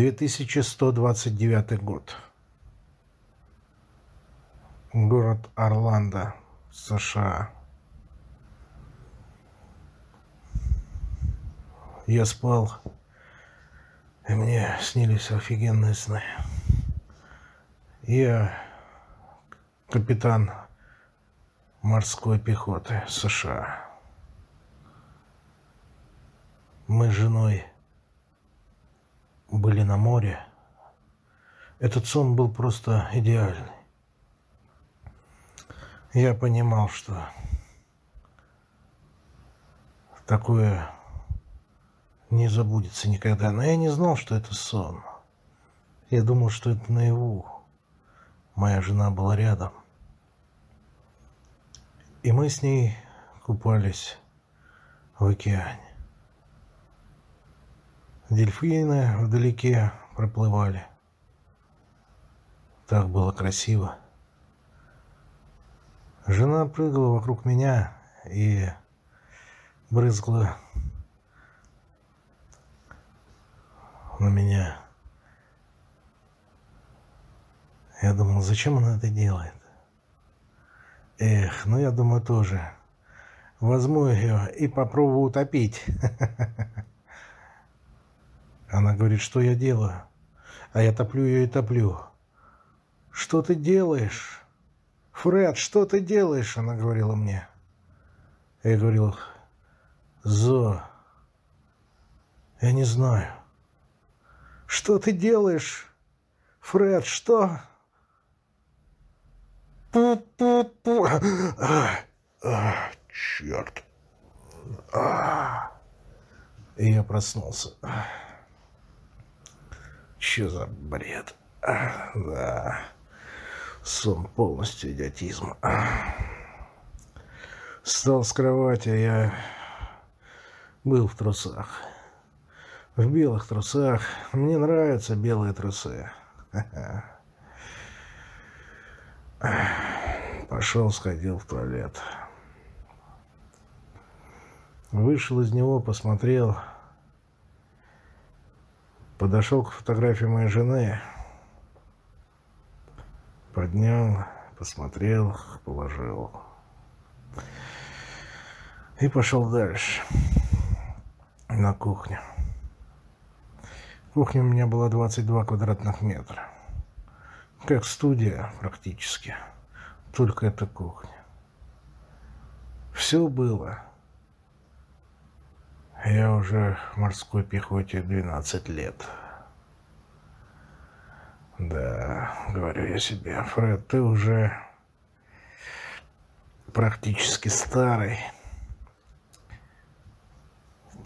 2129 год. Город Орландо, США. Я спал, и мне снились офигенные сны. Я капитан морской пехоты США. Мы с женой были на море. Этот сон был просто идеальный. Я понимал, что такое не забудется никогда. Но я не знал, что это сон. Я думал, что это наяву. Моя жена была рядом. И мы с ней купались в океане. Дельфины вдалеке проплывали. Так было красиво. Жена прыгала вокруг меня и брызгала на меня. Я думал, зачем она это делает? Эх, ну я думаю тоже. Возьму ее и попробую утопить. Она говорит, что я делаю? А я топлю ее и топлю. Что ты делаешь? Фред, что ты делаешь? Она говорила мне. Я говорил, Зо, я не знаю. Что ты делаешь? Фред, что? Пу-пу-пу. А, а, черт. А. И я проснулся. Че за бред? А, да. Сон полностью идиотизм. Встал с кровати, я был в трусах. В белых трусах. Мне нравятся белые трусы. Пошел, сходил в туалет. Вышел из него, посмотрел. Подошел к фотографии моей жены. Поднял, посмотрел, положил. И пошел дальше. На кухню. Кухня у меня была 22 квадратных метра. Как студия практически. Только это кухня. Все было. Я уже в морской пехоте 12 лет. Да, говорю я себе, Фред, ты уже практически старый.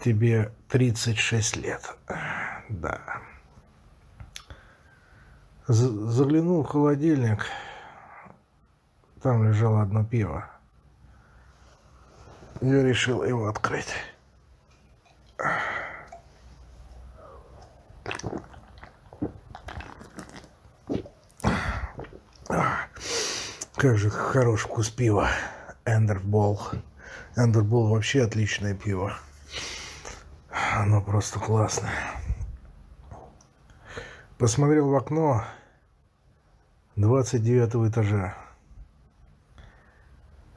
Тебе 36 лет. Да. Заглянул в холодильник. Там лежало одно пиво. Я решил его открыть. Как же хорош вкус пива. Эндербол. Эндербол вообще отличное пиво. Оно просто классное. Посмотрел в окно 29 этажа.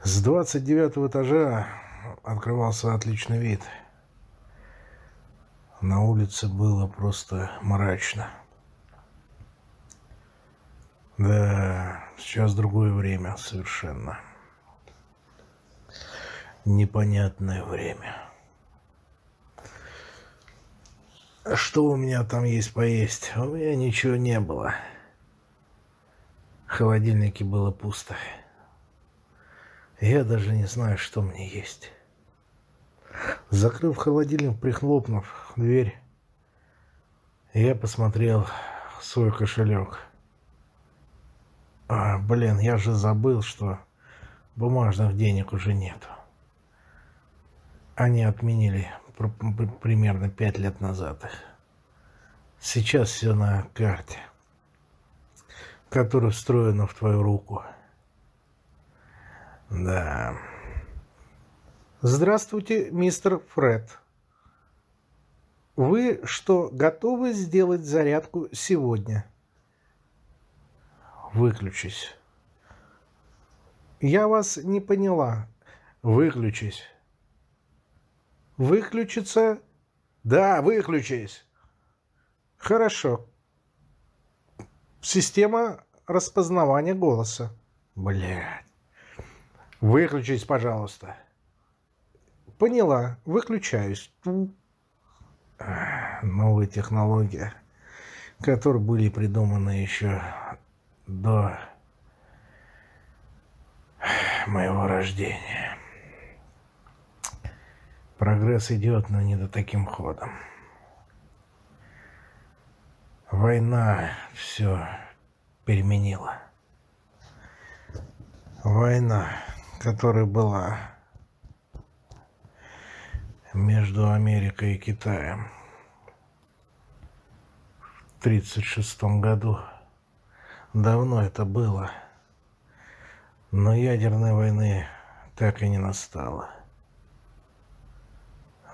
С 29 этажа открывался отличный вид. На улице было просто мрачно. Да, сейчас другое время совершенно. Непонятное время. Что у меня там есть поесть? У меня ничего не было. В холодильнике было пусто. Я даже не знаю, что мне есть. Закрыв холодильник, прихлопнув дверь, я посмотрел свой кошелек. А, блин, я же забыл, что бумажных денег уже нету. Они отменили примерно пять лет назад их. Сейчас все на карте, которая встроена в твою руку. Да. Здравствуйте, мистер Фред. вы что, готовы сделать зарядку сегодня? Выключись. Я вас не поняла. Выключись. Выключиться? Да, выключись. Хорошо. Система распознавания голоса. Блядь. Выключись, пожалуйста. Поняла. Выключаюсь. Новые технологии, которые были придуманы еще до моего рождения. Прогресс идет, но не до таким ходом. Война все переменила. Война, которая была между Америкой и Китаем в 1936 году. Давно это было. Но ядерной войны так и не настало.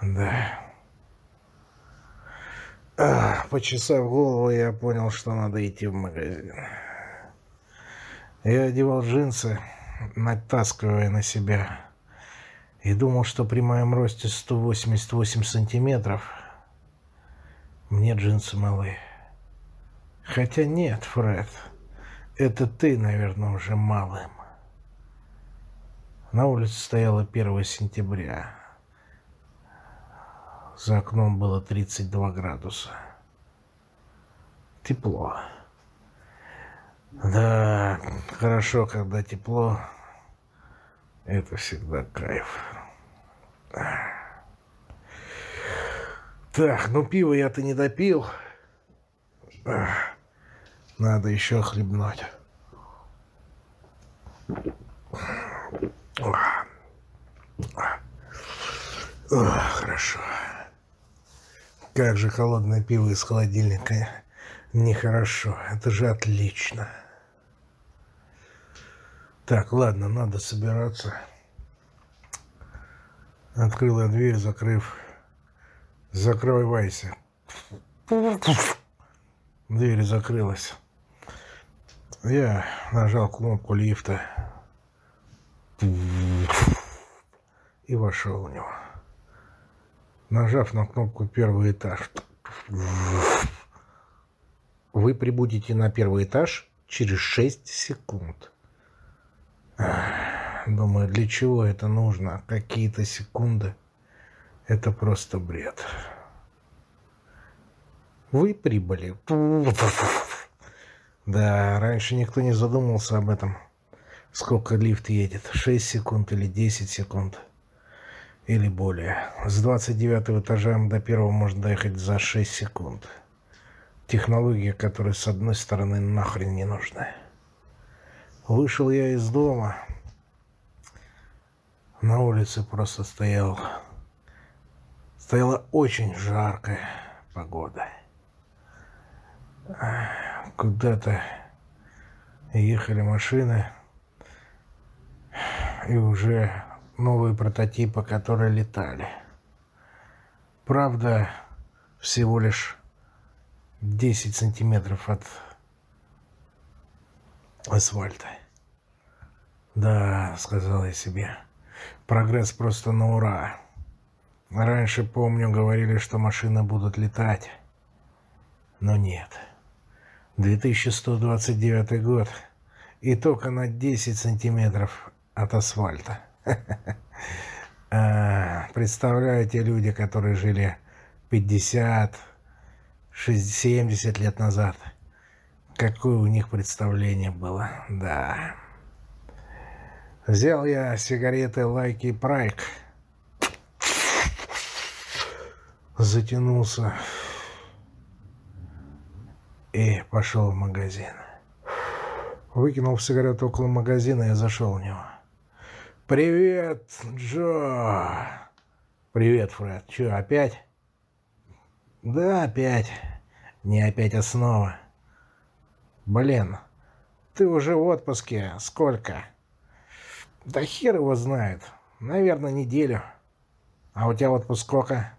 Да. А, почесав голову, я понял, что надо идти в магазин. Я одевал джинсы, натаскивая на себя, и думал, что при моем росте 188 сантиметров мне джинсы малы. Хотя нет, Фред, это ты, наверное, уже малым. На улице стояло 1 сентября. За окном было 32 градуса. Тепло. Да, хорошо, когда тепло. Это всегда кайф. Так, ну пиво я-то не допил. Надо еще хлебнуть. О, хорошо. Как же холодное пиво из холодильника. Нехорошо. Это же отлично. Так, ладно, надо собираться. Открыл я дверь, закрыв. Закрывайся. Дверь закрылась. Я нажал кнопку лифта и вошел в него. Нажав на кнопку «Первый этаж», вы прибудете на первый этаж через 6 секунд. Думаю, для чего это нужно? Какие-то секунды. Это просто бред. Вы прибыли. Да, раньше никто не задумывался об этом. Сколько лифт едет? 6 секунд или 10 секунд? Или более. С 29 этажа до первого можно доехать за 6 секунд. Технология, которая с одной стороны нахрен не нужна. Вышел я из дома. На улице просто стоял... Стояла очень жаркая погода. Куда-то ехали машины. И уже новые прототипы, которые летали. Правда, всего лишь 10 сантиметров от асфальта. Да, сказал я себе, прогресс просто на ура. Раньше, помню, говорили, что машины будут летать. Но нет. 2129 год. И только на 10 сантиметров от асфальта. А, представляете, люди, которые жили 50, 60, 70 лет назад – Какое у них представление было, да. Взял я сигареты Лайки Прайк. Затянулся и пошел в магазин. Выкинул сигарету около магазина и зашел в него. «Привет, Джо!» «Привет, Фред. Че, опять?» «Да, опять. Не опять, а снова». Блин, ты уже в отпуске. Сколько? Да хер его знает. Наверное, неделю. А у тебя отпуск сколько?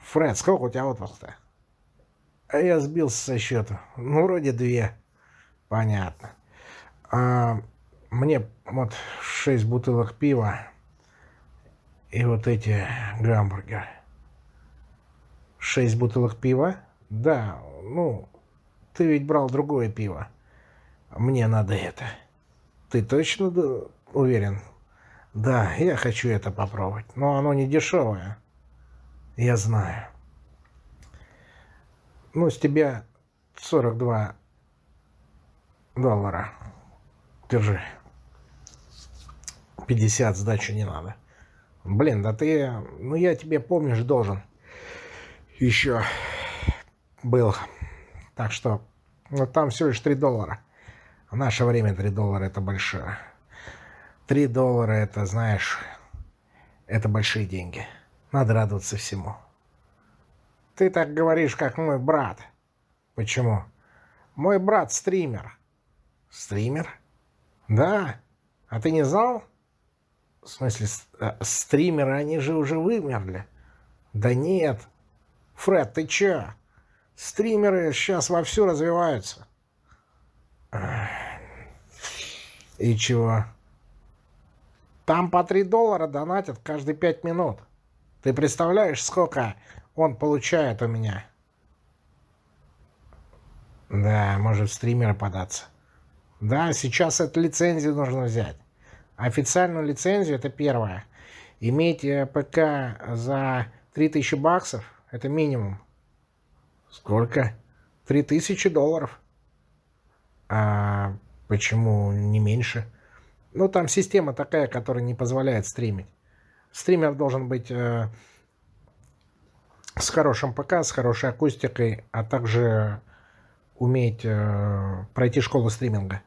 Фред, сколько у тебя отпуск-то? А я сбился со счета. Ну, вроде две. Понятно. А мне вот шесть бутылок пива и вот эти гамбургеры. Шесть бутылок пива? Да, ну, ты ведь брал другое пиво. Мне надо это. Ты точно уверен? Да, я хочу это попробовать, но оно не дешевое. Я знаю. Ну, с тебя 42 доллара. Держи. 50 сдачи не надо. Блин, да ты... Ну, я тебе, помнишь, должен. Еще был. Так что, ну, там всего лишь 3 доллара. В наше время 3 доллара это большое. 3 доллара это, знаешь, это большие деньги. Надо радоваться всему. Ты так говоришь, как мой брат. Почему? Мой брат стример. Стример? Да. А ты не знал? В смысле, э, стримеры, они же уже вымерли. Да нет. Фред, ты чё? Стримеры сейчас вовсю развиваются. И чего? Там по 3 доллара донатят каждые 5 минут. Ты представляешь, сколько он получает у меня? Да, может в стримера податься. Да, сейчас эту лицензию нужно взять. Официальную лицензию это первое. Иметь э, ПК за 3000 баксов это минимум. Сколько? 3000 долларов. А почему не меньше? Ну, там система такая, которая не позволяет стримить. Стример должен быть э, с хорошим ПК, с хорошей акустикой, а также уметь э, пройти школу стриминга.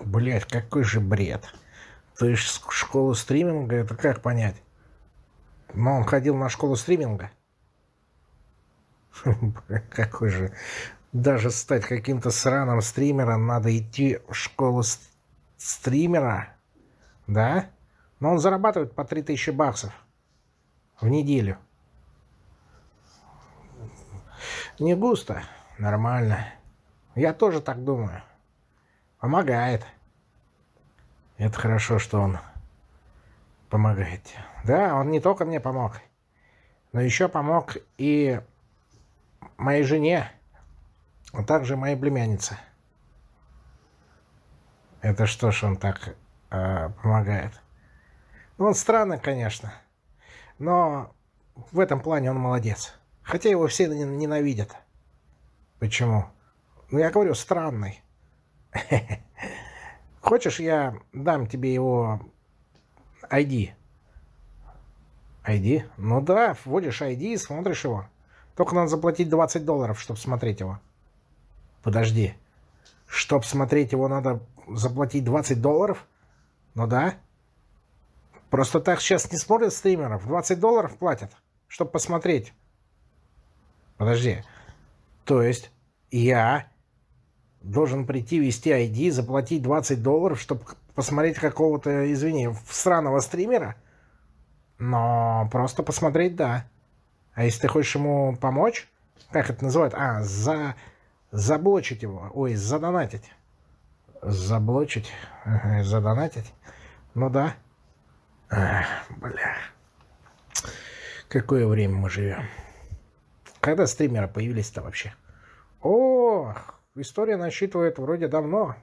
Блять, какой же бред. То есть школу стриминга, это как понять? Но он ходил на школу стриминга? Какой же... Даже стать каким-то сраным стримером надо идти в школу стримера? Да? Но он зарабатывает по 3000 баксов в неделю. Не густо, нормально. Я тоже так думаю. Помогает. Это хорошо, что он помогает. Да, он не только мне помог, но еще помог и моей жене, а также моей племяннице. Это что ж он так э, помогает? Ну, он странный, конечно, но в этом плане он молодец. Хотя его все ненавидят. Почему? Ну, я говорю, странный. Хочешь, я дам тебе его ID? ID? Ну да, вводишь ID и смотришь его. Только надо заплатить 20 долларов, чтобы смотреть его. Подожди. Чтобы смотреть его, надо заплатить 20 долларов? Ну да. Просто так сейчас не смотрят стримеров. 20 долларов платят, чтобы посмотреть. Подожди. То есть я должен прийти, вести ID, заплатить 20 долларов, чтобы посмотреть какого-то, извини, странного стримера? Но просто посмотреть, да. А если ты хочешь ему помочь, как это называют? А, за... заблочить его. Ой, задонатить. Заблочить, задонатить. Ну да. Ах, бля. Какое время мы живем. Когда стримеры появились-то вообще? О, история насчитывает вроде давно.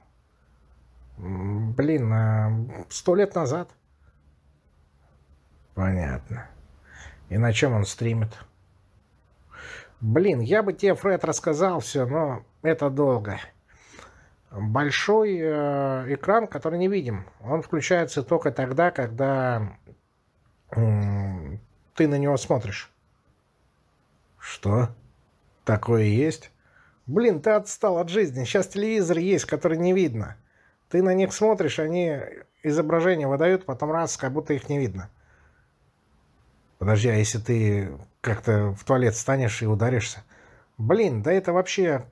Блин, а, сто лет назад. Понятно. И на чем он стримит? Блин, я бы тебе, Фред, рассказал все, но это долго. Большой э, экран, который не видим, он включается только тогда, когда э, ты на него смотришь. Что? Такое есть? Блин, ты отстал от жизни. Сейчас телевизор есть, который не видно. Ты на них смотришь, они изображение выдают, потом раз, как будто их не видно. Подожди, а если ты как-то в туалет станешь и ударишься? Блин, да это вообще...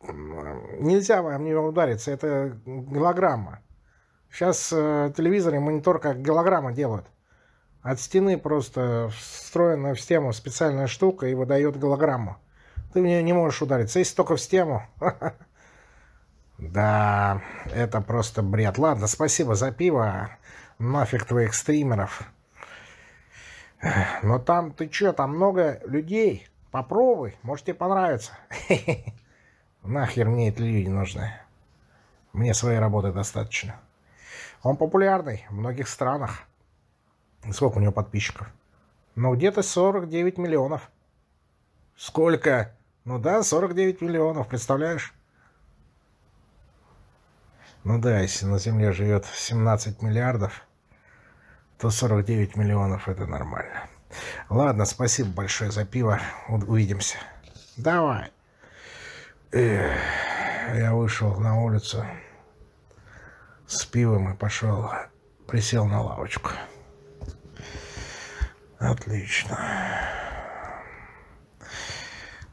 Нельзя вам не удариться, это голограмма. Сейчас э, телевизор и монитор как голограмма делают. От стены просто встроена в стену специальная штука и выдает голограмму. Ты в нее не можешь удариться, если только в стену. Да, это просто бред. Ладно, спасибо за пиво. Нафиг твоих стримеров. Но там, ты чё, там много людей. Попробуй, может тебе понравится. Нахер мне эти люди нужны. Мне своей работы достаточно. Он популярный в многих странах. Сколько у него подписчиков? Ну, где-то 49 миллионов. Сколько? Ну да, 49 миллионов, представляешь? Ну да, если на Земле живет 17 миллиардов, то 49 миллионов это нормально. Ладно, спасибо большое за пиво. Увидимся. Давай. Эх, я вышел на улицу с пивом и пошел, присел на лавочку. Отлично.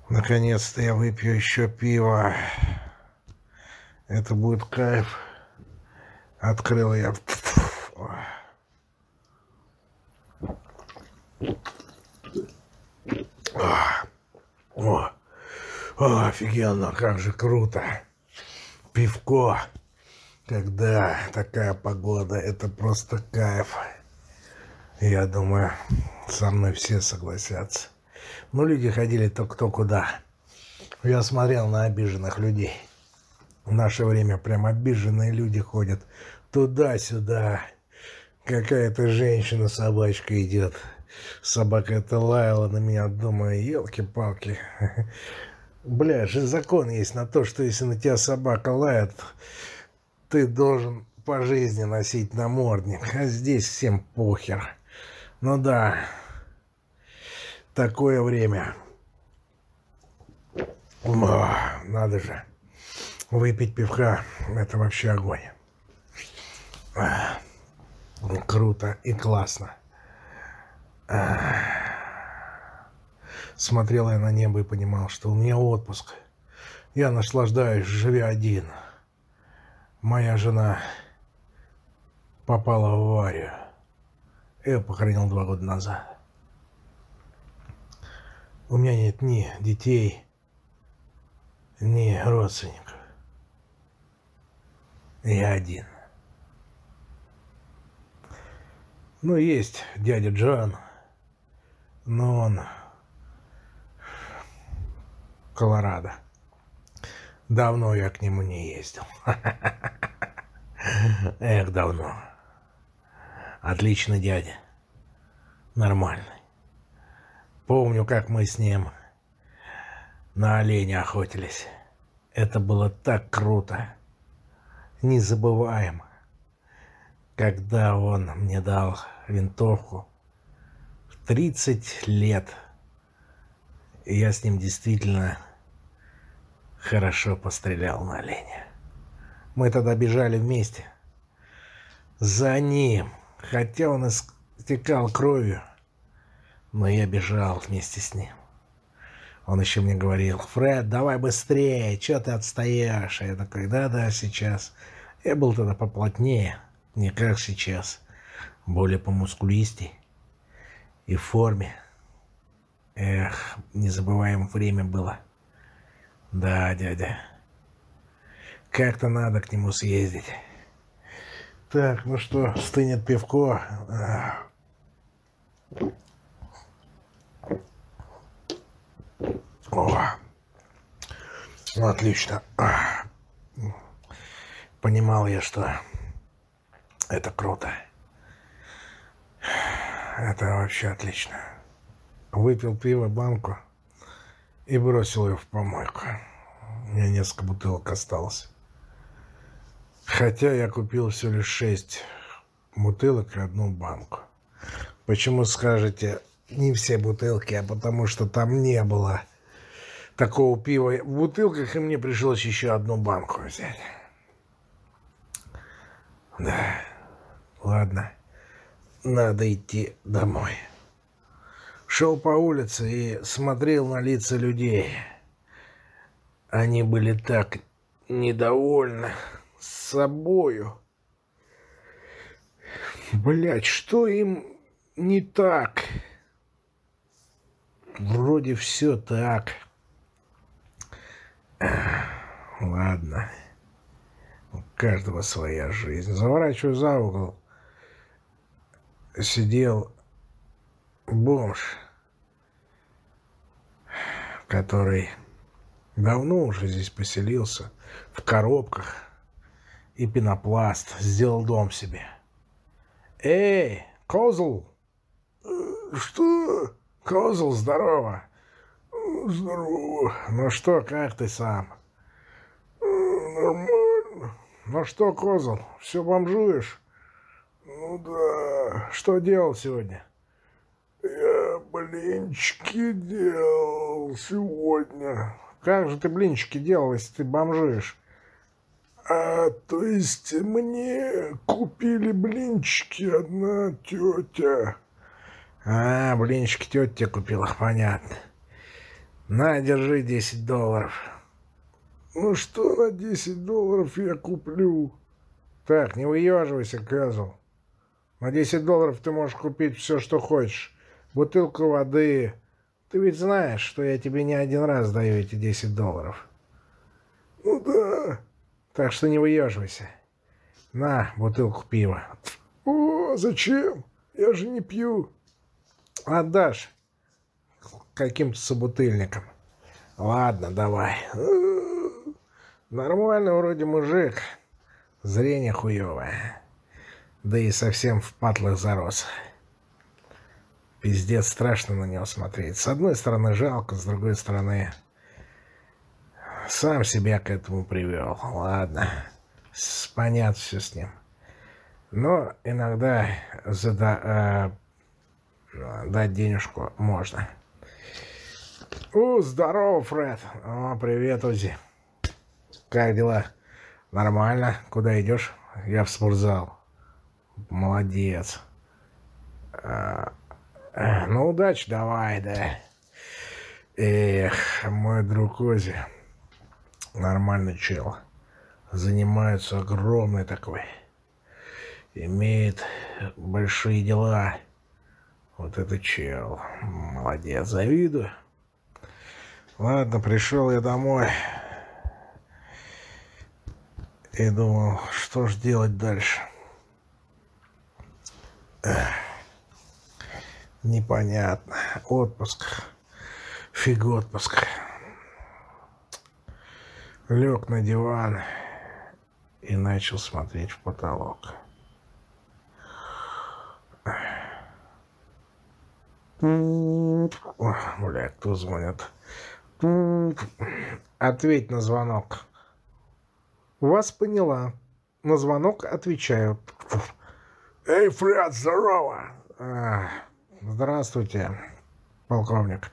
Наконец-то я выпью еще пиво. Это будет кайф. Открыл я. О, о, офигенно, как же круто. Пивко. Когда такая погода, это просто кайф. Я думаю, со мной все согласятся. Ну, люди ходили то кто куда. Я смотрел на обиженных людей. В наше время прям обиженные люди ходят туда-сюда. Какая-то женщина-собачка идет. Собака это лаяла на меня, думаю, елки-палки. Бля, же закон есть на то, что если на тебя собака лает, ты должен по жизни носить намордник. А здесь всем похер. Ну да, такое время. О, надо же. Выпить пивка – это вообще огонь. Круто и классно. Смотрел я на небо и понимал, что у меня отпуск. Я наслаждаюсь, живя один. Моя жена попала в аварию. Я похоронил два года назад. У меня нет ни детей, ни родственников. Я один. Ну, есть дядя Джон, но он Колорадо. Давно я к нему не ездил. Эх, давно. Отличный дядя. Нормальный. Помню, как мы с ним на оленя охотились. Это было так круто незабываемо, когда он мне дал винтовку в 30 лет. Я с ним действительно хорошо пострелял на оленя. Мы тогда бежали вместе. За ним, хотя он истекал кровью, но я бежал вместе с ним. Он еще мне говорил, Фред, давай быстрее, что ты отстаешь? А я такой, да-да, сейчас. Я был тогда поплотнее, не как сейчас, более по мускулистей и в форме. Эх, незабываемое время было. Да, дядя. Как-то надо к нему съездить. Так, ну что, стынет пивко. О, ну, отлично. Понимал я, что это круто. Это вообще отлично. Выпил пиво, банку и бросил ее в помойку. У меня несколько бутылок осталось. Хотя я купил всего лишь шесть бутылок и одну банку. Почему скажете, не все бутылки, а потому что там не было такого пива в бутылках, и мне пришлось еще одну банку взять. Да, ладно, надо идти домой. Шел по улице и смотрел на лица людей. Они были так недовольны собою. Блять, что им не так. Вроде все так. Ладно. У каждого своя жизнь. Заворачиваю за угол. Сидел бомж, который давно уже здесь поселился, в коробках и пенопласт, сделал дом себе. «Эй, козл!» «Что?» «Козл, здорово!» «Здорово!» «Ну что, как ты сам?» «Нормально!» «Ну что, козл, все бомжуешь?» «Ну да...» «Что делал сегодня?» «Я блинчики делал сегодня». «Как же ты блинчики делал, если ты бомжуешь?» А, то есть мне купили блинчики одна тетя. А, блинчики тетя купила, понятно. На, держи 10 долларов. Ну что на 10 долларов я куплю? Так, не выеживайся, Кэзл. На 10 долларов ты можешь купить все, что хочешь. Бутылку воды. Ты ведь знаешь, что я тебе не один раз даю эти 10 долларов. Ну да. Так что не выеживайся. На, бутылку пива. О, зачем? Я же не пью. Отдашь каким-то собутыльникам. Ладно, давай. Нормально вроде мужик. Зрение хуевое. Да и совсем в патлах зарос. Пиздец, страшно на него смотреть. С одной стороны жалко, с другой стороны... Сам себя к этому привел. Ладно. Понятно все с ним. Но иногда зада, э, дать денежку можно. О, здорово, Фред. О, привет, Узи. Как дела? Нормально. Куда идешь? Я в спортзал. Молодец. А, ну, удачи давай, да. Эх, мой друг Ози. Нормальный чел. Занимается огромной такой. Имеет большие дела. Вот это чел. Молодец, завидую. Ладно, пришел я домой. И думал, что ж делать дальше. Непонятно. Отпуск. Фиг отпуск лег на диван и начал смотреть в потолок. О, бля, кто звонит? Ответь на звонок. Вас поняла. На звонок отвечаю. Эй, Фред, здорово! А, здравствуйте, полковник.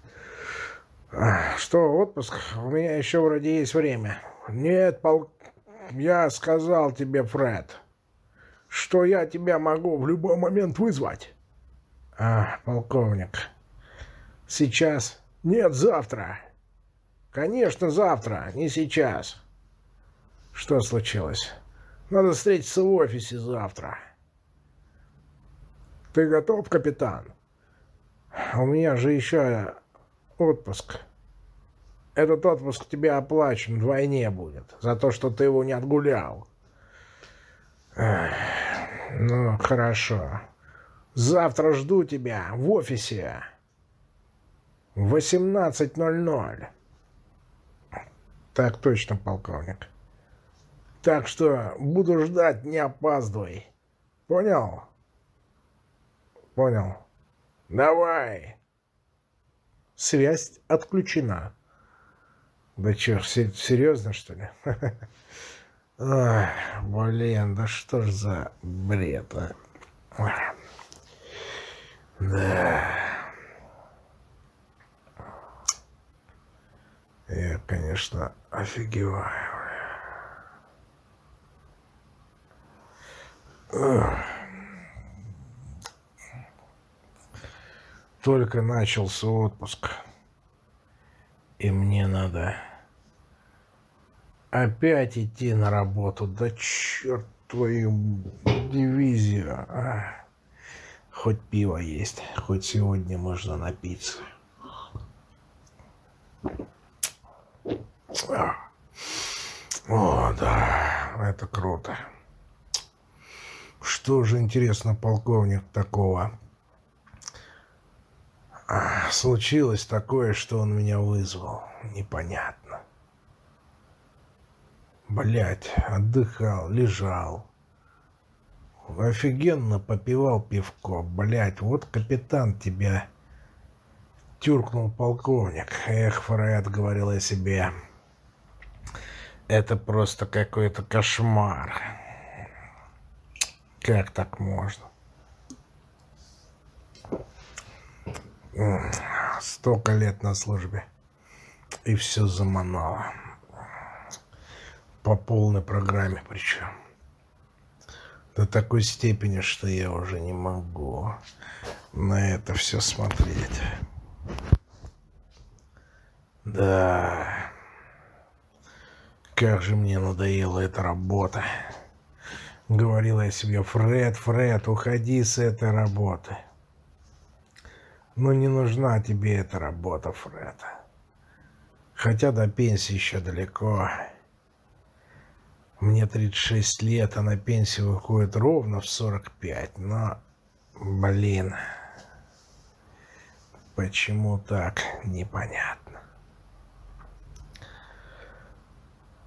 Что, отпуск? У меня еще вроде есть время. Нет, пол... я сказал тебе, Фред, что я тебя могу в любой момент вызвать. А, полковник, сейчас? Нет, завтра. Конечно, завтра, не сейчас. Что случилось? Надо встретиться в офисе завтра. Ты готов, капитан? У меня же еще отпуск. Этот отпуск тебе оплачен вдвойне будет за то, что ты его не отгулял. Эх, ну, хорошо. Завтра жду тебя в офисе. В 18.00. Так точно, полковник. Так что буду ждать, не опаздывай. Понял? Понял. Давай. Связь отключена. Да чё, серьезно, что ли? Ой, блин, да что ж за бред, а? Да. Я, конечно, офигеваю. Только начался отпуск. И мне надо опять идти на работу. Да черт твою дивизию. А. Хоть пиво есть, хоть сегодня можно напиться. О, да, это круто. Что же, интересно, полковник такого? А, случилось такое, что он меня вызвал. Непонятно. Блять, отдыхал, лежал. Офигенно попивал пивко. Блять, вот капитан тебя тюркнул полковник. Эх, Фред, говорил я себе. Это просто какой-то кошмар. Как так можно? Столько лет на службе. И все заманало. По полной программе причем. До такой степени, что я уже не могу на это все смотреть. Да. Как же мне надоела эта работа. Говорила я себе, Фред, Фред, уходи с этой работы. Но не нужна тебе эта работа, Фред. Хотя до пенсии еще далеко. Мне 36 лет, а на пенсию выходит ровно в 45. Но, блин, почему так, непонятно.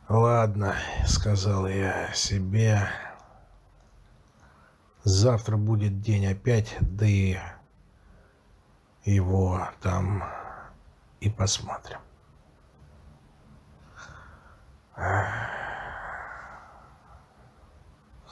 Ладно, сказал я себе, Завтра будет день опять, да и его там и посмотрим. за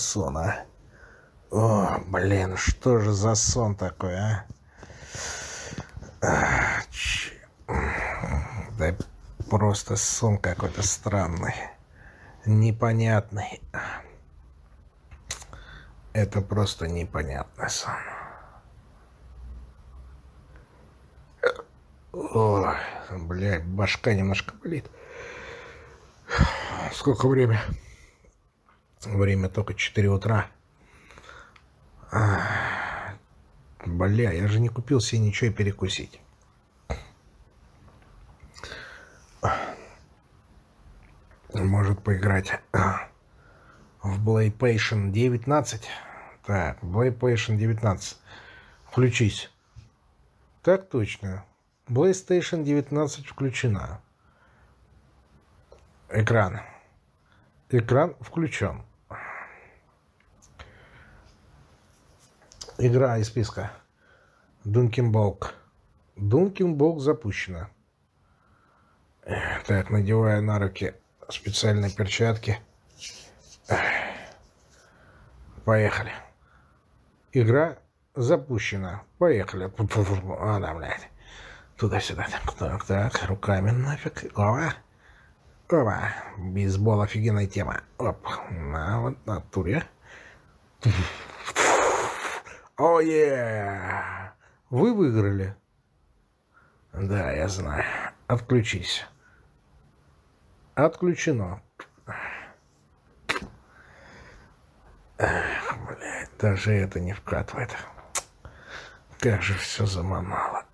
сон, а? О, блин, что же за сон такой, а? а да просто сон какой-то странный, непонятный. Это просто непонятный сон. О, блядь, башка немножко болит. Сколько времени? Время только 4 утра. А, бля, я же не купил себе ничего перекусить. Может поиграть в PlayStation 19. Так, PlayStation 19. Включись. Так точно. PlayStation 19 включена. Экран. Экран включен. Игра из списка. Дункинболк. Дункинболк запущена. Так, надеваю на руки специальные перчатки. Поехали. Игра запущена. Поехали. А, да, блядь. Туда-сюда. Так, так, так. Руками нафиг. Опа. Опа. Бейсбол офигенная тема. Оп. На вот на туре. О, oh, yeah. Вы выиграли. Да, я знаю. Отключись. Отключено. Эх, блядь, даже это не вкатывает. Как же все заманало.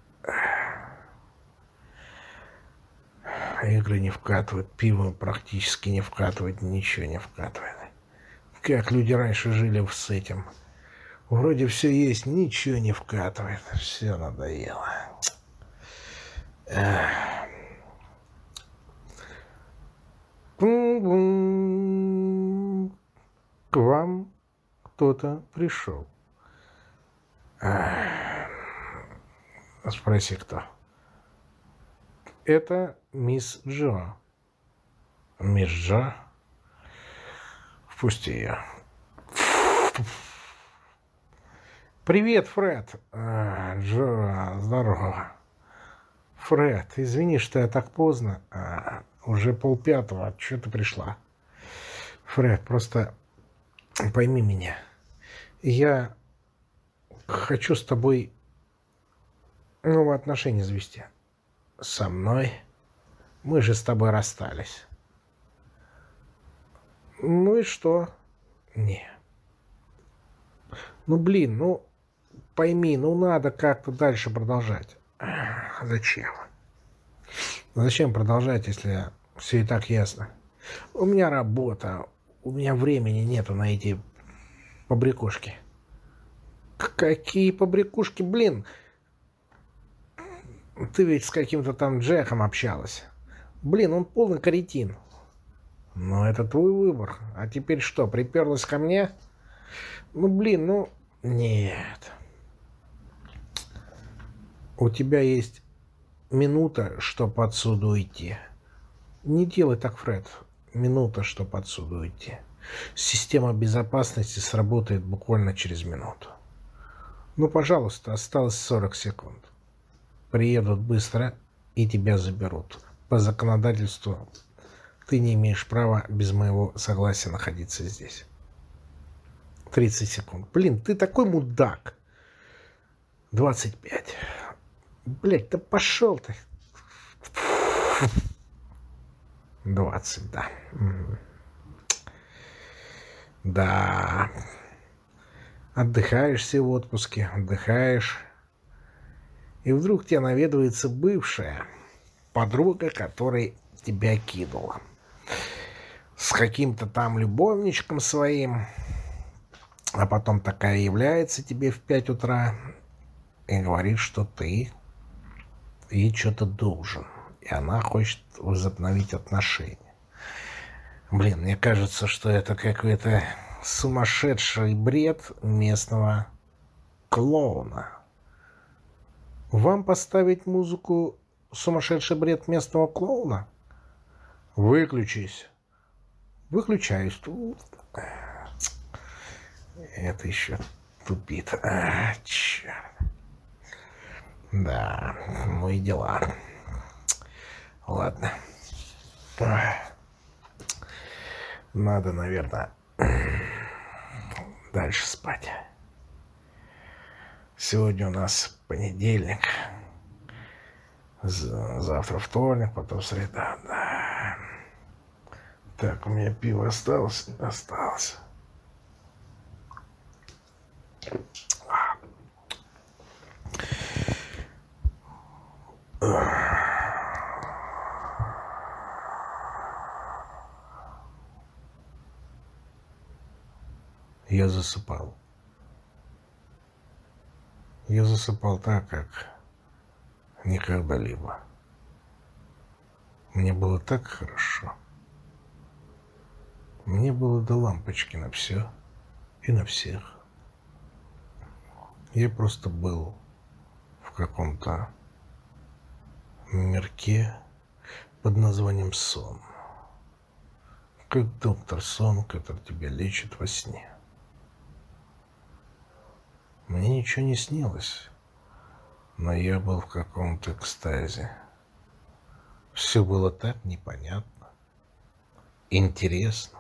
Игры не вкатывают, пиво практически не вкатывает, ничего не вкатывает. Как люди раньше жили с этим. Вроде все есть, ничего не вкатывает. Все надоело. К вам кто-то пришел. Спроси, кто. Это мисс Джо. Мисс Джо? Впусти ее. Привет, Фред. А, Джо, здорово. Фред, извини, что я так поздно. А, уже полпятого. Что ты пришла? Фред, просто пойми меня. Я хочу с тобой новые отношения завести. Со мной? Мы же с тобой расстались. Ну и что? Не. Ну, блин, ну, пойми, ну надо как-то дальше продолжать. Зачем? Зачем продолжать, если все и так ясно? У меня работа, у меня времени нету на эти побрякушки. Какие побрякушки, блин? Ты ведь с каким-то там Джеком общалась. Блин, он полный каретин. Но это твой выбор. А теперь что, приперлась ко мне? Ну, блин, ну... Нет. У тебя есть минута, чтобы отсюда уйти. Не делай так, Фред. Минута, чтобы отсюда уйти. Система безопасности сработает буквально через минуту. Ну, пожалуйста, осталось 40 секунд. Приедут быстро и тебя заберут. По законодательству ты не имеешь права без моего согласия находиться здесь. 30 секунд. Блин, ты такой мудак. 25. Блять, да пошел ты. 20, да. Да. Отдыхаешь все в отпуске, отдыхаешь. И вдруг тебе наведывается бывшая подруга, которой тебя кинула. С каким-то там любовничком своим. А потом такая является тебе в 5 утра и говорит, что ты ей что-то должен. И она хочет возобновить отношения. Блин, мне кажется, что это какой-то сумасшедший бред местного клоуна. Вам поставить музыку «Сумасшедший бред местного клоуна»? Выключись. Выключаюсь. Это еще тупит. А, черт. Да, ну и дела. Ладно. Надо, наверное, дальше спать. Сегодня у нас понедельник. Завтра вторник, потом среда. Да. Так, у меня пиво осталось? Осталось. Я засыпал. Я засыпал так, как никогда-либо. Мне было так хорошо. Мне было до лампочки на все и на всех. Я просто был в каком-то мирке под названием сон. Как доктор сон, который тебя лечит во сне. Мне ничего не снилось, но я был в каком-то экстазе. Все было так непонятно, интересно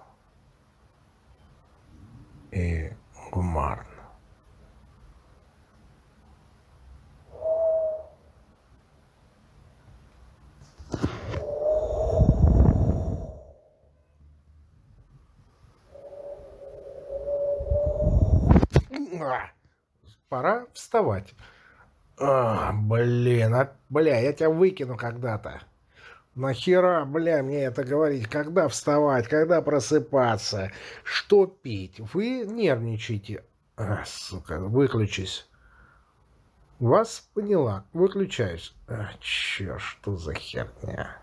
и гумарно. Пора вставать. А, блин, а, бля, я тебя выкину когда-то. Нахера, бля, мне это говорить? Когда вставать? Когда просыпаться? Что пить? Вы нервничаете. А, сука, выключись. Вас поняла. Выключаюсь. А, черт, что за херня?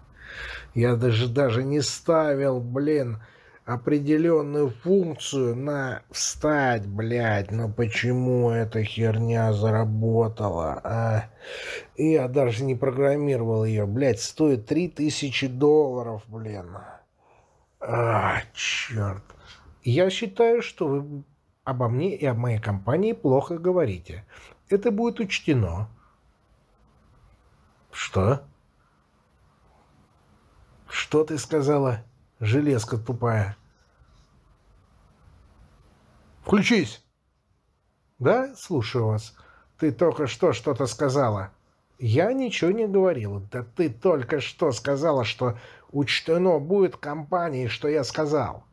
Я даже даже не ставил, блин, определенную функцию на встать, блядь. Но почему эта херня заработала, а? Я даже не программировал ее, блядь. Стоит 3000 долларов, блин. А, черт. Я считаю, что вы обо мне и об моей компании плохо говорите. Это будет учтено. Что? Что ты сказала? Железка тупая. Включись. Да, слушаю вас. Ты только что что-то сказала. Я ничего не говорила. Да ты только что сказала, что учтено будет компании, что я сказал.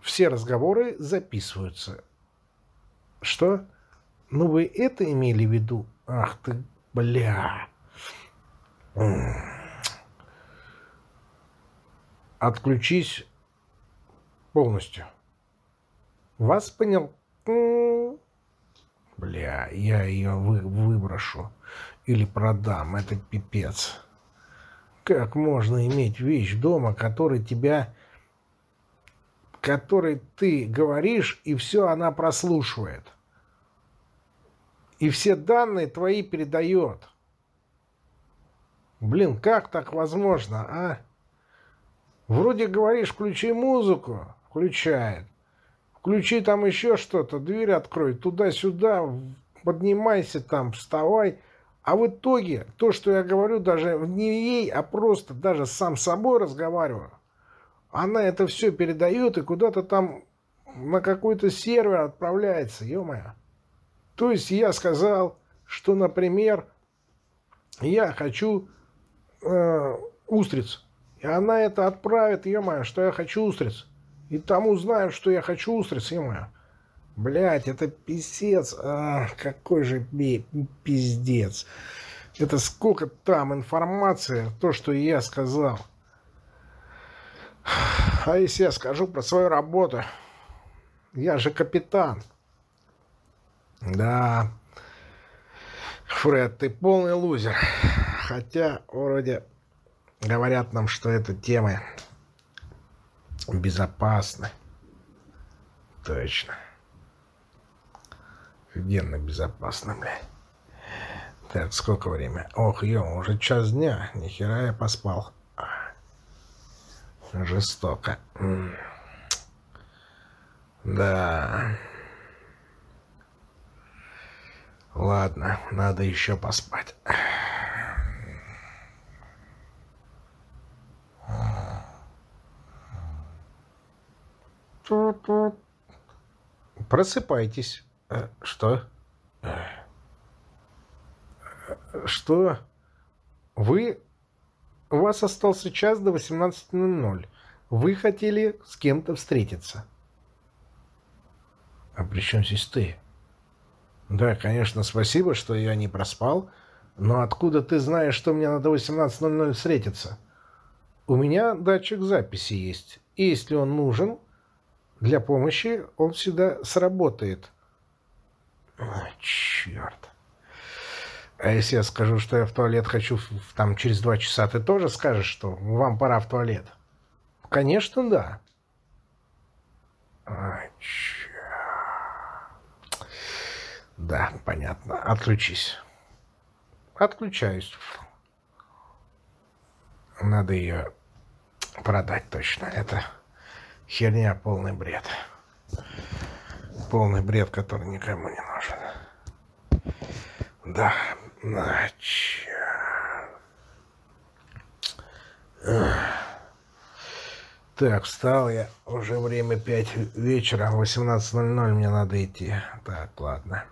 Все разговоры записываются. Что? Ну вы это имели в виду? Ах ты, бля. Отключись полностью. Вас понял? Бля, я ее вы, выброшу. Или продам. Это пипец. Как можно иметь вещь дома, который тебя... Который ты говоришь, и все она прослушивает. И все данные твои передает. Блин, как так возможно, а? Вроде говоришь, включи музыку, включает. Включи там еще что-то, дверь открой, туда-сюда, поднимайся там, вставай. А в итоге то, что я говорю, даже не ей, а просто даже сам собой разговариваю, она это все передает и куда-то там на какой-то сервер отправляется, ё-моё. То есть я сказал, что, например, я хочу э, устриц. И она это отправит, ё что я хочу устриц. И там узнают, что я хочу устриц, ё Блять, это писец. А, какой же пиздец. Это сколько там информации, то, что я сказал. А если я скажу про свою работу? Я же капитан. Да. Фред, ты полный лузер. Хотя, вроде, Говорят нам, что эта тема безопасна. Точно. Офигенно безопасно, бля. Так, сколько время? Ох, ё, уже час дня. Нихера я поспал. Жестоко. Да. Ладно, надо еще поспать. Просыпайтесь. Э, что? Что? Вы... У вас остался час до 18.00. Вы хотели с кем-то встретиться. А при чем здесь ты? Да, конечно, спасибо, что я не проспал. Но откуда ты знаешь, что мне надо 18.00 встретиться? У меня датчик записи есть. И если он нужен, для помощи он всегда сработает. О, черт. А если я скажу, что я в туалет хочу там через два часа, ты тоже скажешь, что вам пора в туалет? Конечно, да. А. Да, понятно. Отключись. Отключаюсь. Надо ее продать точно. Это... Херня, полный бред. Полный бред, который никому не нужен. Да, нач. Так, встал я. Уже время 5 вечера. 18.00 мне надо идти. Так, ладно.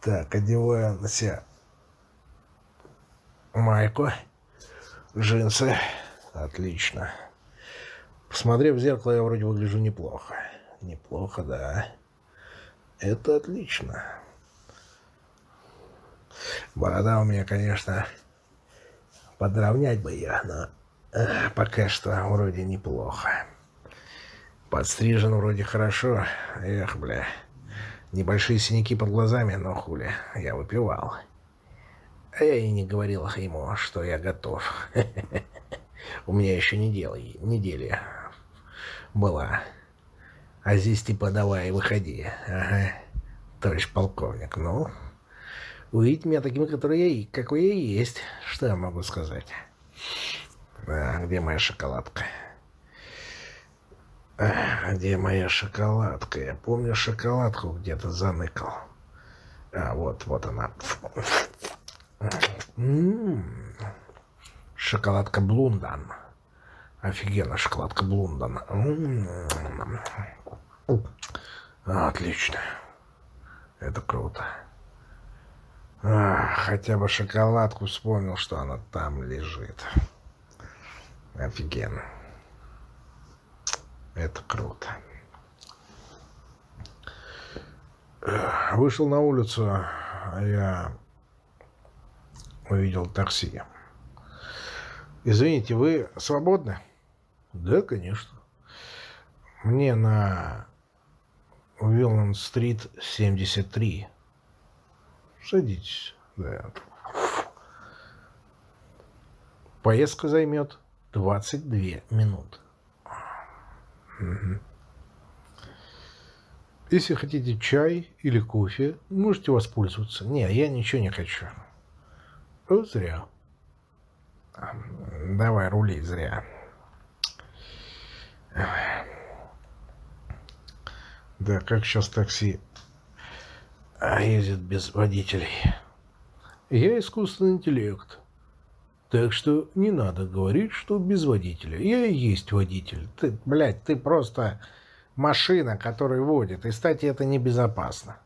Так, одеваю на себя майку, джинсы. Отлично. Посмотрев в зеркало, я вроде выгляжу неплохо. Неплохо, да. Это отлично. Борода у меня, конечно, подровнять бы ее, но э, пока что вроде неплохо. Подстрижен вроде хорошо. Эх, бля. Небольшие синяки под глазами, но хули, я выпивал. А я и не говорил ему, что я готов. У меня еще неделя, неделя была. А здесь типа давай, выходи. Ага, товарищ полковник, ну... Увидеть меня таким, который я, какой я есть. Что я могу сказать? А, где моя шоколадка? А, где моя шоколадка? Я помню, шоколадку где-то заныкал. А, вот, вот она. М-м-м. Шоколадка Блундан. Офигенно, шоколадка Блундан. М-м-м. Отлично. Это круто. А, хотя бы шоколадку вспомнил, что она там лежит. Офигенно. Это круто. Вышел на улицу, а я увидел такси. Извините, вы свободны? Да, конечно. Мне на Уилланд-стрит 73. Садитесь. Да. Поездка займет 22 минуты. Угу. Если хотите чай или кофе, можете воспользоваться. Не, я ничего не хочу. Зря. Давай, рули, зря. Да, как сейчас такси ездит без водителей. Я искусственный интеллект. Так что не надо говорить, что без водителя. Я и есть водитель. Ты, блядь, ты просто машина, которая водит. И, кстати, это небезопасно.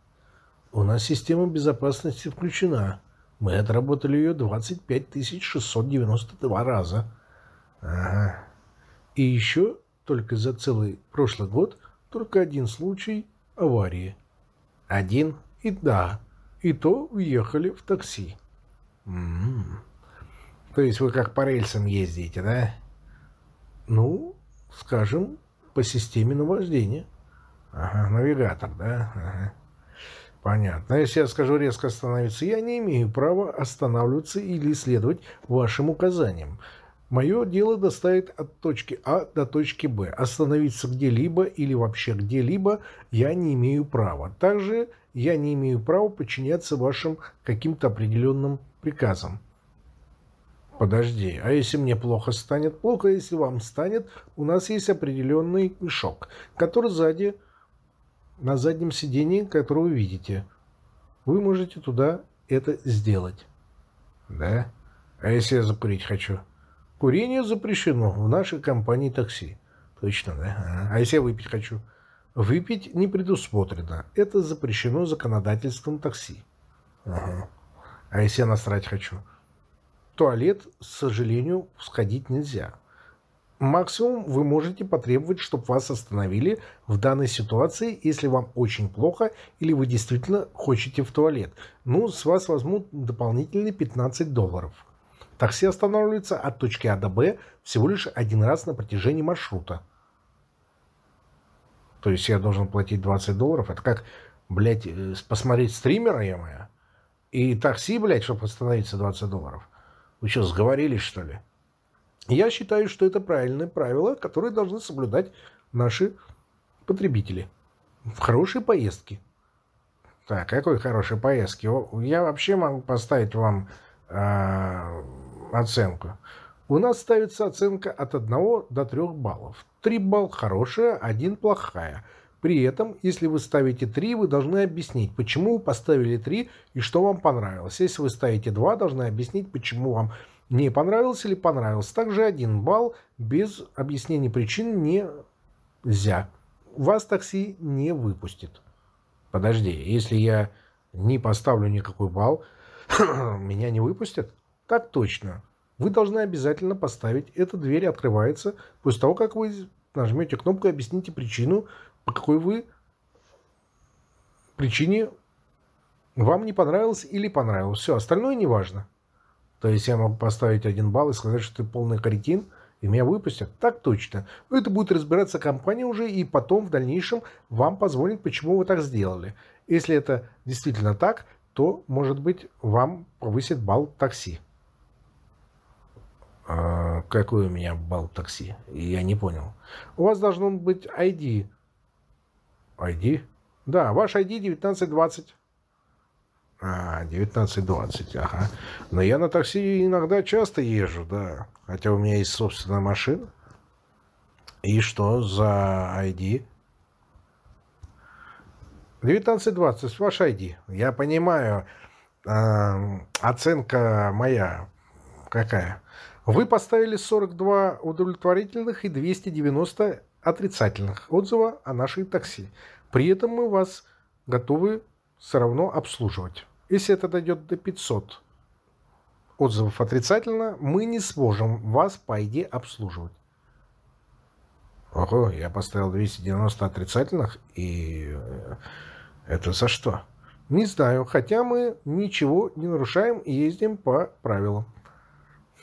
У нас система безопасности включена. Мы отработали ее 25 692 раза. Ага. И еще только за целый прошлый год только один случай аварии. Один и да, и то уехали в такси. М -м -м. То есть вы как по рельсам ездите, да? Ну, скажем, по системе наваждения. Ага, навигатор, да? Ага. Понятно. Если я скажу резко остановиться, я не имею права останавливаться или следовать вашим указаниям. Мое дело доставить от точки А до точки Б. Остановиться где-либо или вообще где-либо я не имею права. Также я не имею права подчиняться вашим каким-то определенным приказам. Подожди, а если мне плохо станет? Плохо, если вам станет. У нас есть определенный мешок, который сзади, на заднем сидении, который вы видите. Вы можете туда это сделать. Да? А если я закурить хочу? Курение запрещено в нашей компании такси. Точно, да? А если я выпить хочу? Выпить не предусмотрено. Это запрещено законодательством такси. Ага. А если я насрать хочу? туалет, к сожалению, сходить нельзя. Максимум вы можете потребовать, чтобы вас остановили в данной ситуации, если вам очень плохо или вы действительно хотите в туалет. Ну, с вас возьмут дополнительные 15 долларов. Такси останавливается от точки А до Б всего лишь один раз на протяжении маршрута. То есть я должен платить 20 долларов. Это как, блядь, э, посмотреть стримера, я моя. И такси, блядь, чтобы остановиться 20 долларов. Вы что, сговорились, что ли? Я считаю, что это правильное правило, которое должны соблюдать наши потребители. В хорошей поездке. Так, какой хорошей поездки? Я вообще могу поставить вам э, оценку. У нас ставится оценка от 1 до 3 баллов. 3 балл хорошая, 1 плохая. При этом, если вы ставите 3, вы должны объяснить, почему вы поставили 3 и что вам понравилось. Если вы ставите 2, должны объяснить, почему вам не понравилось или понравилось. Также 1 балл без объяснения причин нельзя. Вас такси не выпустит. Подожди, если я не поставлю никакой балл, меня не выпустят? Так точно. Вы должны обязательно поставить. Эта дверь открывается после того, как вы нажмете кнопку и объясните причину, по какой вы причине вам не понравилось или понравилось. Все, остальное не важно. То есть я могу поставить один балл и сказать, что ты полный каретин, и меня выпустят. Так точно. Но это будет разбираться компания уже, и потом в дальнейшем вам позвонит, почему вы так сделали. Если это действительно так, то, может быть, вам повысит балл такси. А, Какой у меня балл такси? Я не понял. У вас должно быть ID. ID? Да, ваш ID 1920. А, 1920, ага. Но я на такси иногда часто езжу, да. Хотя у меня есть собственная машина. И что за ID? 1920, ваш ID. Я понимаю, э, оценка моя какая? Вы поставили 42 удовлетворительных и 290 отрицательных отзыва о нашей такси. При этом мы вас готовы все равно обслуживать. Если это дойдет до 500 отзывов отрицательно, мы не сможем вас по ID обслуживать. Ого, я поставил 290 отрицательных, и э, это за что? Не знаю, хотя мы ничего не нарушаем и ездим по правилам.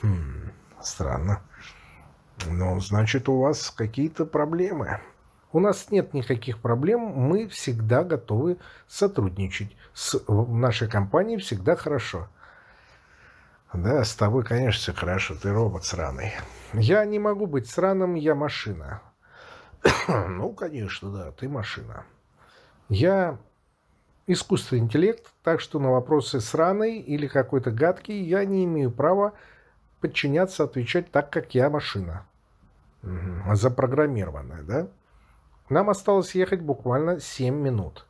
Хм, странно. Ну, значит, у вас какие-то проблемы. У нас нет никаких проблем, мы всегда готовы сотрудничать. С нашей компанией всегда хорошо. Да, с тобой, конечно, все хорошо, ты робот сраный. Я не могу быть сраным, я машина. ну, конечно, да, ты машина. Я искусственный интеллект, так что на вопросы сраный или какой-то гадкий я не имею права подчиняться, отвечать так, как я машина. Угу. Запрограммированная, да? Нам осталось ехать буквально 7 минут.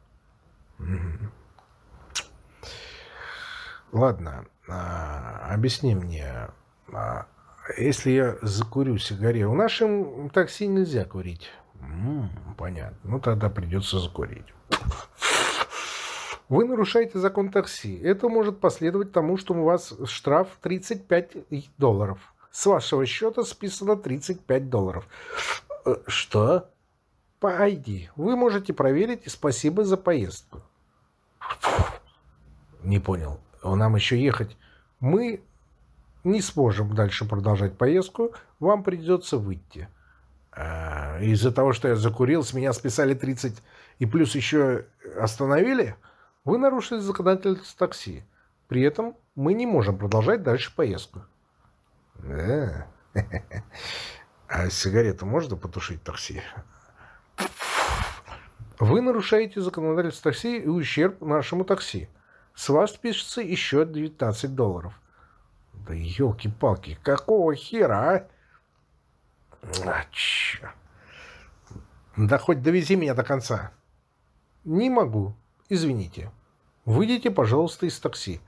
Ладно, а, объясни мне, а, если я закурю сигарету, в нашем такси нельзя курить. Понятно. Ну тогда придется закурить. Вы нарушаете закон такси. Это может последовать тому, что у вас штраф 35 долларов. С вашего счета списано 35 долларов. Э, что? По ID. Вы можете проверить. Спасибо за поездку. Не понял. Нам еще ехать. Мы не сможем дальше продолжать поездку. Вам придется выйти. А, из-за того, что я закурил, с меня списали 30 и плюс еще остановили? Вы нарушили законодательство такси. При этом мы не можем продолжать дальше поездку. Да. А сигарету можно потушить такси? Вы нарушаете законодательство такси и ущерб нашему такси. С вас пишется еще 19 долларов. Да елки-палки, какого хера, а? А, чё. Да хоть довези меня до конца. Не могу. Извините. Выйдите, пожалуйста, из такси.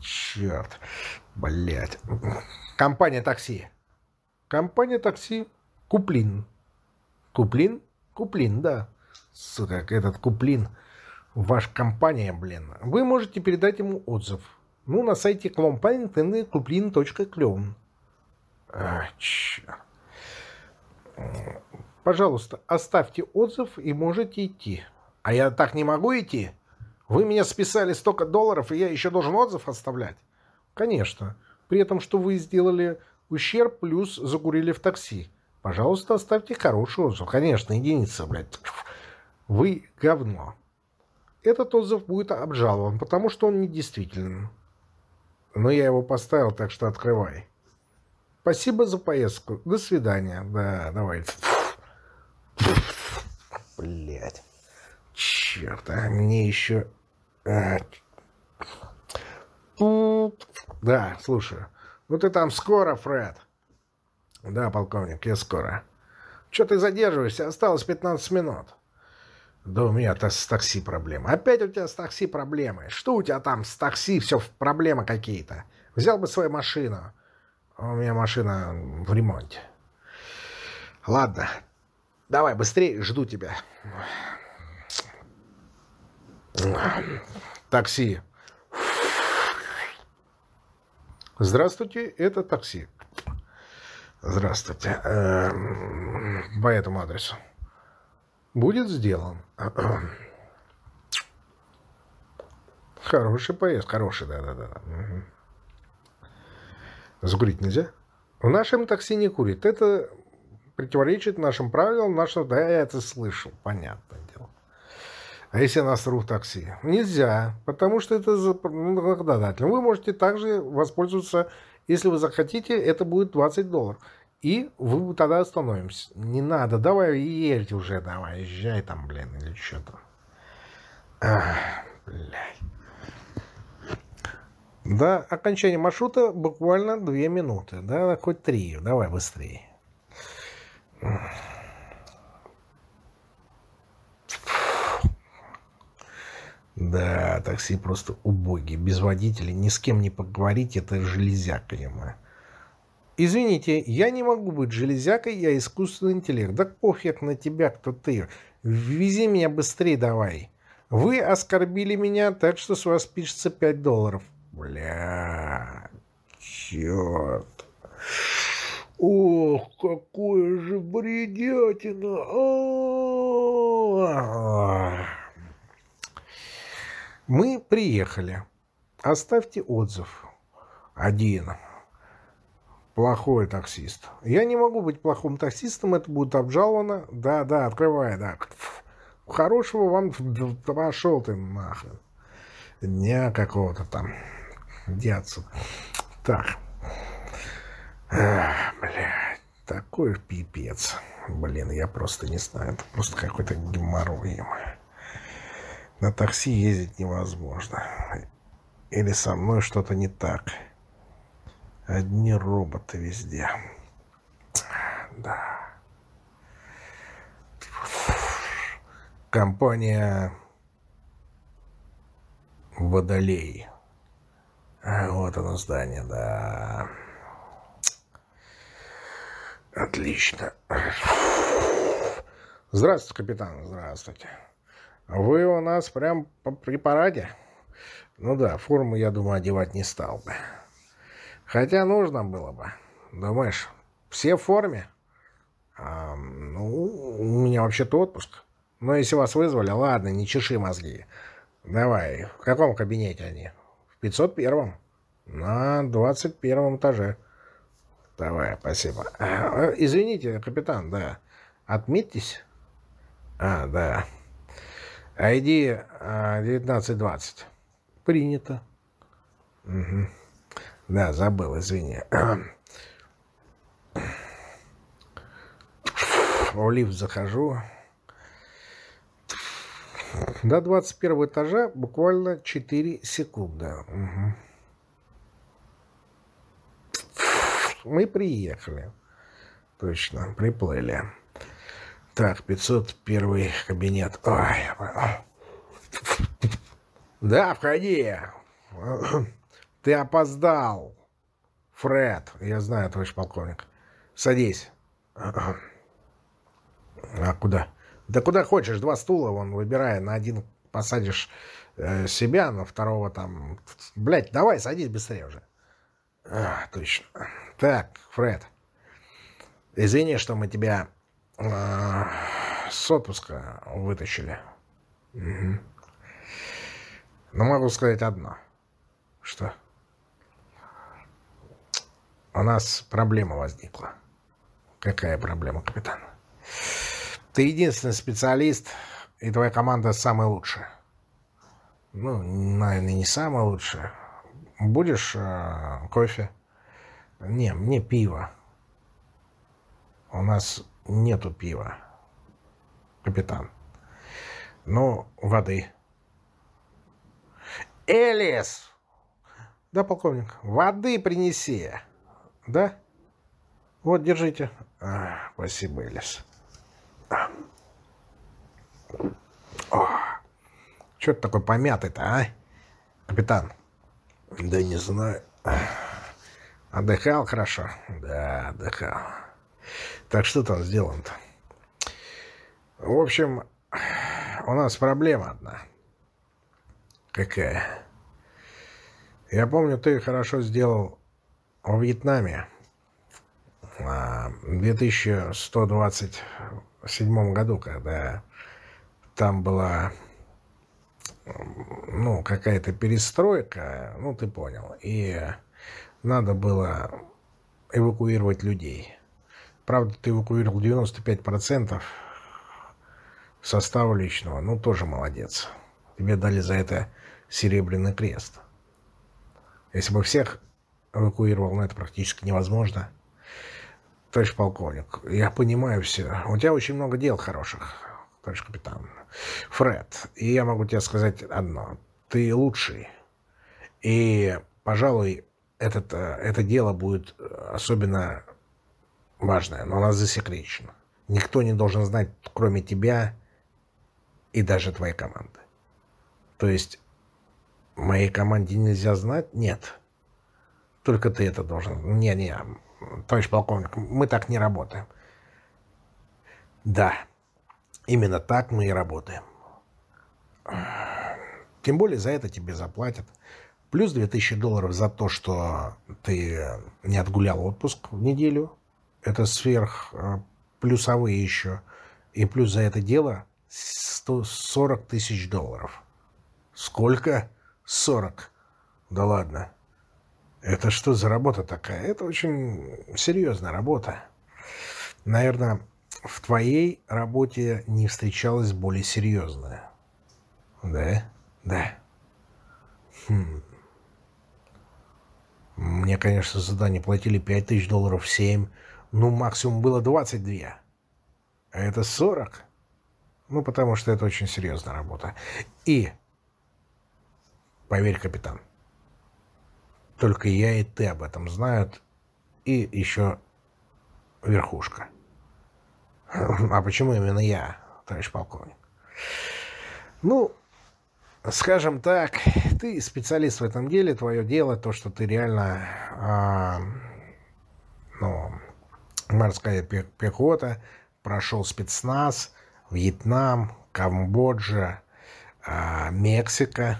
Черт. Блять. Компания такси. Компания такси Куплин. Куплин? Куплин, да. Сука, этот Куплин. Ваша компания, блин. Вы можете передать ему отзыв. Ну, на сайте куплин.клен. А. Пожалуйста, оставьте отзыв и можете идти. А я так не могу идти? Вы меня списали столько долларов, и я еще должен отзыв оставлять? Конечно. При этом, что вы сделали ущерб, плюс закурили в такси. Пожалуйста, оставьте хороший отзыв. Конечно, единица, блядь. Вы говно. Этот отзыв будет обжалован, потому что он недействителен. Но я его поставил, так что открывай. Спасибо за поездку. До свидания. Да, давай. Блять. Черт, а мне еще... А... Да, слушаю. Ну ты там скоро, Фред? Да, полковник, я скоро. Че ты задерживаешься? Осталось 15 минут. Да у меня-то с такси проблемы. Опять у тебя с такси проблемы. Что у тебя там с такси? Все проблемы какие-то. Взял бы свою машину. У меня машина в ремонте. Ладно, давай быстрее, жду тебя. Такси. Здравствуйте, это такси. Здравствуйте. Эм, по этому адресу. Будет сделан. Хороший поезд, хороший, да-да-да. Закурить нельзя? В нашем такси не курит. Это противоречит нашим правилам. Нашего... Да, я это слышал. Понятное дело. А если я насру в такси? Нельзя, потому что это законодательно. Вы можете также воспользоваться, если вы захотите, это будет 20 долларов. И вы тогда остановимся. Не надо, давай едь уже, давай, езжай там, блин, или что там. Ах, блядь. До окончания маршрута буквально две минуты. Да, хоть три. Давай быстрее. Да, такси просто убогий, без водителя, ни с кем не поговорить, это железяка, понимаю. Извините, я не могу быть железякой, я искусственный интеллект. Да пофиг на тебя, кто ты. Вези меня быстрее давай. Вы оскорбили меня, так что с вас пишется 5 долларов. Бля, черт. Ох, какое же бредятина. А Мы приехали. Оставьте отзыв. Один плохой таксист. Я не могу быть плохим таксистом, это будет обжаловано. Да, да, открывай, да. Хорошего вам пошел ты нахрен. Дня какого-то там. Отсюда? Так. Эх, блядь, такой пипец. Блин, я просто не знаю. Это просто какой-то геморрой. На такси ездить невозможно. Или со мной что-то не так. Одни роботы везде. Да. Компания Водолей. А, вот оно здание, да. Отлично. Здравствуйте, капитан. Здравствуйте. Вы у нас прям при параде? Ну да, форму, я думаю, одевать не стал бы. Хотя нужно было бы. Думаешь, все в форме? А, ну, у меня вообще-то отпуск. Но если вас вызвали, ладно, не чеши мозги. Давай, в каком кабинете они? В 501-м? На 21 этаже. Давай, спасибо. А, извините, капитан, да. Отметьтесь. А, да. ID 1920. Принято. Угу. Да, забыл, извини. В лифт захожу. До 21 этажа буквально 4 секунды. Угу. Мы приехали. Точно, приплыли. Так, 501 кабинет. Ой. Да, входи. Ты опоздал. Фред, я знаю, товарищ полковник. Садись. А куда? Да куда хочешь, два стула, вон, выбирай. На один посадишь э, себя, на второго там... Блять, давай, садись быстрее уже. А, точно. Так, Фред, извини, что мы тебя с отпуска вытащили. Угу. Но могу сказать одно. Что? у нас проблема возникла. Какая проблема, капитан? Ты единственный специалист, и твоя команда самая лучшая. Ну, наверное, не самая лучшая. Будешь э, кофе? Не, мне пиво. У нас нету пива, капитан. Ну, воды. Элис! Да, полковник, воды принеси. Да? Вот, держите. А, спасибо, Элис. Что ты такой помятый-то, а? Капитан. Да не знаю. Отдыхал хорошо? Да, отдыхал. Так что там сделано-то? В общем, у нас проблема одна. Какая? Я помню, ты хорошо сделал о Вьетнаме в 2127 году, когда там была ну, какая-то перестройка, ну, ты понял, и надо было эвакуировать людей. Правда, ты эвакуировал 95% состава личного, ну, тоже молодец. Тебе дали за это серебряный крест. Если бы всех эвакуировал, но это практически невозможно. товарищ полковник, я понимаю все. У тебя очень много дел хороших, товарищ капитан. Фред, и я могу тебе сказать одно. Ты лучший. И, пожалуй, этот, э, это дело будет особенно важное, но у нас засекречено. Никто не должен знать, кроме тебя и даже твоей команды. То есть моей команде нельзя знать? Нет. Только ты это должен. Не-не, товарищ полковник, мы так не работаем. Да, именно так мы и работаем. Тем более за это тебе заплатят. Плюс 2000 долларов за то, что ты не отгулял отпуск в неделю. Это сверх э, плюсовые еще. И плюс за это дело 140 тысяч долларов. Сколько? 40. Да ладно. Это что за работа такая? Это очень серьезная работа. Наверное, в твоей работе не встречалась более серьезная. Да? Да. Хм. Мне, конечно, задание платили 5000 долларов, 7. Ну, максимум было 22. А это 40. Ну, потому что это очень серьезная работа. И, поверь, капитан, только я и ты об этом знают, и еще верхушка. А почему именно я, товарищ полковник? Ну, скажем так, ты специалист в этом деле, твое дело, то, что ты реально, а, ну, морская пехота, прошел спецназ, Вьетнам, Камбоджа, а, Мексика,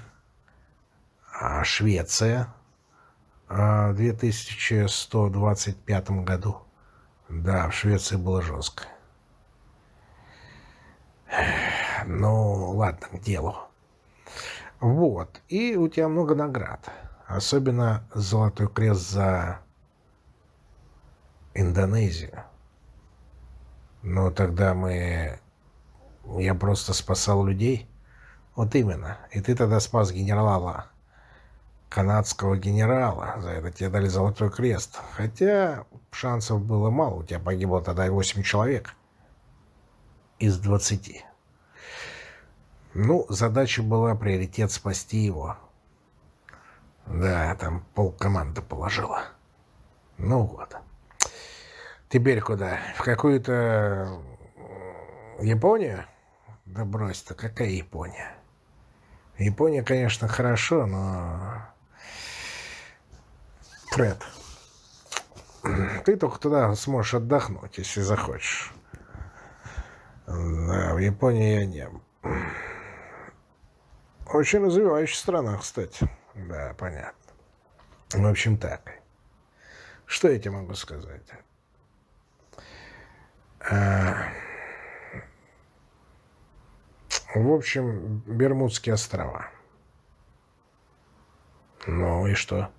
а, Швеция а, в 2125 году. Да, в Швеции было жестко. Ну, ладно, к делу. Вот. И у тебя много наград. Особенно Золотой крест за Индонезию. Но тогда мы... Я просто спасал людей. Вот именно. И ты тогда спас генерала, канадского генерала. За это тебе дали Золотой крест. Хотя шансов было мало. У тебя погибло тогда 8 человек из 20. Ну, задача была приоритет спасти его. Да, там пол команды положила. Ну вот. Теперь куда? В какую-то Японию? Да брось-то, какая Япония? Япония, конечно, хорошо, но... Фред, ты только туда сможешь отдохнуть, если захочешь. Да, в Японии я не очень развивающая страна, кстати. Да, понятно. В общем, так. Что я тебе могу сказать? А... В общем, Бермудские острова. Ну и что?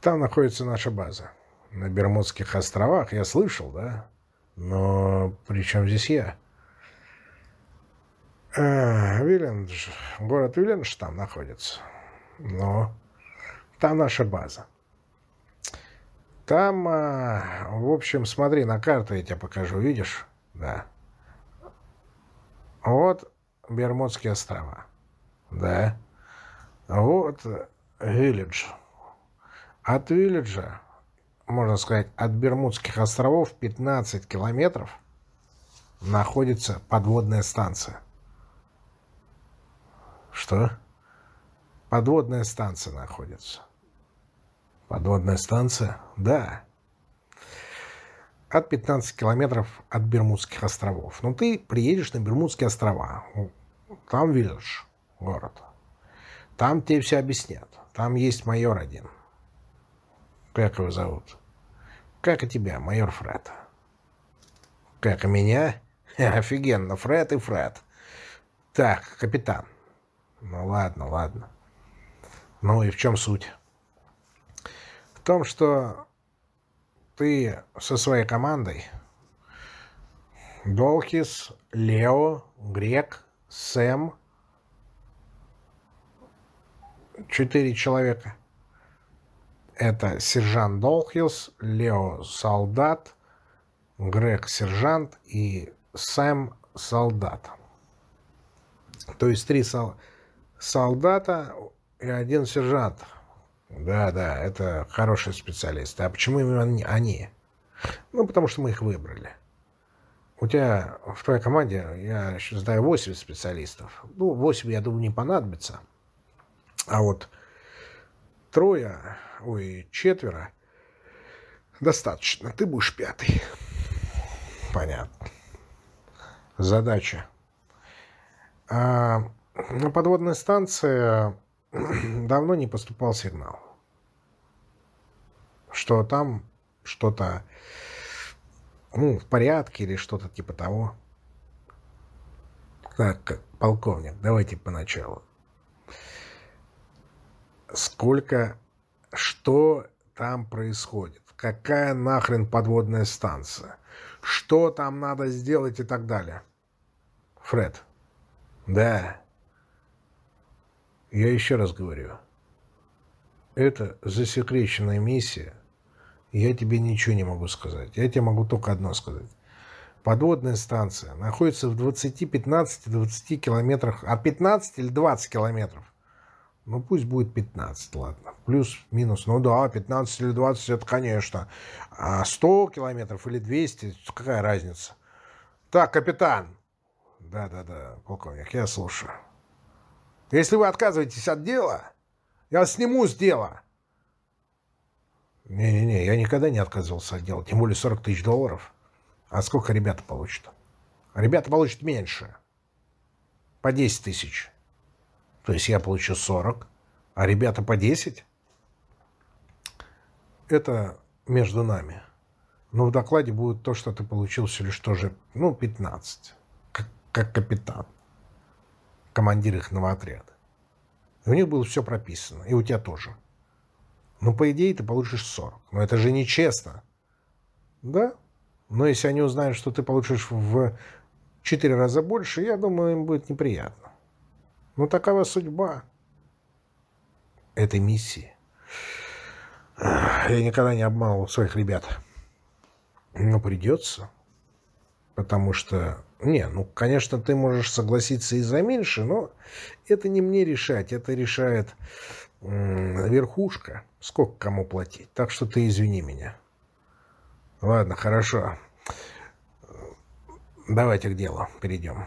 Там находится наша база. На Бермудских островах, я слышал, да? Но при чем здесь я? А, Виллендж, город Виллендж там находится. Но там наша база. Там, а, в общем, смотри, на карту я тебе покажу, видишь? Да. Вот Бермудские острова. Да. Вот Вилледж. От Вилледжа, можно сказать, от Бермудских островов 15 километров находится подводная станция. Что? Подводная станция находится. Подводная станция? Да. От 15 километров от Бермудских островов. Но ты приедешь на Бермудские острова. Там Вилледж, город. Там тебе все объяснят. Там есть майор один. Как его зовут? Как и тебя, майор Фред. Как и меня? Офигенно, Фред и Фред. Так, капитан. Ну ладно, ладно. Ну и в чем суть? В том, что ты со своей командой Долхис, Лео, Грек, Сэм, четыре человека. Это сержант Долхилс, Лео солдат, Грег сержант и Сэм солдат. То есть три сол солдата и один сержант. Да, да, это хорошие специалисты. А почему именно они? Ну, потому что мы их выбрали. У тебя в твоей команде, я сейчас знаю, 8 специалистов. Ну, 8, я думаю, не понадобится. А вот трое, ой, четверо достаточно. Ты будешь пятый. Понятно. Задача. А на подводной станции давно не поступал сигнал, что там что-то ну, в порядке или что-то типа того. Так, полковник, давайте поначалу. Сколько, что там происходит? Какая нахрен подводная станция? Что там надо сделать и так далее? Фред. Да. Я еще раз говорю. Это засекреченная миссия. Я тебе ничего не могу сказать. Я тебе могу только одно сказать. Подводная станция находится в 20, 15, 20 километрах. А 15 или 20 километров? Ну, пусть будет 15, ладно. Плюс-минус. Ну да, 15 или 20, это конечно. А 100 километров или 200, какая разница? Так, капитан. Да-да-да, полковник, я слушаю. Если вы отказываетесь от дела, я сниму с дела. Не-не-не, я никогда не отказывался от дела, тем более 40 тысяч долларов. А сколько ребята получат? Ребята получат меньше. По 10 тысяч. То есть я получу 40, а ребята по 10? Это между нами. Но в докладе будет то, что ты получил всего лишь тоже, ну, 15. Как, как капитан командир их новоотряда. И у них было все прописано, и у тебя тоже. Ну, по идее, ты получишь 40. Но это же нечестно. Да? Но если они узнают, что ты получишь в 4 раза больше, я думаю, им будет неприятно. Ну, такова судьба этой миссии. Я никогда не обманывал своих ребят. Но придется. Потому что не, ну, конечно, ты можешь согласиться и за меньше, но это не мне решать, это решает верхушка, сколько кому платить. Так что ты извини меня. Ладно, хорошо. Давайте к делу перейдем.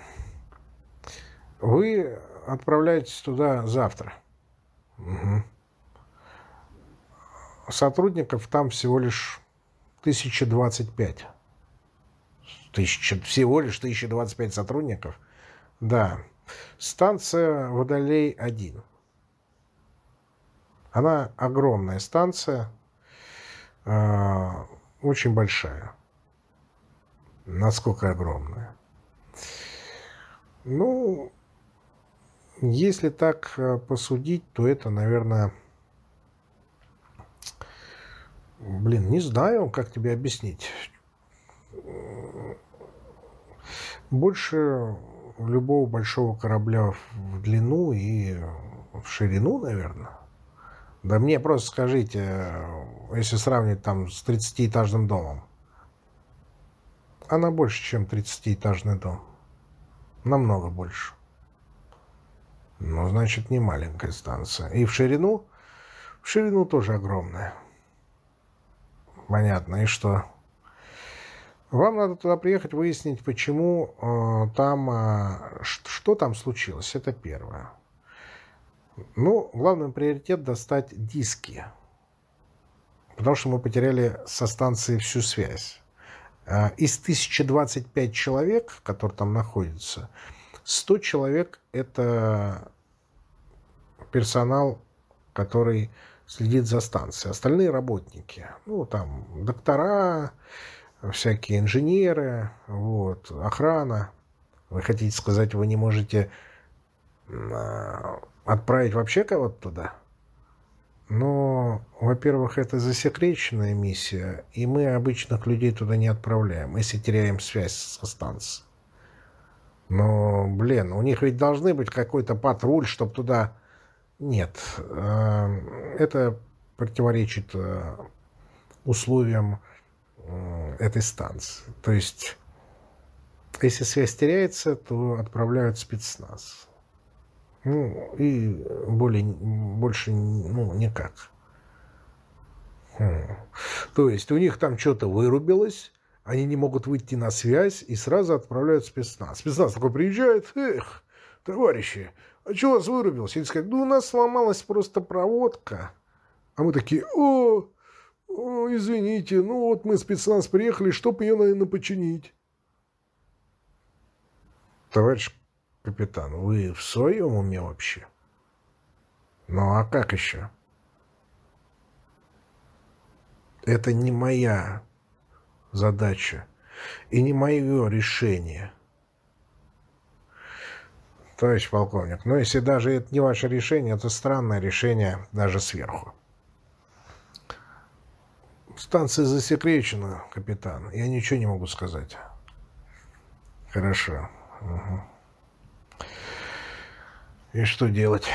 Вы отправляетесь туда завтра. Угу. Сотрудников там всего лишь 1025 тысяча, всего лишь 1025 сотрудников. Да. Станция Водолей-1. Она огромная станция, э, очень большая. Насколько огромная? Ну, если так э, посудить, то это, наверное... Блин, не знаю, как тебе объяснить больше любого большого корабля в длину и в ширину, наверное. Да мне просто скажите, если сравнивать там с 30-этажным домом. Она больше, чем 30-этажный дом. Намного больше. Ну, значит, не маленькая станция. И в ширину? В ширину тоже огромная. Понятно. И что? Вам надо туда приехать, выяснить, почему э, там, э, что там случилось. Это первое. Ну, главный приоритет достать диски. Потому что мы потеряли со станции всю связь. Э, из 1025 человек, которые там находятся, 100 человек – это персонал, который следит за станцией. Остальные работники. Ну, там, доктора, всякие инженеры, вот, охрана. Вы хотите сказать, вы не можете а, отправить вообще кого-то туда? Но, во-первых, это засекреченная миссия, и мы обычных людей туда не отправляем, если теряем связь со станцией. Но, блин, у них ведь должны быть какой-то патруль, чтобы туда... Нет, а, это противоречит э, условиям э, этой станции. То есть, если связь теряется, то отправляют спецназ. Ну, и более, больше, ну, никак. Хм. То есть, у них там что-то вырубилось, они не могут выйти на связь и сразу отправляют спецназ. Спецназ такой приезжает, эх, товарищи, а что у вас вырубилось? Они сказать, ну, у нас сломалась просто проводка. А мы такие, о, о, извините, ну вот мы спецназ приехали, чтобы ее, наверное, починить. Товарищ капитан, вы в своем уме вообще? Ну а как еще? Это не моя задача и не мое решение. Товарищ полковник, ну если даже это не ваше решение, это странное решение даже сверху. Станция засекречена, капитан. Я ничего не могу сказать. Хорошо. Угу. И что делать?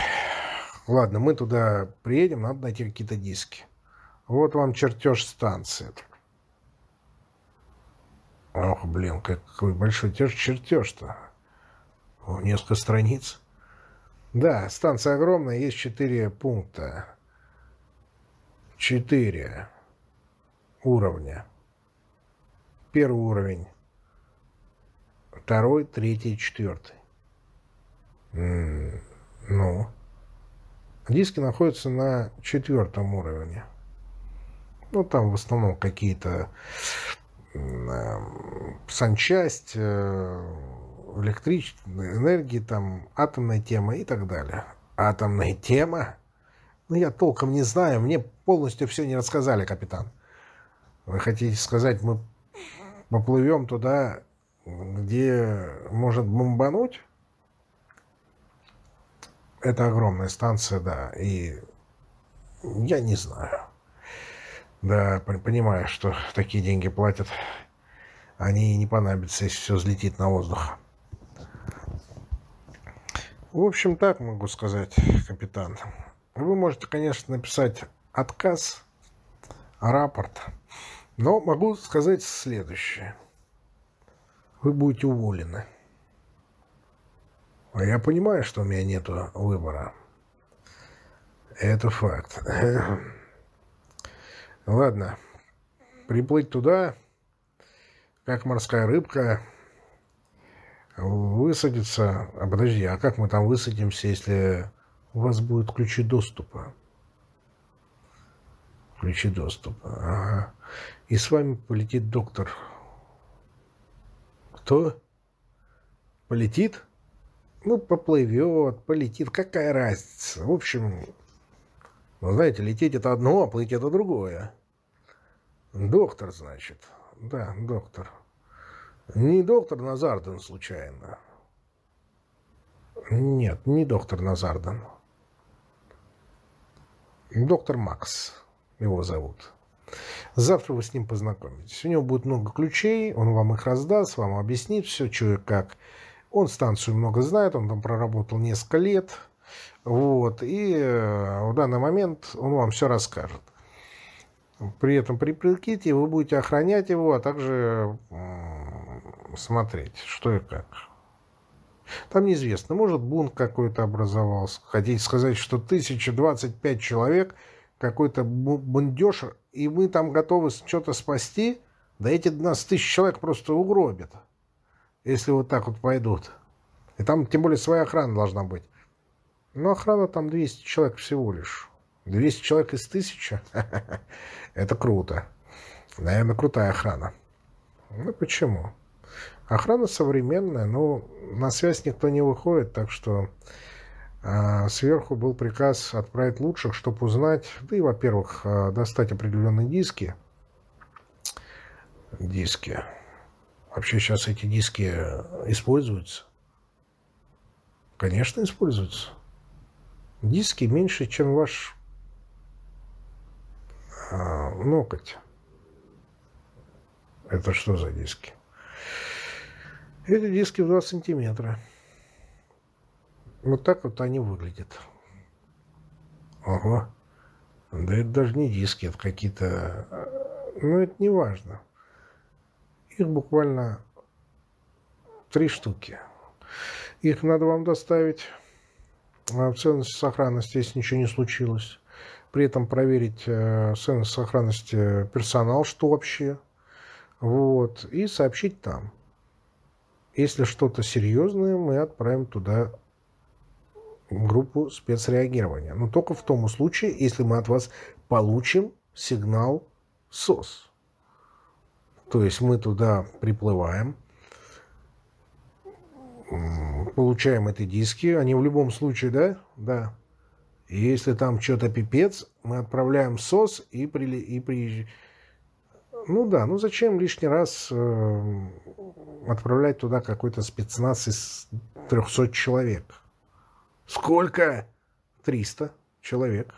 Ладно, мы туда приедем, надо найти какие-то диски. Вот вам чертеж станции. Ох, блин, какой большой чертеж-то. Несколько страниц. Да, станция огромная, есть четыре пункта. Четыре уровня. Первый уровень. Второй, третий, четвертый. Ну, диски находятся на четвертом уровне. Ну, там в основном какие-то э, санчасть, э, электричество, энергии, там, атомная тема и так далее. Атомная тема? Ну, я толком не знаю, мне полностью все не рассказали, капитан. Вы хотите сказать, мы поплывем туда, где может бомбануть? Это огромная станция, да, и я не знаю. Да, понимаю, что такие деньги платят. Они не понадобятся, если все взлетит на воздух. В общем, так могу сказать, капитан. Вы можете, конечно, написать отказ, рапорт, но могу сказать следующее. Вы будете уволены. А я понимаю, что у меня нет выбора. Это факт. Ладно, приплыть туда, как морская рыбка, высадиться... А подожди, а как мы там высадимся, если у вас будут ключи доступа? Ключи доступа, ага. И с вами полетит доктор. Кто? Полетит? Ну, поплывет, полетит, какая разница? В общем, ну, знаете, лететь это одно, а плыть это другое. Доктор, значит. Да, доктор. Не доктор Назарден, случайно. Нет, не доктор Назарден. Доктор Макс его зовут. Завтра вы с ним познакомитесь. У него будет много ключей, он вам их раздаст, вам объяснит все, что и как. Он станцию много знает, он там проработал несколько лет. Вот, и э, в данный момент он вам все расскажет. При этом при приките вы будете охранять его, а также смотреть, что и как. Там неизвестно, может бунт какой-то образовался. Хотите сказать, что 1025 человек, какой-то бундеж, и мы там готовы что-то спасти? Да эти нас тысяч человек просто угробят, если вот так вот пойдут. И там тем более своя охрана должна быть. Но охрана там 200 человек всего лишь. 200 человек из тысячи? Это круто. Наверное, крутая охрана. Ну, почему? Охрана современная, но на связь никто не выходит, так что сверху был приказ отправить лучших, чтобы узнать, да и, во-первых, а, достать определенные диски. Диски. Вообще сейчас эти диски используются? Конечно, используются. Диски меньше, чем ваш а, ноготь. Это что за диски? Эти диски в 2 сантиметра. Вот так вот они выглядят. Ого. Да это даже не диски, это какие-то... Ну, это не важно. Их буквально три штуки. Их надо вам доставить в ценности сохранности, если ничего не случилось. При этом проверить э, ценность сохранности персонал, что вообще. Вот. И сообщить там. Если что-то серьезное, мы отправим туда группу спецреагирования. Но только в том случае, если мы от вас получим сигнал СОС. То есть мы туда приплываем, получаем эти диски, они в любом случае, да? Да. И если там что-то пипец, мы отправляем СОС и, при, и при... Ну да, ну зачем лишний раз э, отправлять туда какой-то спецназ из 300 человек? Сколько? 300 человек.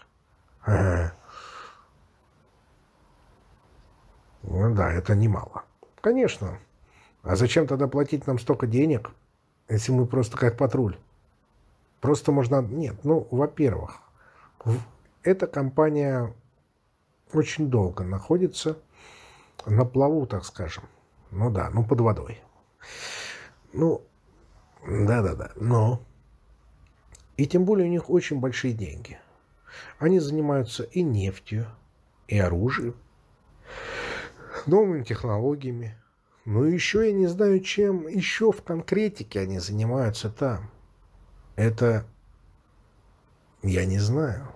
Ну да, это немало. Конечно. А зачем тогда платить нам столько денег, если мы просто как патруль? Просто можно... Нет, ну, во-первых, эта компания очень долго находится на плаву, так скажем. Ну да, ну под водой. Ну, да-да-да, но... И тем более у них очень большие деньги. Они занимаются и нефтью, и оружием, новыми технологиями. Но еще я не знаю, чем еще в конкретике они занимаются там. Это я не знаю.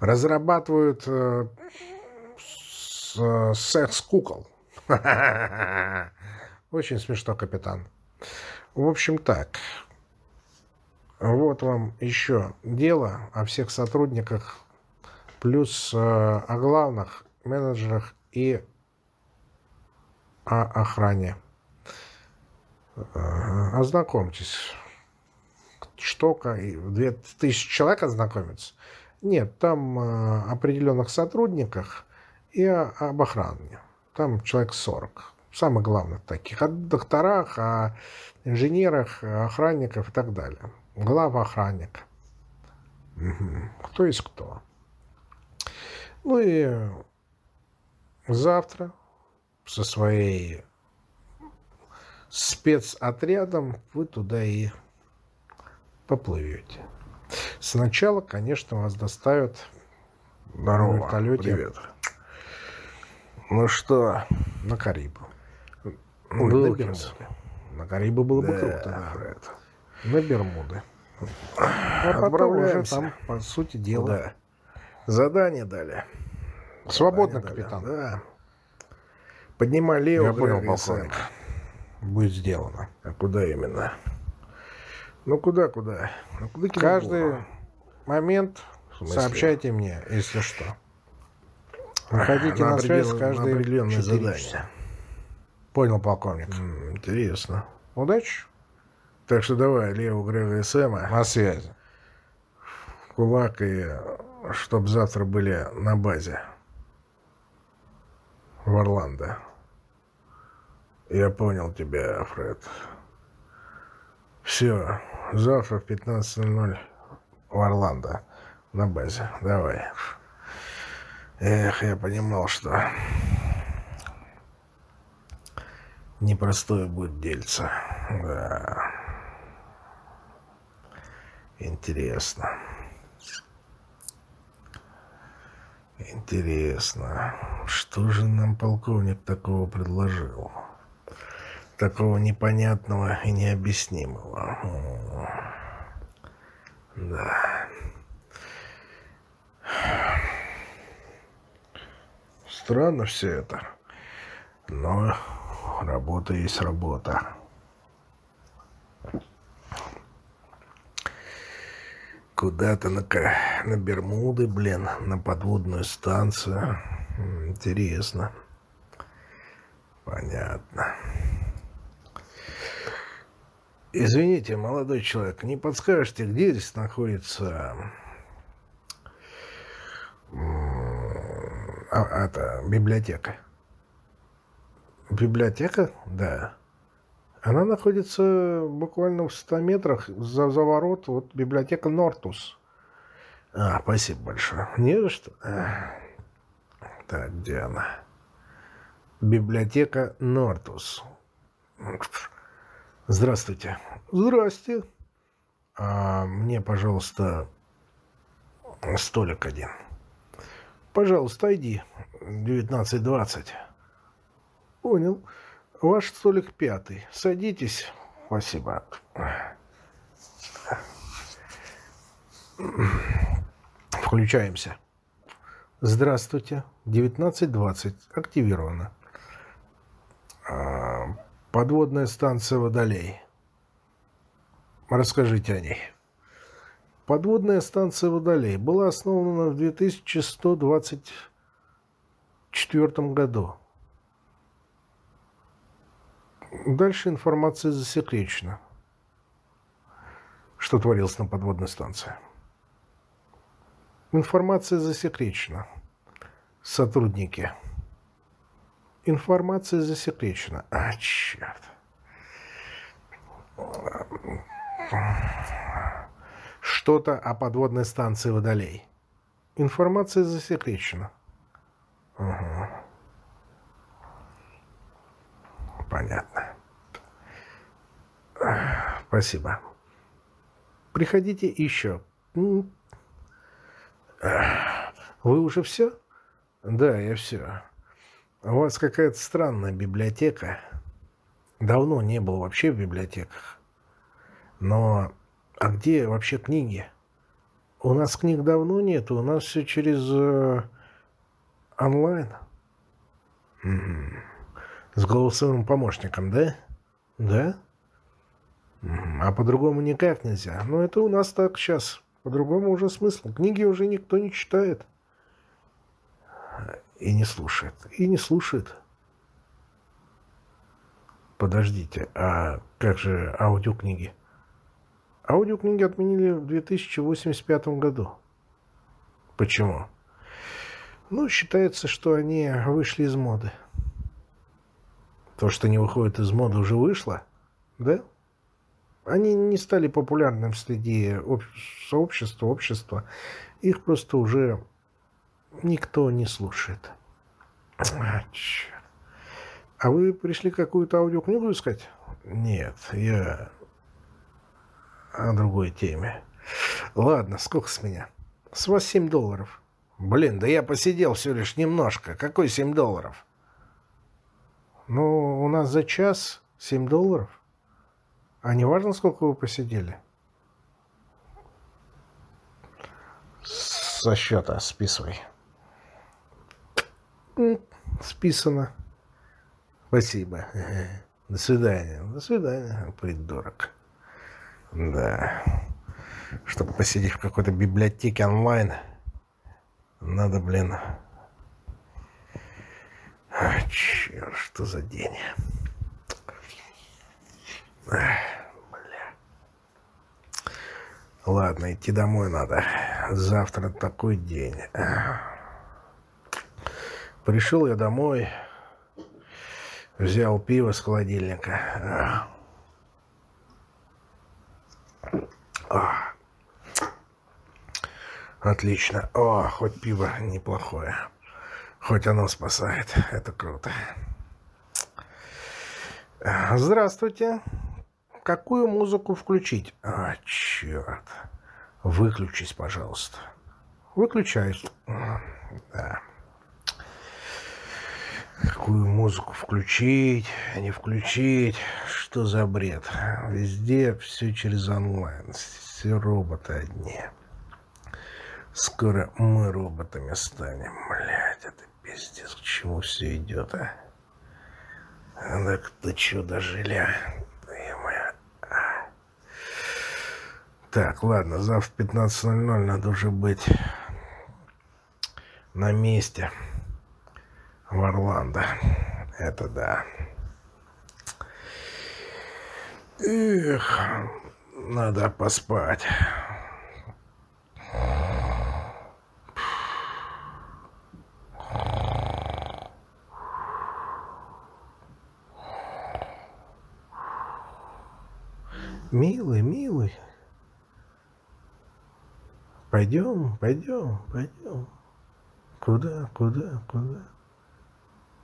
Разрабатывают э, э, секс-кукол. Очень смешно, капитан. В общем, так. Вот вам еще дело о всех сотрудниках, плюс э, о главных менеджерах и о охране. Э, ознакомьтесь. И две тысячи человек ознакомиться. Нет, там э, определенных сотрудниках и о, об охране. Там человек 40. Самое главное таких. О докторах, о инженерах, охранниках и так далее. Глава охранника. Угу. Кто есть кто. Ну и завтра со своей спецотрядом вы туда и поплывете. Сначала, конечно, вас доставят Здорово, на вертолете. Привет. Ну что, на Карибу. Ой, на Карибу было бы да, круто. Да. Фред. На Бермуды. А потом уже там, по сути дела. Да. Задание дали. Свободно, капитан. Да. Поднимай лево. Я понял, полковник. Будет сделано. А куда именно? Ну куда, куда? Ну, куда Каждый момент сообщайте мне, если что. Выходите на, на связь каждый определенное задание. Понял, полковник. М -м, интересно. Удачи. Так что давай, Лео, Грега и Сэма. На связи. Кулак и чтоб завтра были на базе. В Орландо. Я понял тебя, Фред. Все, завтра в 15.00 в Орландо на базе. Давай. Эх, я понимал, что непростое будет дельце. Да. Интересно. Интересно, что же нам полковник такого предложил? Такого непонятного и необъяснимого. Да. Странно все это. Но работа есть работа. Куда-то на, на Бермуды, блин, на подводную станцию. Интересно. Понятно. Извините, молодой человек, не подскажете, где здесь находится а, это, библиотека. Библиотека? Да. Она находится буквально в 100 метрах за, за ворот, вот библиотека Нортус. А, спасибо большое. Не за что. Так, где она? Библиотека Нортус. Здравствуйте. Здрасте. А мне, пожалуйста, столик один. Пожалуйста, иди. 19.20. Понял. Ваш столик пятый. Садитесь. Спасибо. Включаемся. Здравствуйте. 19.20. Активировано. А, подводная станция Водолей. Расскажите о ней. Подводная станция Водолей была основана в 2124 году. Дальше информация засекречена. Что творилось на подводной станции? Информация засекречена. Сотрудники. Информация засекречена. А, черт. Что-то о подводной станции Водолей. Информация засекречена. Угу. Понятно. Спасибо. Приходите еще. Вы уже все? Да, я все. У вас какая-то странная библиотека. Давно не был вообще в библиотеках. Но а где вообще книги? У нас книг давно нет, у нас все через э, онлайн. Угу. С голосовым помощником, да? Да? А по-другому никак нельзя. Но это у нас так сейчас. По-другому уже смысл. Книги уже никто не читает. И не слушает. И не слушает. Подождите, а как же аудиокниги? Аудиокниги отменили в 2085 году. Почему? Ну, считается, что они вышли из моды. То, что не выходит из моды, уже вышло, да? Они не стали популярным среди сообщества, общества. Их просто уже никто не слушает. А, черт. а вы пришли какую-то аудиокнигу искать? Нет, я о другой теме. Ладно, сколько с меня? С вас 7 долларов. Блин, да я посидел всего лишь немножко. Какой 7 долларов? Ну, у нас за час 7 долларов. А не важно, сколько вы посидели? Со счета списывай. Списано. Спасибо. До свидания. До свидания, придурок. Да. Чтобы посидеть в какой-то библиотеке онлайн, надо, блин... А, черт, что за день. Бля. Ладно, идти домой надо. Завтра такой день. Пришел я домой, взял пиво с холодильника. О, отлично. О, хоть пиво неплохое. Хоть оно спасает. Это круто. Здравствуйте. Какую музыку включить? А, черт. Выключись, пожалуйста. Выключаюсь. Да. Какую музыку включить, не включить? Что за бред? Везде все через онлайн. Все роботы одни. Скоро мы роботами станем. Это пиздец. К чему все идет, а? Так ты что дожили, а? Так, ладно, завтра в 15.00 надо уже быть на месте в Орландо. Это да. Эх, надо поспать. Милый, милый. Пойдем, пойдем, пойдем. Куда, куда, куда?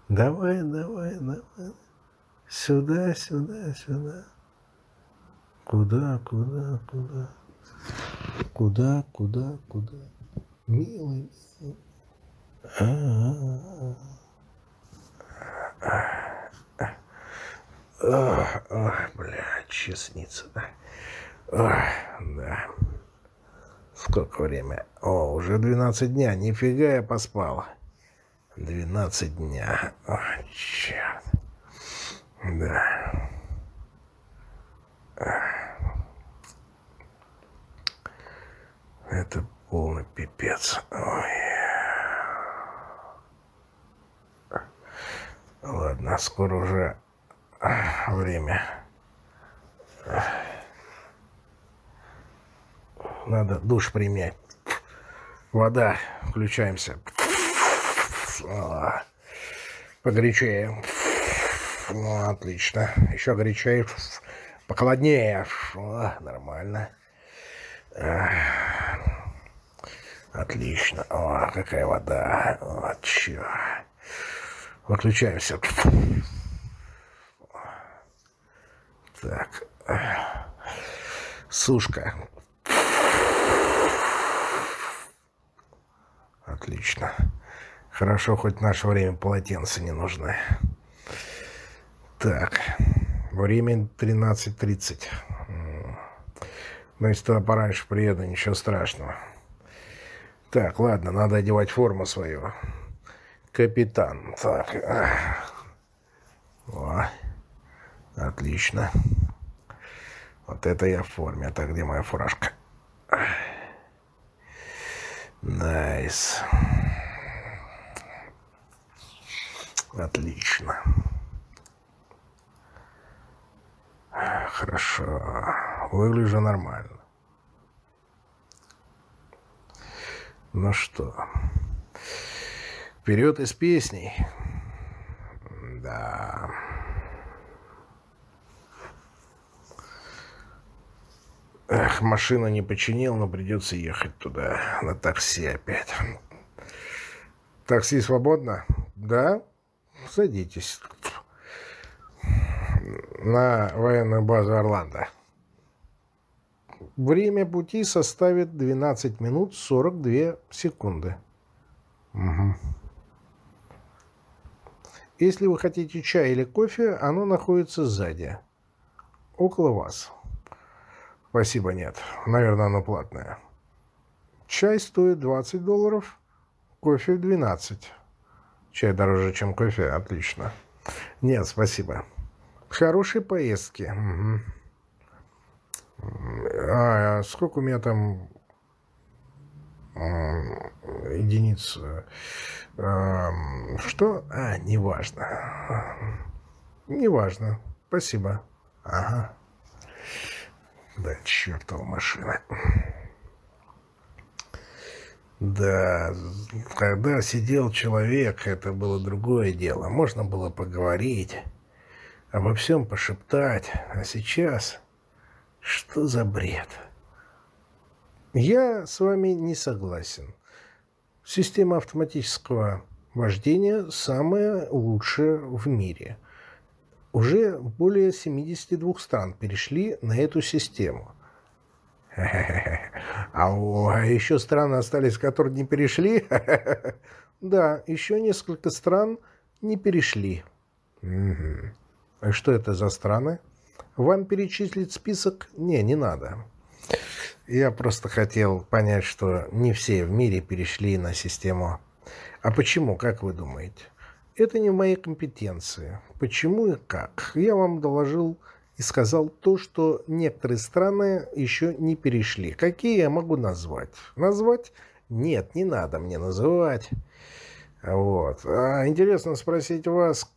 Давай, давай, давай. Сюда, сюда, сюда. Куда, куда, куда? Куда, куда, куда? Милый, милый. А -а -а. Ох, ох, бля, честница. Ох, да. Сколько время? О, уже 12 дня. Нифига я поспал. 12 дня. О, черт. Да. Это полный пипец. Ой. Ладно, скоро уже время. Надо душ принять. Вода. Включаемся. Погорячее. Ну, отлично. Еще горячее. Похолоднее. О, нормально. Отлично. О, какая вода. Вот чё. Выключаемся. Так. Сушка. Отлично. Хорошо, хоть в наше время полотенца не нужны. Так. Время 13.30. Ну, если туда пораньше приеду, ничего страшного. Так, ладно, надо одевать форму свою. Капитан. Так. О, отлично. Вот это я в форме. Так, где моя фуражка? Nice. Отлично. Хорошо. Выгляжу нормально. Ну что, вперед из песней. Да. Эх, машину не починил, но придется ехать туда, на такси опять. Такси свободно? Да? Садитесь. На военную базу Орландо. Время пути составит 12 минут 42 секунды. Угу. Если вы хотите чай или кофе, оно находится сзади. Около вас. Спасибо, нет. Наверное, оно платное. Чай стоит 20 долларов, кофе 12. Чай дороже, чем кофе? Отлично. Нет, спасибо. Хорошей поездки. Угу. А, сколько у меня там единиц? Что? А, неважно. Неважно. Спасибо. Ага. Да, чертова машина. Да, когда сидел человек, это было другое дело. Можно было поговорить, обо всем пошептать. А сейчас... Что за бред? Я с вами не согласен. Система автоматического вождения самая лучшая в мире. Уже более 72 стран перешли на эту систему. А еще страны остались, которые не перешли? Да, еще несколько стран не перешли. А что это за страны? Вам перечислить список? Не, не надо. Я просто хотел понять, что не все в мире перешли на систему. А почему, как вы думаете? Это не в моей компетенции. Почему и как? Я вам доложил и сказал то, что некоторые страны еще не перешли. Какие я могу назвать? Назвать? Нет, не надо мне называть. Вот. А интересно спросить вас,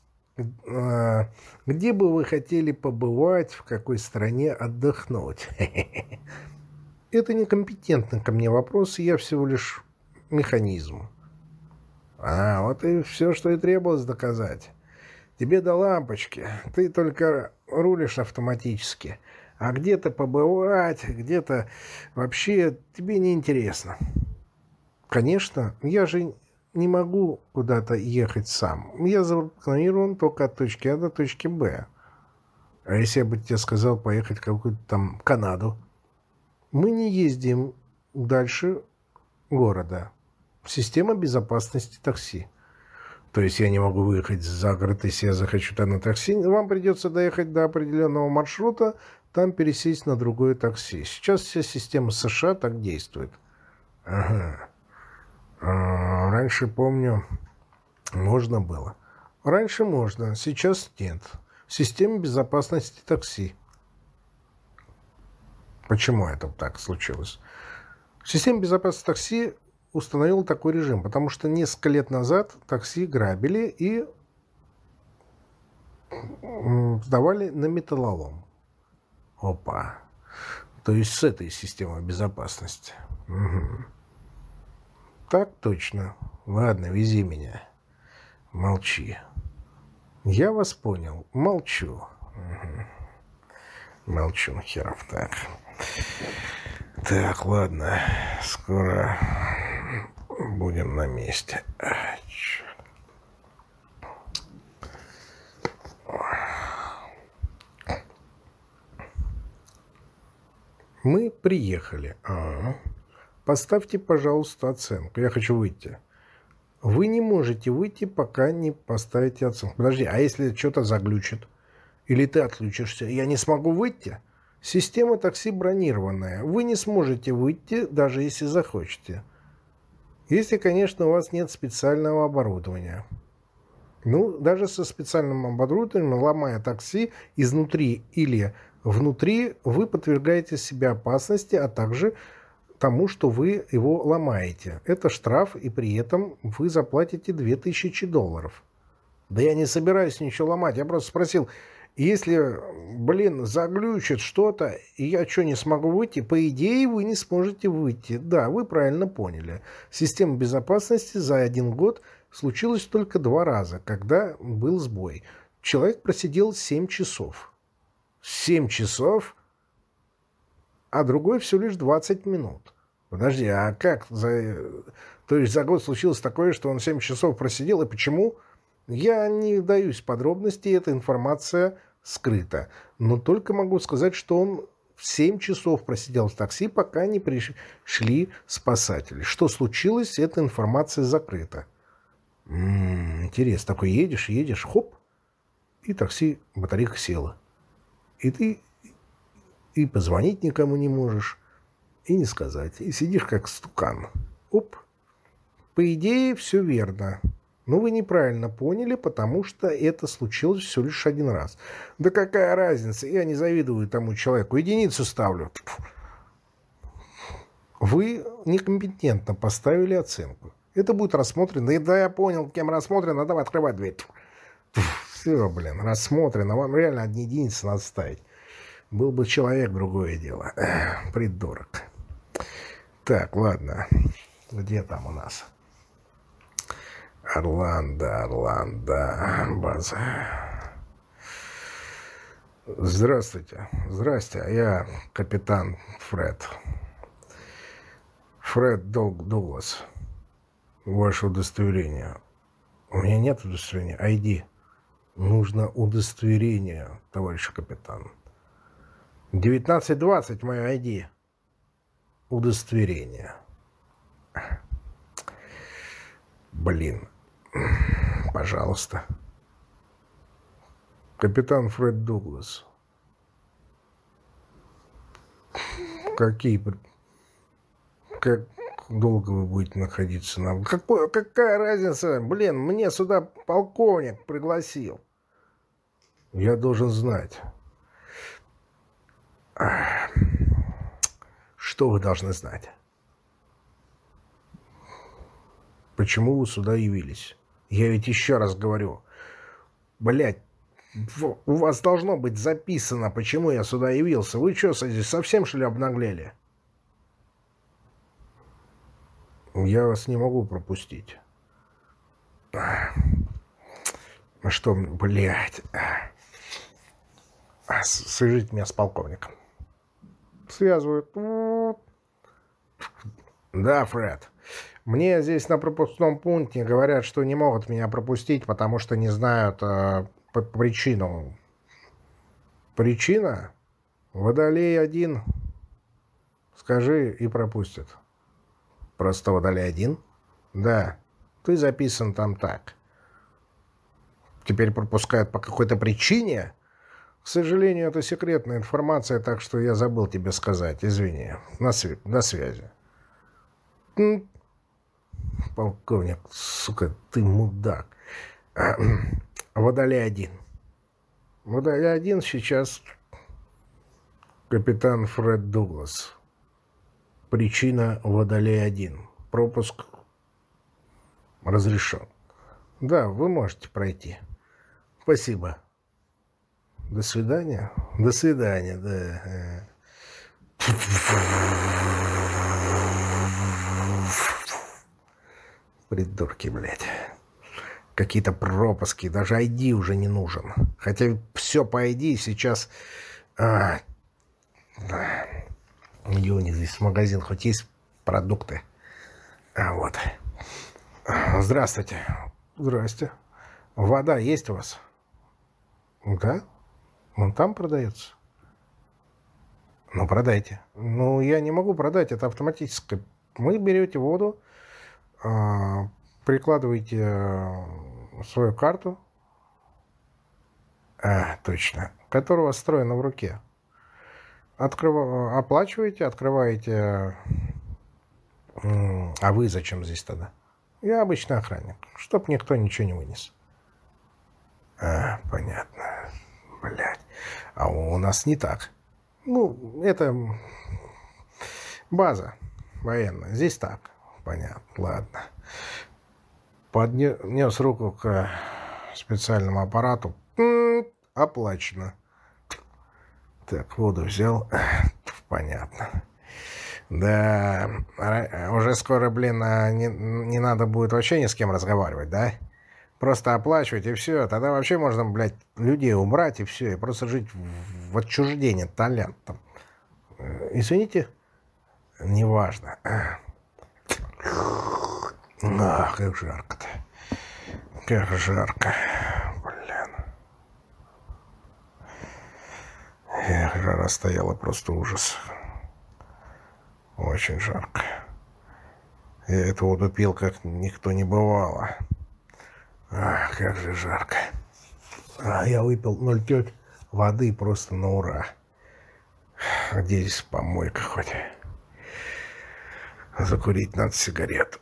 а, где бы вы хотели побывать, в какой стране отдохнуть? Это некомпетентный ко мне вопрос, я всего лишь механизм. А, вот и все, что и требовалось доказать. Тебе до лампочки, ты только рулишь автоматически. А где-то побывать, где-то вообще тебе не интересно. Конечно, я же не могу куда-то ехать сам. Я запланирован только от точки А до точки Б. А если я бы тебе сказал поехать в какую-то там Канаду? Мы не ездим дальше города. Система безопасности такси. То есть я не могу выехать за город, если я захочу там на такси. Вам придется доехать до определенного маршрута, там пересесть на другое такси. Сейчас вся система США так действует. Ага. А, раньше, помню, можно было. Раньше можно, сейчас нет. Система безопасности такси. Почему это так случилось? Система безопасности такси установила такой режим, потому что несколько лет назад такси грабили и сдавали на металлолом. Опа. То есть с этой системой безопасности. Угу. Так точно. Ладно, вези меня. Молчи. Я вас понял. Молчу. Угу. Молчу, херов так. Так, ладно. Скоро будем на месте. Мы приехали. А -а -а. Поставьте, пожалуйста, оценку. Я хочу выйти. Вы не можете выйти, пока не поставите оценку. Подожди, а если что-то заглючит? Или ты отключишься? Я не смогу выйти? Система такси бронированная. Вы не сможете выйти, даже если захочете. Если, конечно, у вас нет специального оборудования. Ну, даже со специальным оборудованием, ломая такси изнутри или внутри, вы подвергаете себя опасности, а также тому, что вы его ломаете. Это штраф, и при этом вы заплатите 2000 долларов. Да я не собираюсь ничего ломать. Я просто спросил, если, блин, заглючит что-то, и я что, не смогу выйти, по идее вы не сможете выйти. Да, вы правильно поняли. Система безопасности за один год случилась только два раза, когда был сбой. Человек просидел 7 часов. 7 часов? а другой всего лишь 20 минут. Подожди, а как? За... То есть за год случилось такое, что он 7 часов просидел, и почему? Я не даюсь подробности, эта информация скрыта. Но только могу сказать, что он в 7 часов просидел в такси, пока не пришли спасатели. Что случилось, эта информация закрыта. М -м, интересно, такой едешь, едешь, хоп, и такси, батарейка села. И ты и позвонить никому не можешь, и не сказать. И сидишь как стукан. Оп. По идее, все верно. Но вы неправильно поняли, потому что это случилось всего лишь один раз. Да какая разница? Я не завидую тому человеку. Единицу ставлю. Вы некомпетентно поставили оценку. Это будет рассмотрено. Да я понял, кем рассмотрено. Давай открывать дверь. Все, блин, рассмотрено. Вам реально одни единицы надо ставить. Был бы человек, другое дело. Придурок. Так, ладно. Где там у нас? Орландо, Орландо, база. Здравствуйте. Здрасте, а я капитан Фред. Фред Дуглас. Ваше удостоверение. У меня нет удостоверения. ID. Нужно удостоверение, товарищ капитан. 1920 мое ID. Удостоверение. Блин. Пожалуйста. Капитан Фред Дуглас. Какие... Как долго вы будете находиться на... Какой, какая разница? Блин, мне сюда полковник пригласил. Я должен знать. Что вы должны знать? Почему вы сюда явились? Я ведь еще раз говорю. Блядь, у вас должно быть записано, почему я сюда явился. Вы что, здесь совсем, что ли, обнаглели? Я вас не могу пропустить. А что, блядь... Свяжите меня с полковником. связывают. Да, Фред. Мне здесь на пропускном пункте говорят, что не могут меня пропустить, потому что не знают э, причину. Причина? Водолей один. Скажи и пропустят. Просто водолей один? Да. Ты записан там так. Теперь пропускают по какой-то причине? К сожалению, это секретная информация, так что я забыл тебе сказать. Извини. На св... До связи. Полковник, сука, ты мудак. Водолей один. Водолей один сейчас капитан Фред Дуглас. Причина Водолей один. Пропуск разрешен. Да, вы можете пройти. Спасибо. До свидания. До свидания, да. Придурки, блядь. Какие-то пропуски. Даже ID уже не нужен. Хотя все по ID сейчас... А, да. Юни, здесь магазин, хоть есть продукты. А вот. Здравствуйте. Здрасте. Вода есть у вас? Да. Вон там продается. Ну, продайте. Ну, я не могу продать, это автоматически. Вы берете воду, прикладываете э, свою карту, а, точно, которая у встроена в руке. Открыв... Оплачиваете, открываете... А вы зачем здесь тогда? Я обычный охранник, чтоб никто ничего не вынес. А, понятно. Блядь. А у нас не так. Ну, это база военная. Здесь так. Понятно. Ладно. Поднес руку к специальному аппарату. Оплачено. Так, воду взял. Понятно. Да, уже скоро, блин, а не, не надо будет вообще ни с кем разговаривать, да? Просто оплачивать, и все. Тогда вообще можно, блядь, людей убрать, и все. И просто жить в, в отчуждении талантом. Э, извините? Неважно. Ах, как жарко-то. Как жарко. Блин. Эх, жара стояла просто ужас. Очень жарко. Я эту воду пил, как никто не бывало. Ах, как же жарко. А я выпил 0,5 воды просто на ура. Где здесь помойка хоть? Закурить надо сигарет.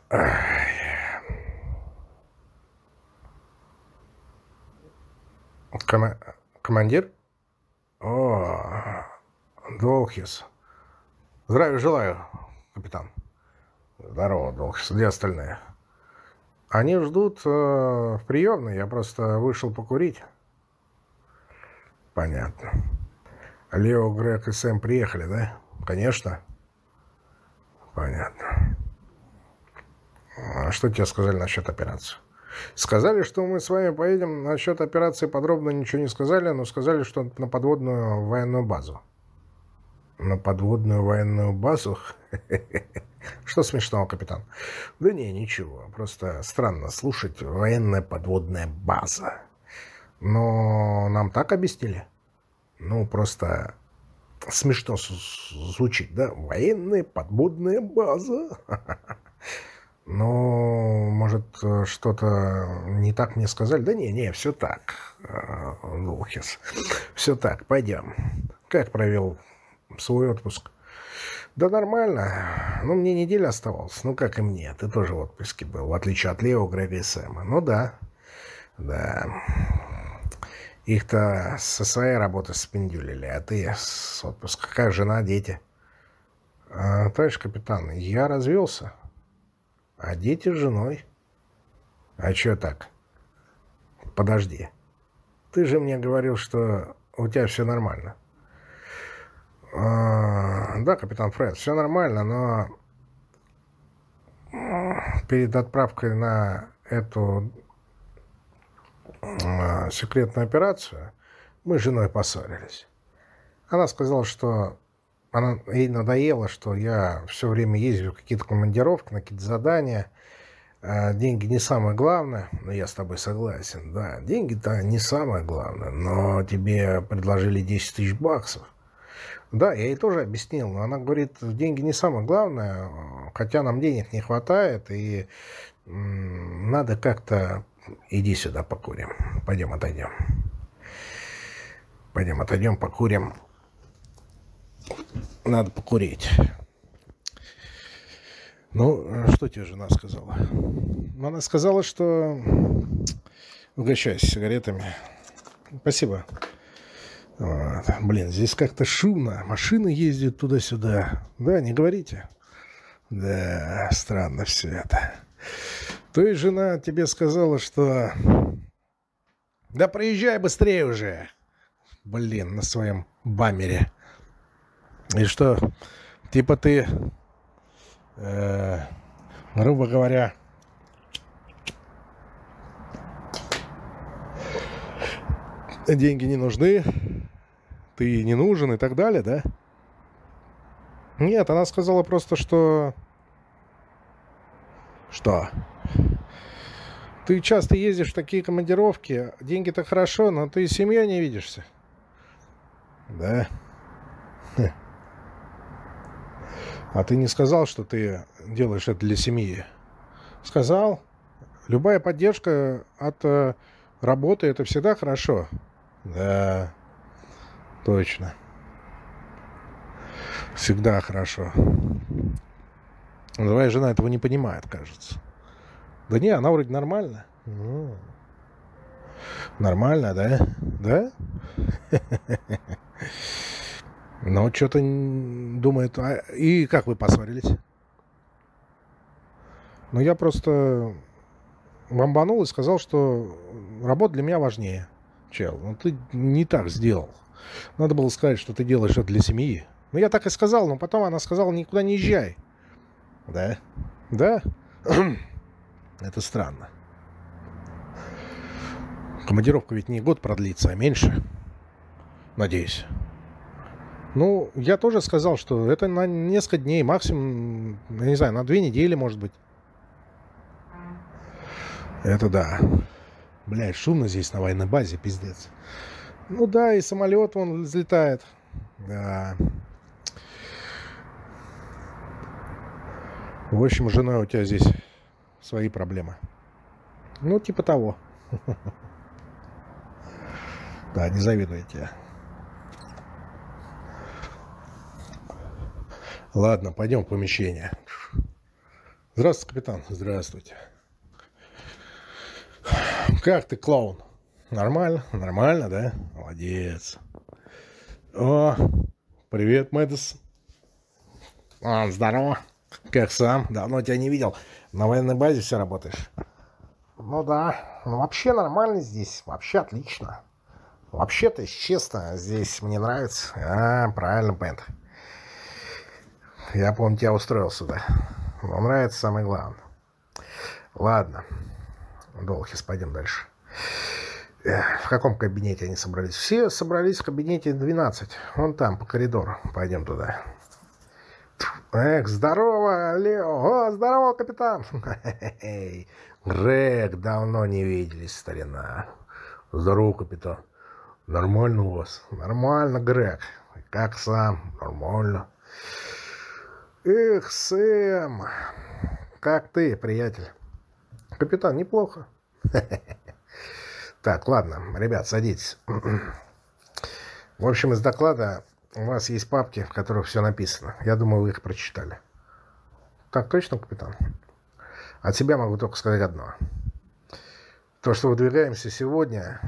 Кома командир? О, Долхис. Здравия желаю, капитан. Здорово, Долхис. Где остальные? Они ждут э, в приемной. Я просто вышел покурить. Понятно. Лео, Грег и Сэм приехали, да? Конечно. Понятно. А что тебе сказали насчет операции? Сказали, что мы с вами поедем. Насчет операции подробно ничего не сказали, но сказали, что на подводную военную базу. На подводную военную базу? Что смешного, капитан? Да не, ничего. Просто странно слушать военная подводная база. Но нам так объяснили. Ну, просто смешно звучит, да? Военная подводная база. Но, может, что-то не так мне сказали? Да не, не, все так, Лухис. Все так, пойдем. Как провел свой отпуск? Да нормально. Ну, мне неделя оставалась. Ну, как и мне. Ты тоже в отпуске был, в отличие от Лео, Грега и Сэма. Ну, да. Да. Их-то со своей работы спиндюлили, а ты с отпуска. Как жена, дети? А, товарищ капитан, я развелся. А дети с женой. А чё так? Подожди. Ты же мне говорил, что у тебя все нормально. А, да, капитан Фред, все нормально, но перед отправкой на эту секретную операцию мы с женой поссорились. Она сказала, что она, ей надоело, что я все время в какие-то командировки, на какие-то задания. А деньги не самое главное. Но я с тобой согласен, да. Деньги-то не самое главное. Но тебе предложили 10 тысяч баксов. Да, я ей тоже объяснил, но она говорит, деньги не самое главное, хотя нам денег не хватает, и надо как-то... Иди сюда, покурим. Пойдем, отойдем. Пойдем, отойдем, покурим. Надо покурить. Ну, что тебе жена сказала? Она сказала, что угощайся сигаретами. Спасибо. Вот. Блин, здесь как-то шумно. Машины ездят туда-сюда. Да, не говорите? Да, странно все это. То есть жена тебе сказала, что... Да приезжай быстрее уже. Блин, на своем бамере. И что, типа ты, э, грубо говоря, деньги не нужны, ты не нужен и так далее, да? Нет, она сказала просто, что... Что? Ты часто ездишь в такие командировки, деньги-то хорошо, но ты с семьей не видишься. Да. А ты не сказал, что ты делаешь это для семьи? Сказал. Любая поддержка от э, работы это всегда хорошо. Да, точно. Всегда хорошо. Твоя жена этого не понимает, кажется. Да не, она вроде нормально. Нормально, да? Да? Но что-то думает... А, и как вы поссорились? Ну, я просто бомбанул и сказал, что работа для меня важнее. Чел, ну ты не так сделал. Надо было сказать, что ты делаешь это для семьи. Ну, я так и сказал, но потом она сказала, никуда не езжай. Да? Да? это странно. Командировка ведь не год продлится, а меньше. Надеюсь. Ну, я тоже сказал, что это на несколько дней, максимум, я не знаю, на две недели, может быть. Это да. Блядь, шумно здесь на военной базе, пиздец. Ну да, и самолет он взлетает. Да. В общем, жена у тебя здесь свои проблемы. Ну, типа того. Да, не завидуйте. Ладно, пойдем в помещение. Здравствуйте, капитан. Здравствуйте. Как ты, клоун? Нормально? Нормально, да? Молодец. О, привет, Мэдис. А, здорово. Как сам? Давно тебя не видел. На военной базе все работаешь? Ну да. Ну вообще нормально здесь. Вообще отлично. Вообще-то, честно, здесь мне нравится. А, правильно, Бент. Я, помню, тебя устроил сюда. Вам нравится самое главное. Ладно. Долхис, пойдем дальше. В каком кабинете они собрались? Все собрались в кабинете 12. Вон там, по коридору. Пойдем туда. Эх, здорово, Лео. О, здорово, капитан. Грег, давно не виделись, старина. Здорово, капитан. Нормально у вас? Нормально, Грег. Как сам? Нормально. Эх, Сэм. Как ты, приятель? Капитан, неплохо. Так, ладно, ребят, садитесь. В общем, из доклада у вас есть папки, в которых все написано. Я думаю, вы их прочитали. Так точно, капитан? От себя могу только сказать одно. То, что выдвигаемся сегодня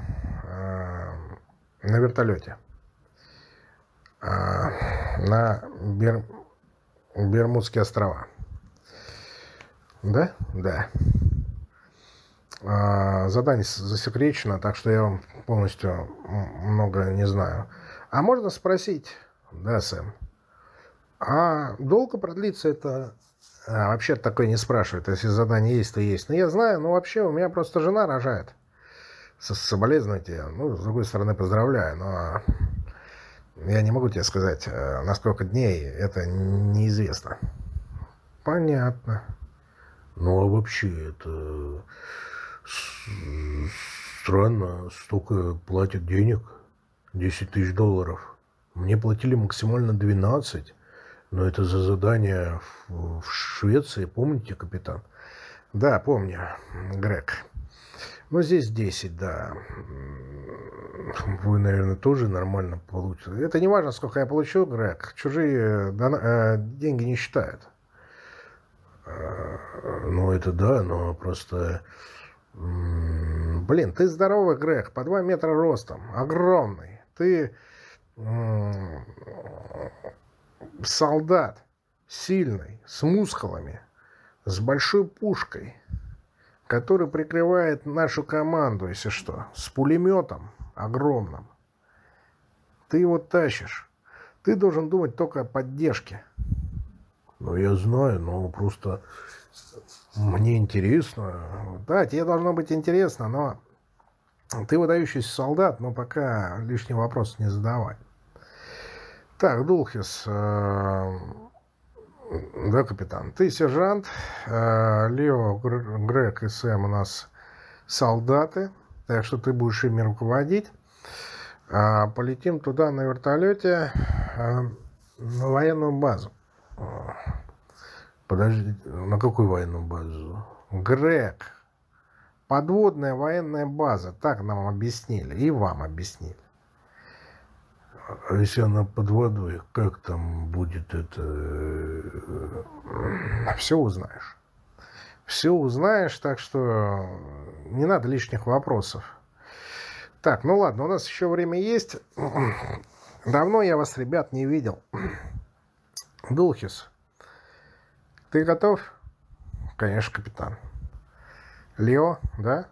э, на вертолете э, на Бер... Бермудские острова. Да? Да. Э, задание засекречено, так что я вам полностью много не знаю. А можно спросить, да, Сэм, а долго продлится это? А, вообще такое не спрашивают. Если задание есть, то есть. Но я знаю, но вообще у меня просто жена рожает. Соболезную тебе. Ну, с другой стороны, поздравляю. Но Я не могу тебе сказать, э, на сколько дней, это неизвестно. Понятно. Ну, а вообще, это странно, столько платят денег, 10 тысяч долларов. Мне платили максимально 12, но это за задание в, в Швеции, помните, капитан? Да, помню, Грег. Ну, здесь 10, да. Вы, наверное, тоже нормально получите. Это не важно, сколько я получу, Грег. Чужие да, э, деньги не считают. Э, ну, это да, но просто... Блин, ты здоровый, Грег, по 2 метра ростом, огромный. Ты солдат, сильный, с мускулами, с большой пушкой, который прикрывает нашу команду, если что, с пулеметом огромным. Ты его тащишь. Ты должен думать только о поддержке. Ну, я знаю, но просто мне интересно. Да, тебе должно быть интересно, но ты выдающийся солдат, но пока лишний вопрос не задавай. Так, Дулхис, э, да, капитан, ты сержант, э, Лео, Грег и Сэм у нас солдаты, так что ты будешь ими руководить. А полетим туда на вертолете э, на военную базу. Подожди, на какую военную базу? Грег. Подводная военная база. Так нам объяснили. И вам объяснили. А если она под водой, как там будет это... Все узнаешь. Все узнаешь, так что не надо лишних вопросов. Так, ну ладно, у нас еще время есть. Давно я вас, ребят, не видел. Дулхис, ты готов? Конечно, капитан. Лео, да?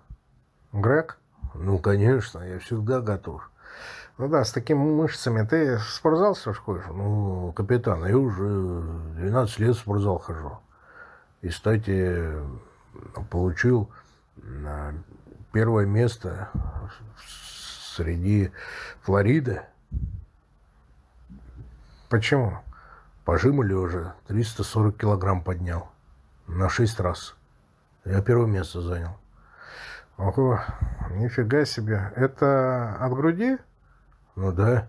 Грег? Ну, конечно, я всегда готов. Ну да, с такими мышцами. Ты в спортзал все ходишь? Ну, капитан, я уже 12 лет в спортзал хожу. И, кстати, получил первое место среди Флориды. Почему? По жимоле уже 340 килограмм поднял. На 6 раз. Я первое место занял. Ого, нифига себе. Это от груди? Ну да.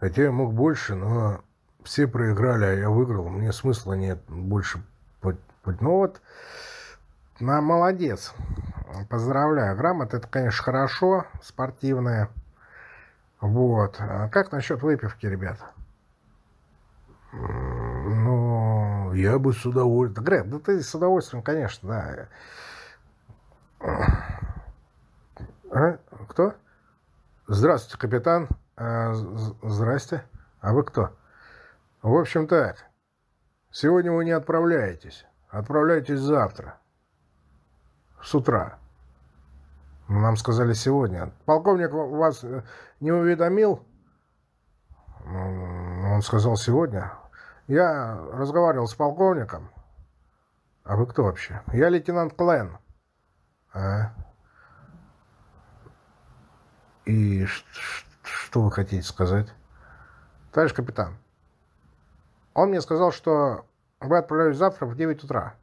Хотя я мог больше, но все проиграли, а я выиграл. Мне смысла нет больше. Ну вот, на молодец. Поздравляю. Грамота это, конечно, хорошо, спортивная. Вот. А как насчет выпивки, ребята? Ну, я бы с удовольствием. Грег, да ты с удовольствием, конечно, да. А? Кто? Здравствуйте, капитан. А, здрасте. А вы кто? В общем так. Сегодня вы не отправляетесь. Отправляйтесь завтра. С утра. Нам сказали сегодня. Полковник вас не уведомил? Он сказал сегодня. Я разговаривал с полковником. А вы кто вообще? Я лейтенант Клен. А? И что вы хотите сказать? Товарищ капитан, он мне сказал, что вы отправляетесь завтра в 9 утра.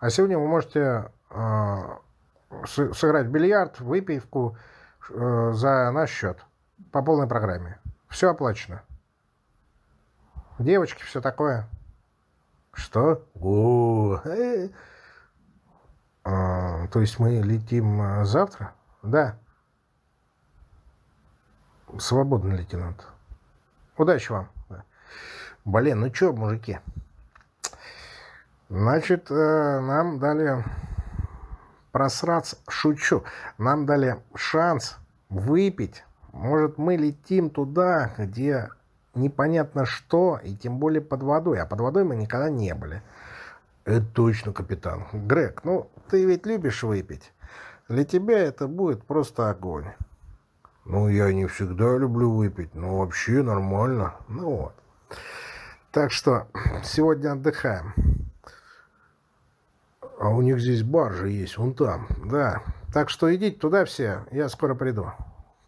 А сегодня вы можете э, сыграть в бильярд, выпивку э, за наш счет. По полной программе. Все оплачено. Девочки, все такое. Что? О, э. а, то есть мы летим э, завтра? Да. Свободный лейтенант. Удачи вам. Блин, ну чё, мужики? Значит, э, нам дали просраться, шучу, нам дали шанс выпить. Может, мы летим туда, где непонятно что, и тем более под водой. А под водой мы никогда не были. Это точно, капитан. Грег, ну, ты ведь любишь выпить. Для тебя это будет просто огонь. Ну, я не всегда люблю выпить, но вообще нормально. Ну вот. Так что сегодня отдыхаем. А у них здесь баржа есть, вон там. Да. Так что идите туда все, я скоро приду.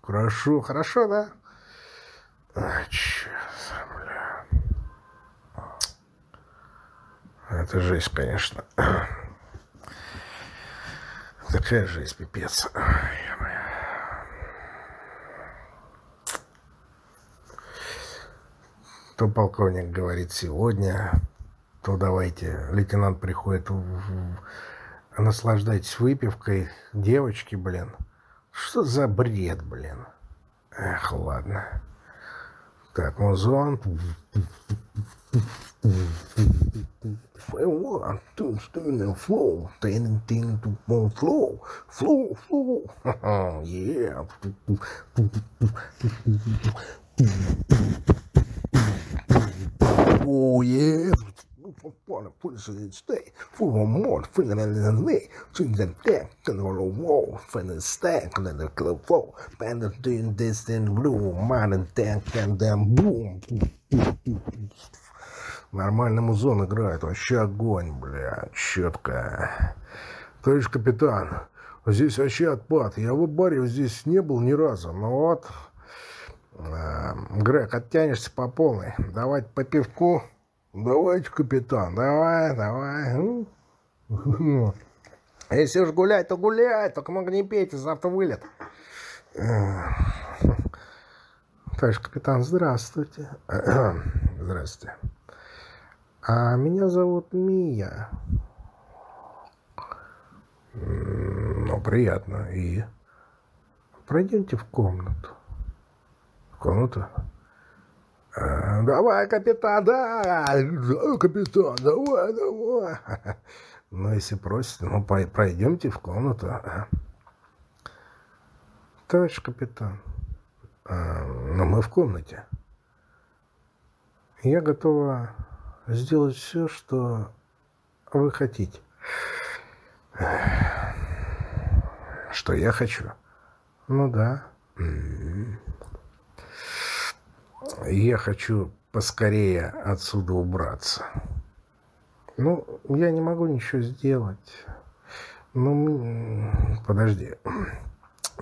Хорошо. Хорошо, да? Черт, бля. Это жесть, конечно. Такая жизнь, пипец. То полковник говорит сегодня, то давайте, лейтенант приходит, в, наслаждайтесь выпивкой, девочки, блин. Что за бред, блин? Эх, ладно. Так, музон. One, two, three, flow, ten, ten, two, one, flow, flow, flow, yeah. Oh yeah. Wanna put it in stay for more finger in the knee, swing the deck and the wall, find the stack and the club fall, band of doing this in blue, man and tank and then boom. Нормально музон играет, вообще огонь, бля, четко. Товарищ капитан, здесь вообще отпад. Я в баре здесь не был ни разу, но вот... Э, Грег, оттянешься по полной. Давайте по пивку. Давайте, капитан, давай, давай. Если уж гулять, то гулять, только много не пейте, завтра вылет. Товарищ капитан, здравствуйте. Здравствуйте. А меня зовут Мия. Ну, приятно. И пройдемте в комнату. В комнату? Давай, капитан, да, капитан, давай, давай. Ну, если просите, ну, пройдемте в комнату. Товарищ капитан, но мы в комнате. Я готова сделать все, что вы хотите. Что я хочу? Ну да. Я хочу поскорее отсюда убраться. Ну, я не могу ничего сделать. Ну, подожди.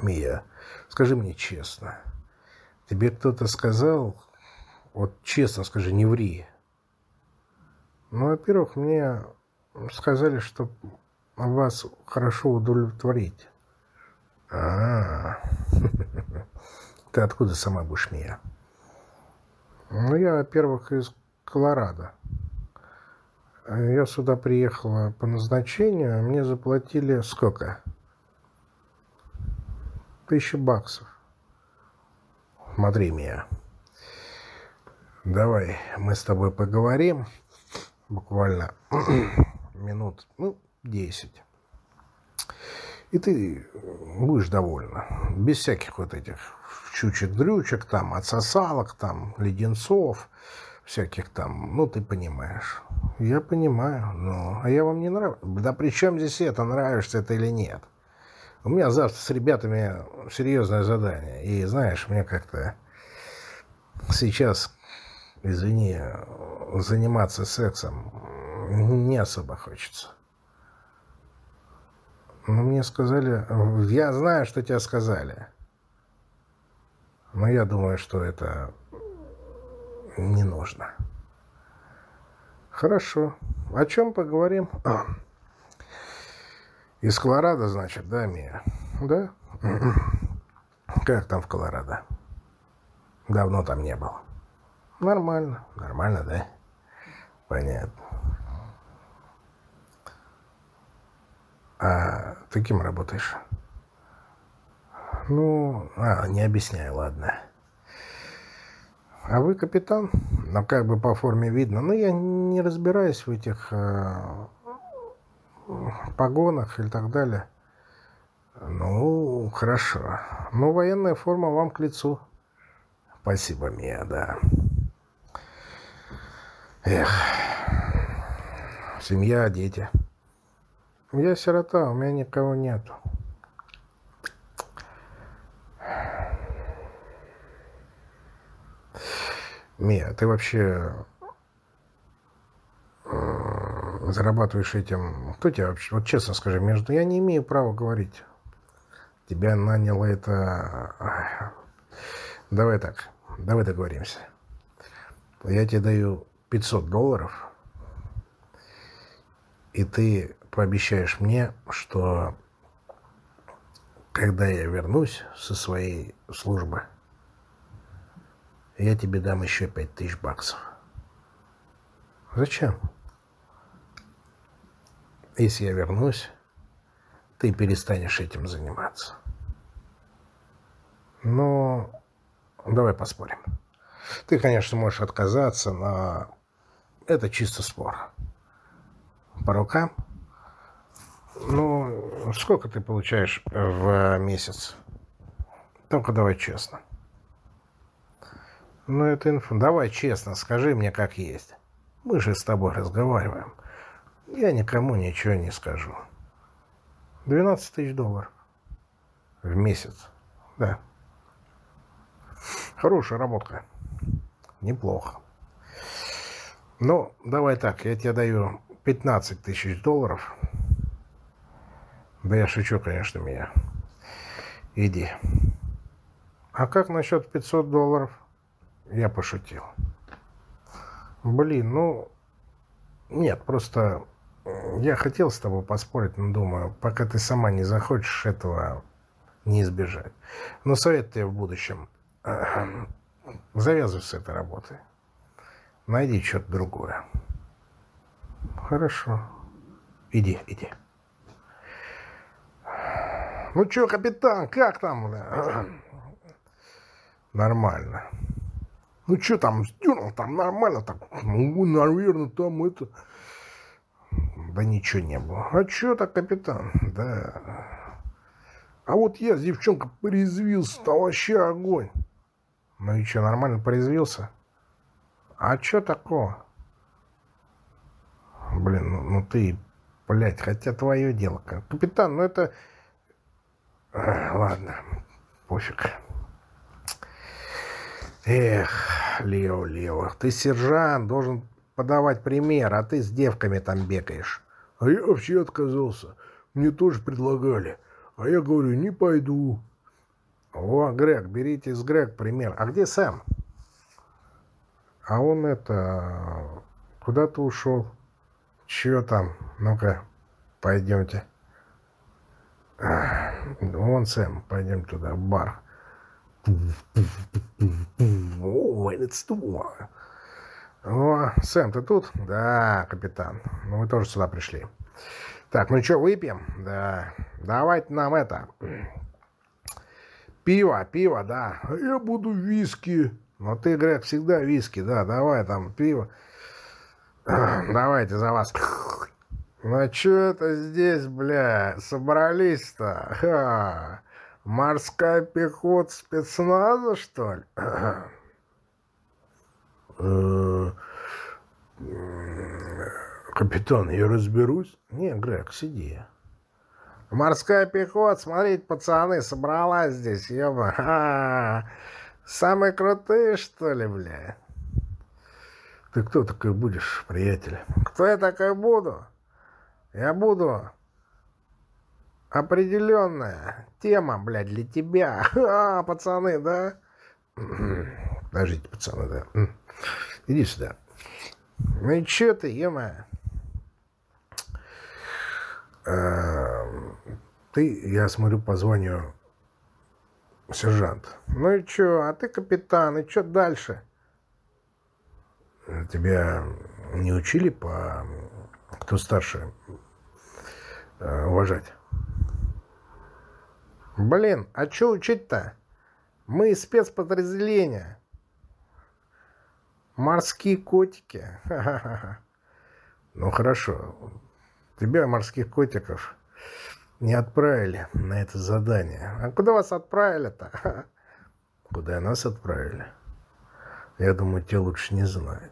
Мия, скажи мне честно. Тебе кто-то сказал, вот честно скажи, не ври. Ну, во-первых, мне сказали, что вас хорошо удовлетворить. А, -а, -а. ты откуда сама будешь, Мия? Ну, я, во-первых, из Колорадо. Я сюда приехала по назначению, мне заплатили сколько? Тысяча баксов. Смотри меня. Давай мы с тобой поговорим. Буквально минут, ну, десять. И ты будешь довольна. Без всяких вот этих чучек-дрючек, там, отсосалок, там, леденцов, всяких там, ну, ты понимаешь. Я понимаю, но... А я вам не нравлюсь. Да при чем здесь это, нравишься это или нет? У меня завтра с ребятами серьезное задание. И, знаешь, мне как-то сейчас, извини, заниматься сексом не особо хочется. Но мне сказали... Я знаю, что тебе сказали. Но я думаю, что это не нужно. Хорошо. О чем поговорим? А. Из Колорадо, значит, да, Мия? Да? Как там в Колорадо? Давно там не был. Нормально. Нормально, да? Понятно. А ты кем работаешь? Ну, а, не объясняй, ладно. А вы капитан? Ну, как бы по форме видно. Но ну, я не разбираюсь в этих э, погонах и так далее. Ну, хорошо. Ну, военная форма вам к лицу. Спасибо, Мия, да. Эх. Семья, дети. Я сирота, у меня никого нету. Мия, ты вообще зарабатываешь этим... Кто тебя вообще... Вот честно скажи, между... Я не имею права говорить. Тебя наняло это... Давай так. давай договоримся. Я тебе даю 500 долларов, и ты пообещаешь мне, что когда я вернусь со своей службы, я тебе дам еще пять тысяч баксов. Зачем? Если я вернусь, ты перестанешь этим заниматься. Ну, давай поспорим. Ты, конечно, можешь отказаться, но это чисто спор. По рукам? Ну, сколько ты получаешь в месяц? Только давай честно. Ну, это инфа. Давай честно, скажи мне, как есть. Мы же с тобой разговариваем. Я никому ничего не скажу. 12 тысяч долларов. В месяц. Да. Хорошая работка. Неплохо. Ну, давай так, я тебе даю 15 тысяч долларов. Да я шучу, конечно, меня. Иди. А как насчет 500 долларов? Я пошутил. Блин, ну... Нет, просто... Я хотел с тобой поспорить, но думаю, пока ты сама не захочешь этого не избежать. Но совет тебе в будущем. Завязывай с этой работы. Найди что-то другое. Хорошо. Иди, иди. Ну что, капитан, как там? Нормально. Ну что там, сдюнул там нормально так. Ну, наверное, там это... Да ничего не было. А что так, капитан? Да. А вот я с девчонкой порезвился, там вообще огонь. Ну и что, нормально порезвился? А что такого? Блин, ну, ну ты, блядь, хотя твое дело. Капитан, ну это... Ладно, пофиг. Эх, Лео, Лео, ты сержант, должен подавать пример, а ты с девками там бегаешь. А я вообще отказался. Мне тоже предлагали. А я говорю, не пойду. О, Грег, берите с Грег пример. А где Сэм? А он это... Куда-то ушел. Чего там? Ну-ка, пойдемте. Вон Сэм, пойдем туда, в бар. О, Сэм, ты тут? Да, капитан. Ну, мы тоже сюда пришли. Так, ну что, выпьем? Да. Давайте нам это... Пиво, пиво, да. Я буду виски. Ну, ты, Грег, всегда виски, да. Давай там пиво. Давайте за вас. Ну, а что это здесь, бля, собрались-то? Морская пехота спецназа, что ли? Э, капитан, я разберусь? Не, Грег, сиди. Морская пехота, смотрите, пацаны, собралась здесь, ёба. Самые крутые, что ли, бля? Ты кто такой будешь, приятель? Кто я такой буду? Я буду определенная тема, блядь, для тебя. А, пацаны, да? Подождите, пацаны, да. Иди сюда. Ну и чё ты, ема? Эм, ты, я смотрю, по званию сержант. Ну и чё, а ты капитан, и чё дальше? Тебя не учили по... Кто старше? Э, уважать? Блин, а что учить-то? Мы спецподразделения. Морские котики. Ну хорошо. Тебя, морских котиков, не отправили на это задание. А куда вас отправили-то? Куда нас отправили? Я думаю, тебе лучше не знать.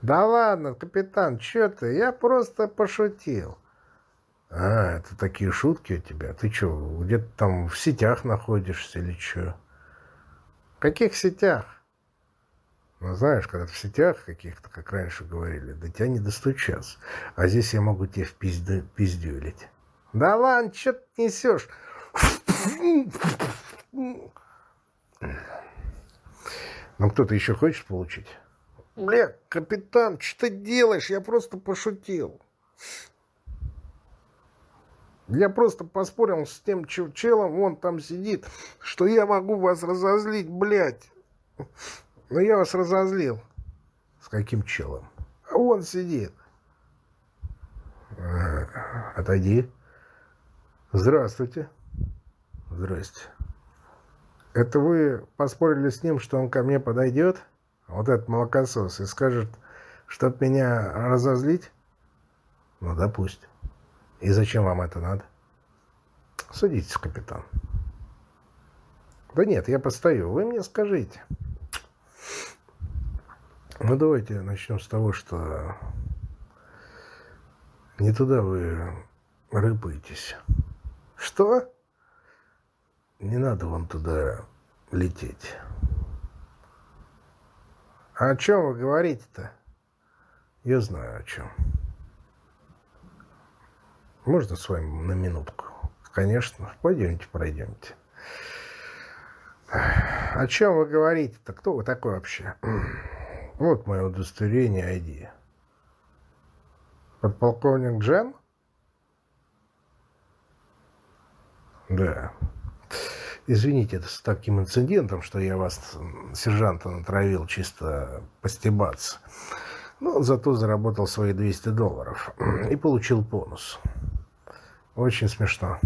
Да ладно, капитан, что ты? Я просто пошутил. А, это такие шутки у тебя? Ты что, где-то там в сетях находишься или что? В каких сетях? Ну, знаешь, когда в сетях каких-то, как раньше говорили, до тебя не достучаться. А здесь я могу тебе в пизду, пиздюлить. Да ладно, что ты несешь? Ну, кто-то еще хочет получить? Бля, капитан, что ты делаешь? Я просто пошутил. Я просто поспорил с тем челом, он там сидит, что я могу вас разозлить, блядь. Но я вас разозлил. С каким челом? А он сидит. Отойди. Здравствуйте. Здрасте. Это вы поспорили с ним, что он ко мне подойдет, вот этот молокосос, и скажет, чтоб меня разозлить? Ну, допустим. И зачем вам это надо? Садитесь, капитан. Да нет, я постою. Вы мне скажите. Ну, давайте начнем с того, что не туда вы рыпаетесь. Что? Не надо вам туда лететь. А о чем вы говорите-то? Я знаю о чем. Можно с вами на минутку? Конечно. Пойдемте, пройдемте. О чем вы говорите-то? Кто вы такой вообще? Вот мое удостоверение ID. Подполковник Джен? Да. Извините, это с таким инцидентом, что я вас, сержанта, натравил чисто постебаться. Но зато заработал свои 200 долларов и получил бонус. Очень смешно.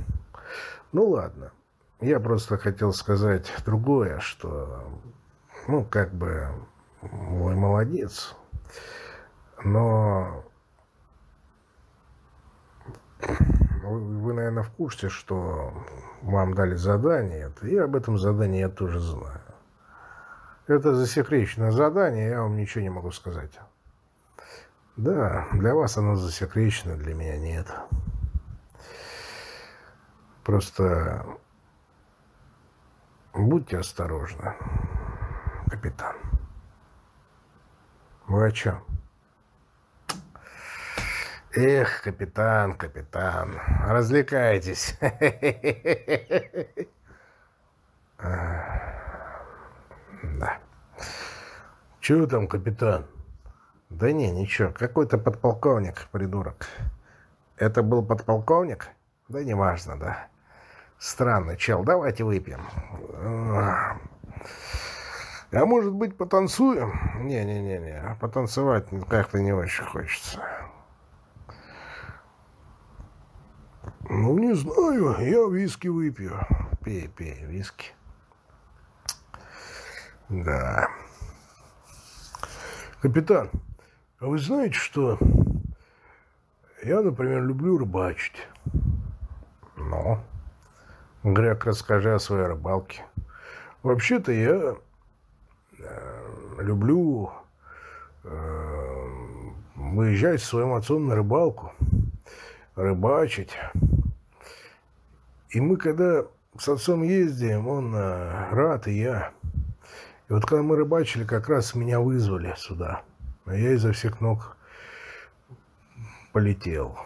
Ну ладно. Я просто хотел сказать другое, что, ну, как бы, мой молодец. Но вы, наверное, в курсе, что вам дали задание. И об этом задании я тоже знаю. Это засекреченное задание, я вам ничего не могу сказать. Да, для вас оно засекречено, для меня нет. Просто будьте осторожны, капитан. Вы о чем? Эх, капитан, капитан, развлекайтесь. Да. Чего там, капитан? Да не, ничего. Какой-то подполковник, придурок. Это был подполковник? Да неважно, да. Странный чел. Давайте выпьем. А может быть, потанцуем? Не-не-не-не. Потанцевать как-то не очень хочется. Ну, не знаю. Я виски выпью. Пей, пей, виски. Да. Капитан, а вы знаете, что я, например, люблю рыбачить? Ну? Грек, расскажи о своей рыбалке. Вообще-то я э, люблю э, выезжать с своим отцом на рыбалку, рыбачить. И мы, когда с отцом ездим, он э, рад, и я. И вот когда мы рыбачили, как раз меня вызвали сюда. А я изо всех ног полетел.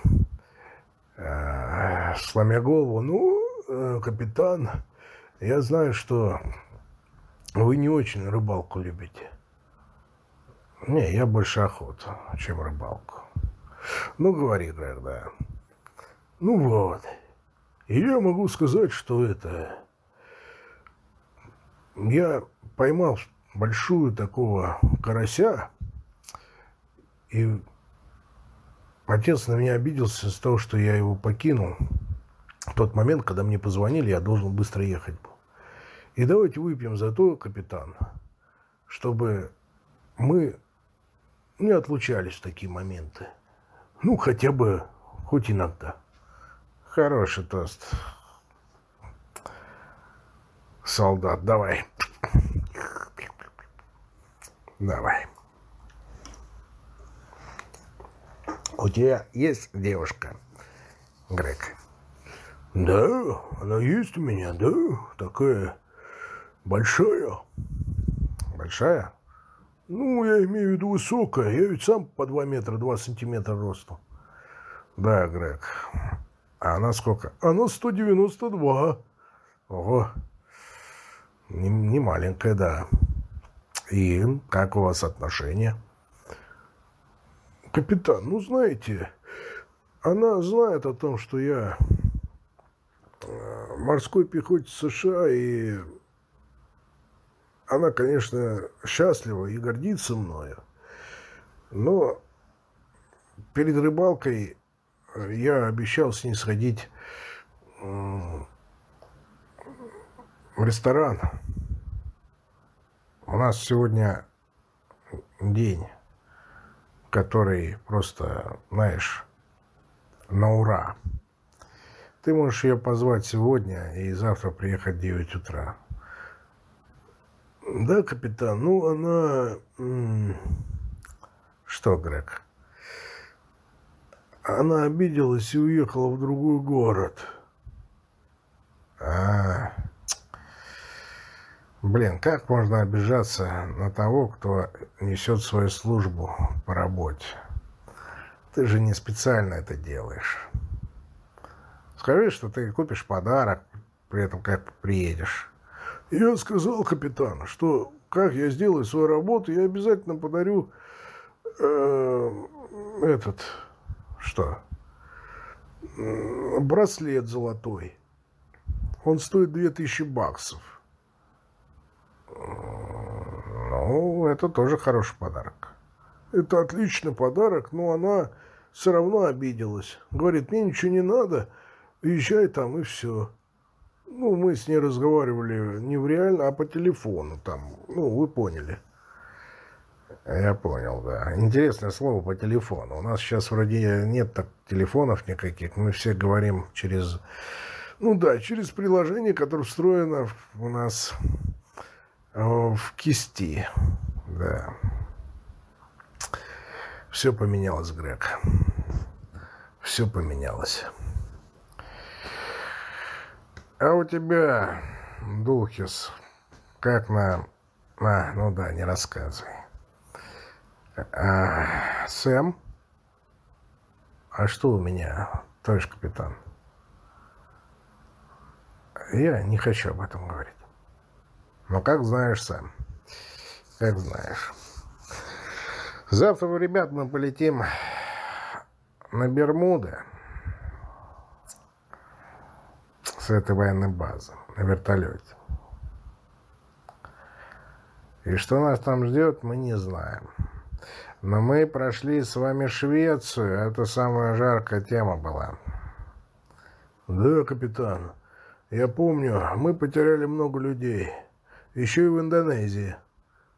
Э, сломя голову, ну, Э, капитан, я знаю, что вы не очень рыбалку любите. Не, я больше охоту, чем рыбалку. Ну, говори тогда. Ну вот. И я могу сказать, что это... Я поймал большую такого карася, и отец на меня обиделся из-за того, что я его покинул в тот момент, когда мне позвонили, я должен быстро ехать был. И давайте выпьем за то, капитан, чтобы мы не отлучались в такие моменты. Ну, хотя бы, хоть иногда. Хороший тост. Солдат, давай. Давай. У тебя есть девушка, Грег? Да, она есть у меня, да, такая большая. Большая? Ну, я имею в виду высокая. Я ведь сам по 2 метра 2 сантиметра росту. Да, Грег. А она сколько? Она 192. Ого. Не, не маленькая, да. И как у вас отношения? Капитан, ну знаете, она знает о том, что я э, морской пехотец США, и она, конечно, счастлива и гордится мною. Но перед рыбалкой я обещал с ней сходить в ресторан. У нас сегодня день, который просто, знаешь, на ура. Ты можешь ее позвать сегодня и завтра приехать в 9 утра. Да, капитан, ну она... Что, Грег? Она обиделась и уехала в другой город. А, Блин, как можно обижаться на того, кто несет свою службу по работе? Ты же не специально это делаешь. Скажи, что ты купишь подарок, при этом как приедешь. Я сказал капитану, что как я сделаю свою работу, я обязательно подарю э, этот, что, браслет золотой. Он стоит 2000 баксов. Ну, это тоже хороший подарок. Это отличный подарок, но она все равно обиделась. Говорит, мне ничего не надо, езжай там и все. Ну, мы с ней разговаривали не в реально, а по телефону там. Ну, вы поняли. Я понял, да. Интересное слово по телефону. У нас сейчас вроде нет так телефонов никаких. Мы все говорим через... Ну да, через приложение, которое встроено у нас в кисти. Да. Все поменялось, Грег. Все поменялось. А у тебя, Дулхис, как на... А, ну да, не рассказывай. А, Сэм? А что у меня, товарищ капитан? Я не хочу об этом говорить. Ну, как знаешь, Сэм. Как знаешь. Завтра, ребят, мы полетим на Бермуды с этой военной базы на вертолете. И что нас там ждет, мы не знаем. Но мы прошли с вами Швецию, это самая жаркая тема была. Да, капитан, я помню, мы потеряли много людей. Еще и в Индонезии.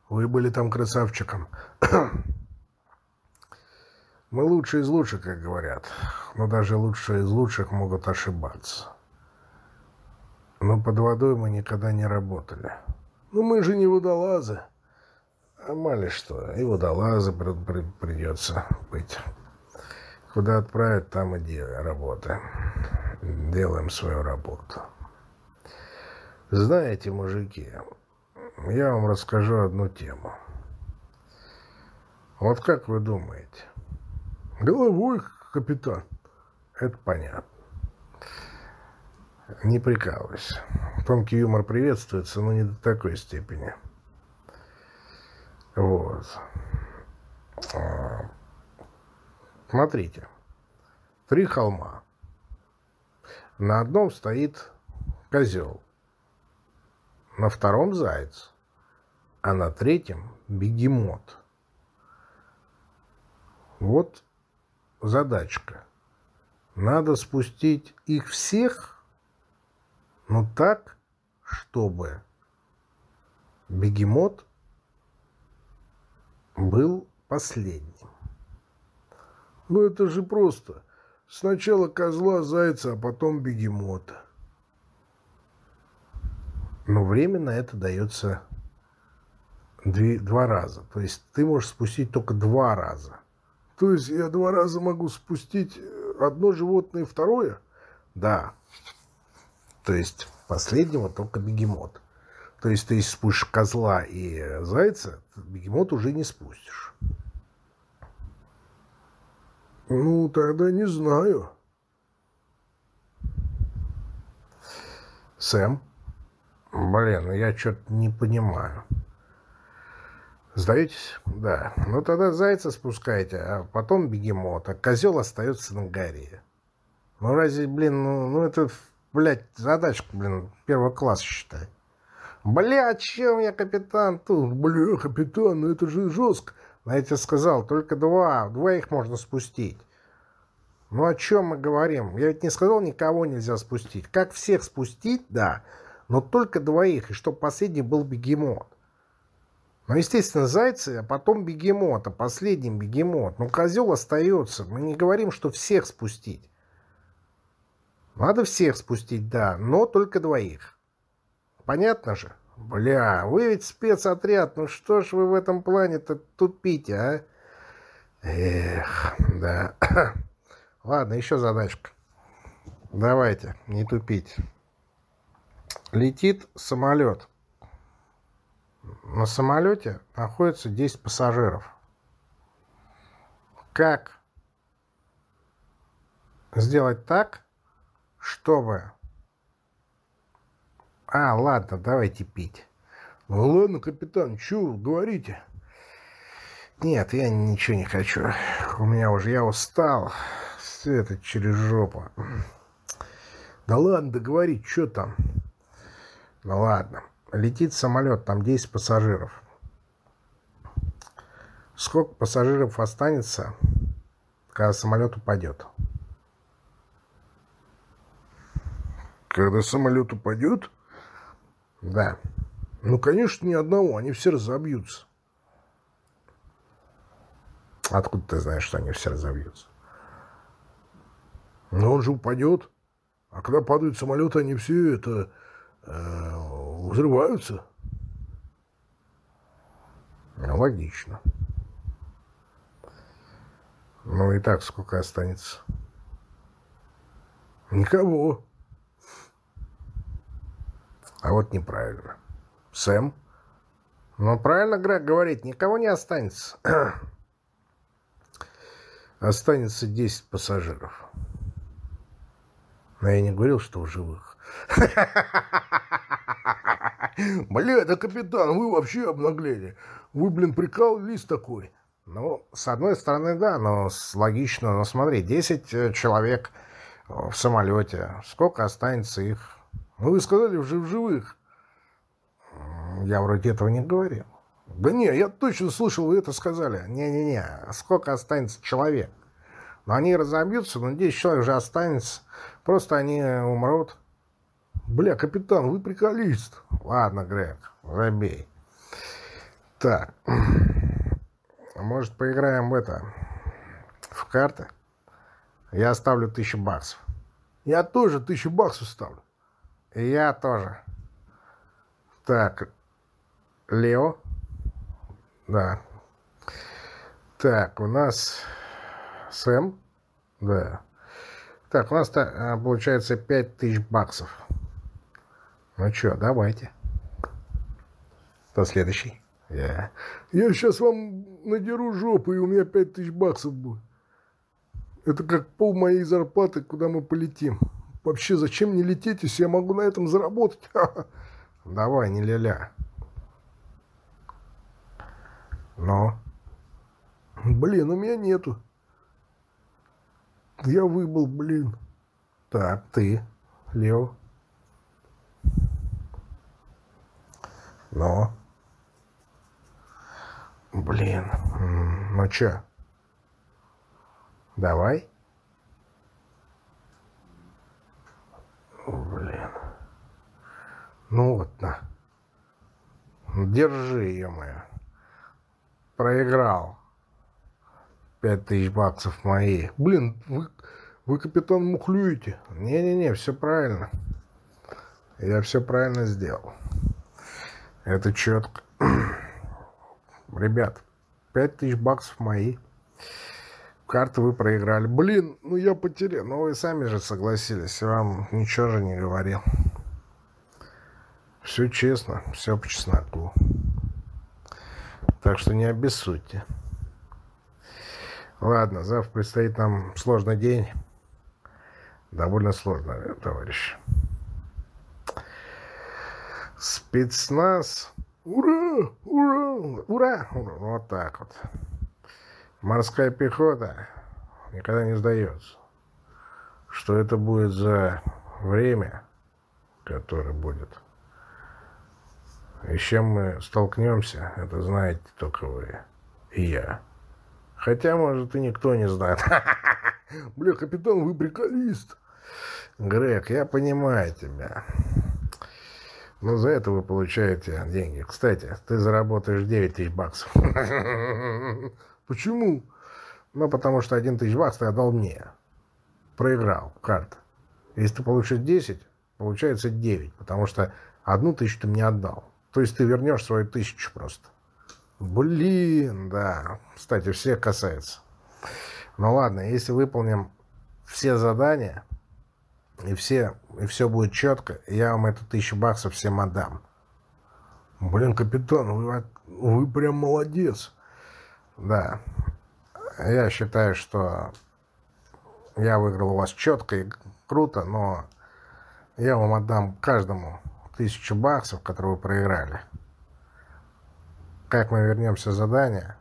Вы были там красавчиком. Мы лучшие из лучших, как говорят. Но даже лучшие из лучших могут ошибаться. Но под водой мы никогда не работали. Ну мы же не водолазы. А мало что. И водолазы придется быть. Куда отправят, там и работа. Делаем свою работу. Знаете, мужики, я вам расскажу одну тему. Вот как вы думаете? Головой, капитан. Это понятно. Не прикалывайся. Тонкий юмор приветствуется, но не до такой степени. Вот. А, смотрите. Три холма. На одном стоит козел. На втором заяц а на третьем бегемот. Вот задачка. Надо спустить их всех, но так, чтобы бегемот был последним. Ну это же просто. Сначала козла, зайца, а потом бегемота. Но временно это дается Две, два раза. То есть ты можешь спустить только два раза. То есть я два раза могу спустить одно животное и второе? Да. То есть последнего только бегемот. То есть ты спустишь козла и зайца, бегемот уже не спустишь. Ну, тогда не знаю. Сэм? Блин, я что-то не понимаю. Сдаетесь? Да. Ну тогда зайца спускайте, а потом бегемот, а козел остается на горе. Ну разве, блин, ну, ну это, блядь, задачка, блин, первого класса считай. Бля, о чем я, капитан, тут? Бля, капитан, ну это же жестко. Я тебе сказал, только два, двоих можно спустить. Ну о чем мы говорим? Я ведь не сказал, никого нельзя спустить. Как всех спустить, да, но только двоих, и чтобы последний был бегемот. Ну, естественно, зайцы, а потом бегемот, а последним бегемот. Ну, козел остается. Мы не говорим, что всех спустить. Надо всех спустить, да, но только двоих. Понятно же? Бля, вы ведь спецотряд, ну что ж вы в этом плане-то тупите, а? Эх, да. Ладно, еще задачка. Давайте, не тупить. Летит самолет. На самолете находится 10 пассажиров. Как сделать так, чтобы... А, ладно, давайте пить. Ладно, капитан, что говорите? Нет, я ничего не хочу. У меня уже, я устал. Все это через жопу. Да ладно, договорить, что там? Ну ладно. Летит самолет, там 10 пассажиров. Сколько пассажиров останется, когда самолет упадет? Когда самолет упадет? Да. Ну, конечно, ни одного, они все разобьются. Откуда ты знаешь, что они все разобьются? Но он же упадет. А когда падают самолеты, они все это взрываются. Ну, логично. Ну и так сколько останется? Никого. А вот неправильно. Сэм? Ну, правильно Грег говорит, никого не останется. останется 10 пассажиров. Но я не говорил, что в живых. Бля, да капитан, вы вообще обнаглели. Вы, блин, прикалывались такой. Ну, с одной стороны, да, но логично. Но смотри, 10 э, человек в самолете. Сколько останется их? Ну, вы сказали, в живых. Я вроде этого не говорил. Да не, я точно слышал, вы это сказали. Не-не-не, сколько останется человек? Но они разобьются, но 10 человек же останется. Просто они умрут. Бля, капитан, вы приколист. Ладно, Грег, забей. Так. Может, поиграем в это? В карты? Я оставлю тысячу баксов. Я тоже тысячу баксов ставлю. И я тоже. Так. Лео? Да. Так, у нас Сэм? Да. Так, у нас а, получается 5000 баксов. Ну что, давайте. Кто следующий? Я. Я сейчас вам надеру жопу, и у меня 5000 баксов будет. Это как пол моей зарплаты, куда мы полетим. Вообще, зачем мне лететь, если я могу на этом заработать? Давай, не ля-ля. Но? Блин, у меня нету. Я выбыл, блин. Так, ты, Лео. Но. Блин. Ну чё? Давай. Блин. Ну вот, на. Держи, моя. Проиграл. Пять тысяч баксов мои. Блин, вы, вы капитан мухлюете. Не-не-не, все правильно. Я все правильно сделал. Это четко. Ребят, пять тысяч баксов мои. Карты вы проиграли. Блин, ну я потерял. Но вы сами же согласились. Я вам ничего же не говорил. Все честно, все по чесноку. Так что не обессудьте. Ладно, завтра предстоит нам сложный день. Довольно сложно, товарищ. Спецназ. Ура! Ура! Ну, ура! Вот так вот. Морская пехота никогда не сдается. Что это будет за время, которое будет? И с чем мы столкнемся, это знаете только вы и я. Хотя, может, и никто не знает. Бля, капитан, вы приколист. Грег, я понимаю тебя. Но за это вы получаете деньги. Кстати, ты заработаешь 9 тысяч баксов. Почему? Ну, потому что 1 тысяч баксов ты отдал мне. Проиграл карта. Если ты получишь 10, получается 9, потому что одну тысячу ты мне отдал. То есть ты вернешь свою тысячу просто. Блин, да. Кстати, всех касается. Ну ладно, если выполним все задания, и, все, и все будет четко, я вам эту тысячу баксов всем отдам. Блин, капитан, вы, вы прям молодец. Да. Я считаю, что я выиграл у вас четко и круто, но я вам отдам каждому тысячу баксов, которые вы проиграли. Как мы вернемся с задания,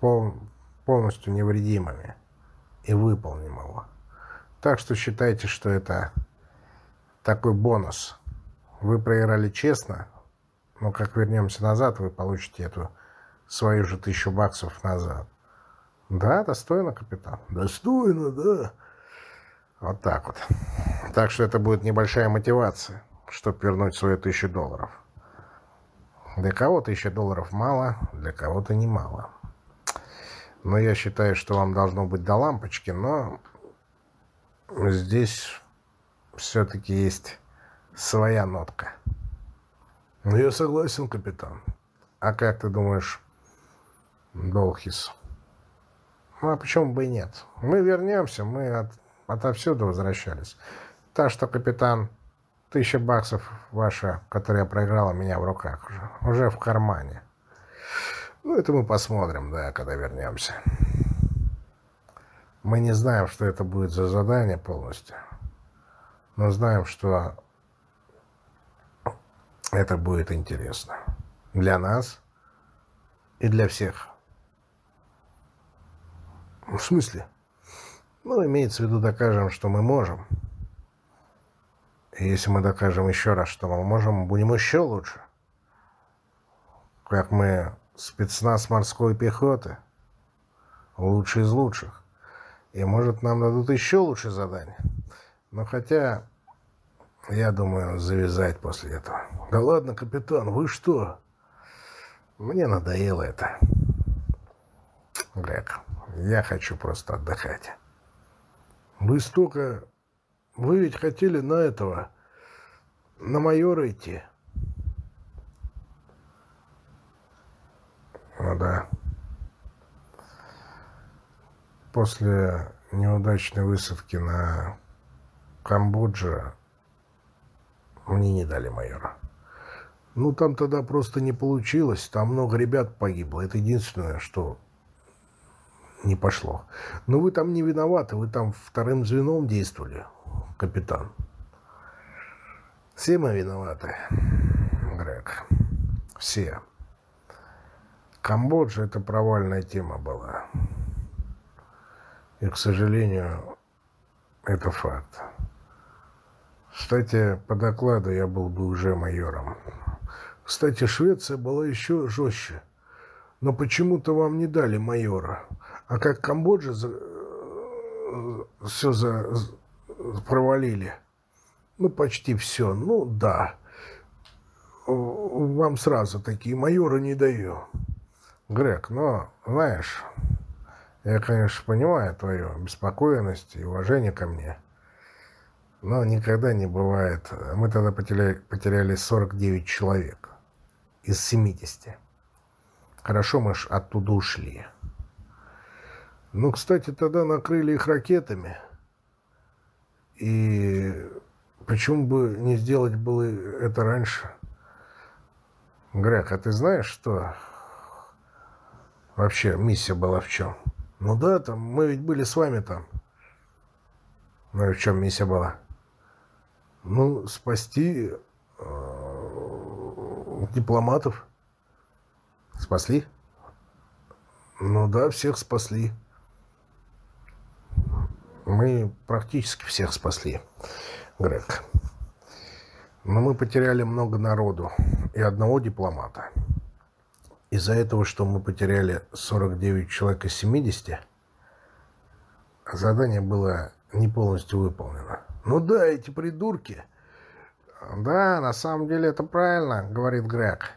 пол, полностью невредимыми и выполним его. Так что считайте, что это такой бонус. Вы проиграли честно, но как вернемся назад, вы получите эту свою же тысячу баксов назад. Да, достойно, капитан? Достойно, да. Вот так вот. Так что это будет небольшая мотивация, чтобы вернуть свою тысячу долларов. Для кого тысяча долларов мало, для кого-то немало. Но я считаю, что вам должно быть до лампочки, но здесь все-таки есть своя нотка. Ну, я согласен, капитан. А как ты думаешь, Долхис? Ну, а почему бы и нет? Мы вернемся, мы от, отовсюду возвращались. Так что, капитан, тысяча баксов ваша, которая проиграла меня в руках уже, уже в кармане. Ну, это мы посмотрим, да, когда вернемся. Мы не знаем, что это будет за задание полностью. Но знаем, что это будет интересно. Для нас и для всех. В смысле? Ну, имеется в виду, докажем, что мы можем. И если мы докажем еще раз, что мы можем, будем еще лучше. Как мы спецназ морской пехоты. Лучший из лучших. И, может, нам дадут еще лучше задание. Но хотя, я думаю, завязать после этого. Да ладно, капитан, вы что? Мне надоело это. Грег, я хочу просто отдыхать. Вы столько... Вы ведь хотели на этого... На майора идти. Ну да. После неудачной высадки на Камбодже мне не дали майора. Ну, там тогда просто не получилось. Там много ребят погибло. Это единственное, что не пошло. Но вы там не виноваты. Вы там вторым звеном действовали, капитан. Все мы виноваты, Грег. Все. Камбоджа это провальная тема была. И, к сожалению, это факт. Кстати, по докладу я был бы уже майором. Кстати, Швеция была еще жестче. Но почему-то вам не дали майора. А как Камбоджа за... все за... провалили. Ну, почти все. Ну, да. Вам сразу такие майоры не даю. Грег, но, знаешь, я, конечно, понимаю твою беспокоенность и уважение ко мне, но никогда не бывает... Мы тогда потеряли, потеряли 49 человек из 70. Хорошо мы ж оттуда ушли. Ну, кстати, тогда накрыли их ракетами. И почему бы не сделать было это раньше? Грег, а ты знаешь, что Вообще, миссия была в чем? Ну да, там, мы ведь были с вами там. Ну и в чем миссия была? Ну, спасти э, Дипломатов. Спасли? Ну да, всех спасли. Мы практически всех спасли, Грег. Но мы потеряли много народу и одного дипломата. Из-за этого, что мы потеряли 49 человек из 70, задание было не полностью выполнено. Ну да, эти придурки. Да, на самом деле это правильно, говорит Грег.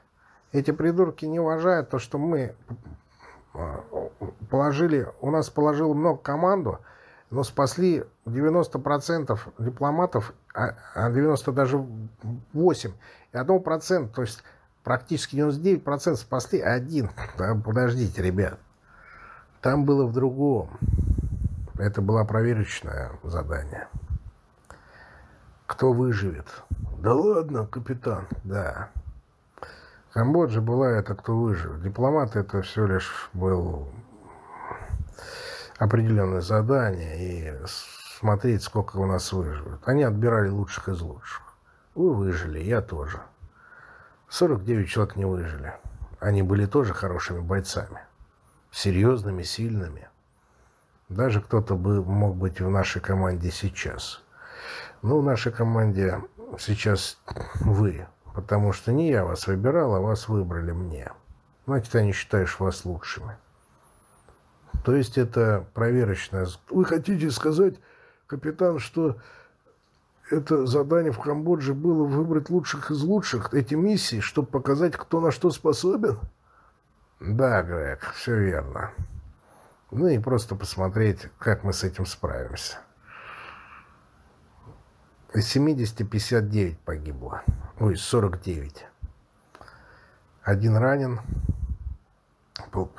Эти придурки не уважают то, что мы а, положили, у нас положило много команду, но спасли 90% дипломатов, а 90 а даже 8, и 1%, то есть практически 99% спасли, один. Да, подождите, ребят. Там было в другом. Это было проверочное задание. Кто выживет? Да ладно, капитан. Да. Камбоджа была это кто выживет. Дипломат это все лишь был определенное задание и смотреть, сколько у нас выживет. Они отбирали лучших из лучших. Вы выжили, я тоже. 49 человек не выжили. Они были тоже хорошими бойцами. Серьезными, сильными. Даже кто-то бы мог быть в нашей команде сейчас. Но в нашей команде сейчас вы. Потому что не я вас выбирал, а вас выбрали мне. Значит, они считаешь вас лучшими. То есть это проверочная... Вы хотите сказать, капитан, что это задание в Камбодже было выбрать лучших из лучших, эти миссии, чтобы показать, кто на что способен? Да, Грег, все верно. Ну и просто посмотреть, как мы с этим справимся. Из 70 59 погибло. Ой, 49. Один ранен,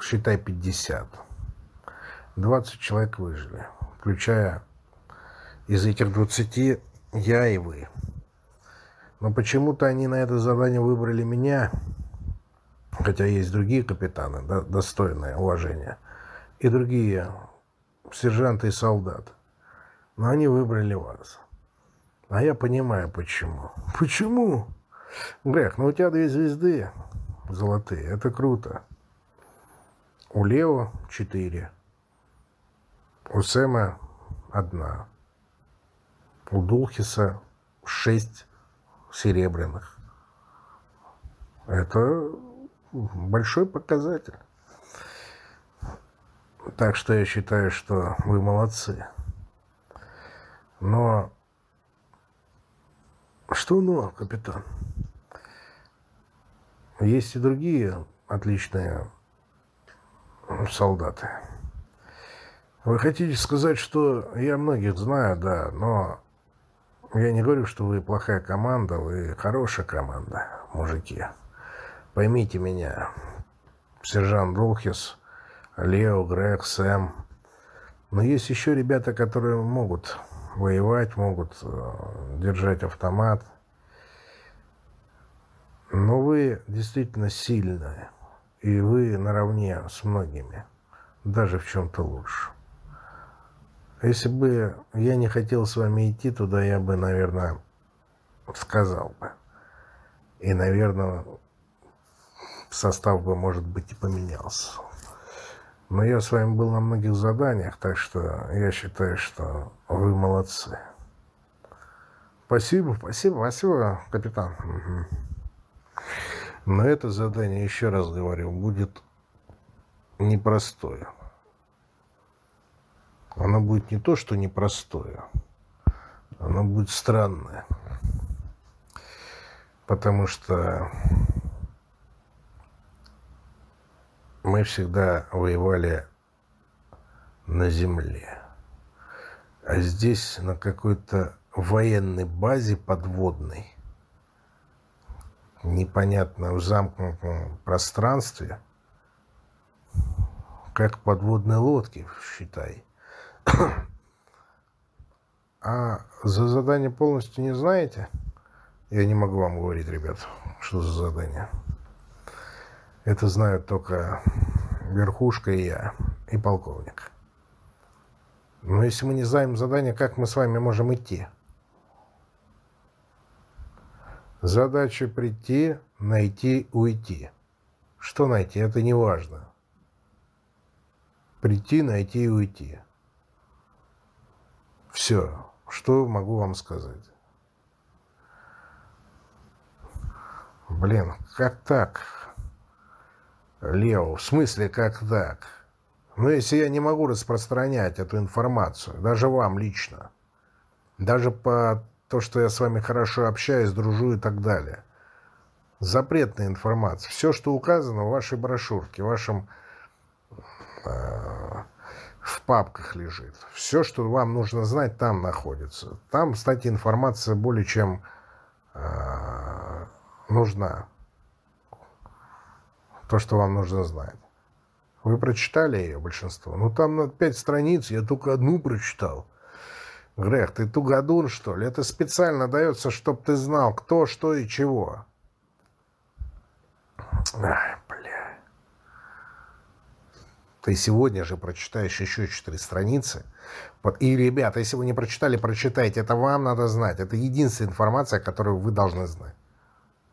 считай 50. 20 человек выжили, включая из этих 20 я и вы. Но почему-то они на это задание выбрали меня, хотя есть другие капитаны, да, достойные уважения, и другие сержанты и солдаты. Но они выбрали вас. А я понимаю, почему. Почему? Грех, ну у тебя две звезды золотые. Это круто. У Лео четыре. У Сэма одна. У Дулхиса шесть серебряных. Это большой показатель. Так что я считаю, что вы молодцы. Но... Что но, капитан? Есть и другие отличные солдаты. Вы хотите сказать, что я многих знаю, да, но я не говорю, что вы плохая команда, вы хорошая команда, мужики. Поймите меня, сержант Дулхис, Лео, Грег, Сэм. Но есть еще ребята, которые могут воевать, могут э, держать автомат. Но вы действительно сильные, и вы наравне с многими, даже в чем-то лучше. Если бы я не хотел с вами идти туда, я бы, наверное, сказал бы. И, наверное, состав бы, может быть, и поменялся. Но я с вами был на многих заданиях, так что я считаю, что вы молодцы. Спасибо, спасибо, спасибо, капитан. Угу. Но это задание, еще раз говорю, будет непростое. Оно будет не то, что непростое, оно будет странное. Потому что мы всегда воевали на земле. А здесь на какой-то военной базе подводной, непонятно в замкнутом пространстве, как подводной лодки, считай – а за задание полностью не знаете? Я не могу вам говорить, ребят, что за задание. Это знают только верхушка и я, и полковник. Но если мы не знаем задание, как мы с вами можем идти? Задача прийти, найти, уйти. Что найти, это не важно. Прийти, найти и уйти. Все, что могу вам сказать. Блин, как так? Лео, в смысле, как так? Ну, если я не могу распространять эту информацию, даже вам лично, даже по то, что я с вами хорошо общаюсь, дружу и так далее. Запретная информация. Все, что указано в вашей брошюрке, в вашем... Э, в папках лежит. Все, что вам нужно знать, там находится. Там, кстати, информация более чем э, нужна. То, что вам нужно знать. Вы прочитали ее, большинство? Ну, там на пять страниц, я только одну прочитал. Грех, ты тугодун, что ли? Это специально дается, чтобы ты знал, кто, что и чего. Ты сегодня же прочитаешь еще четыре страницы. И, ребята, если вы не прочитали, прочитайте. Это вам надо знать. Это единственная информация, которую вы должны знать.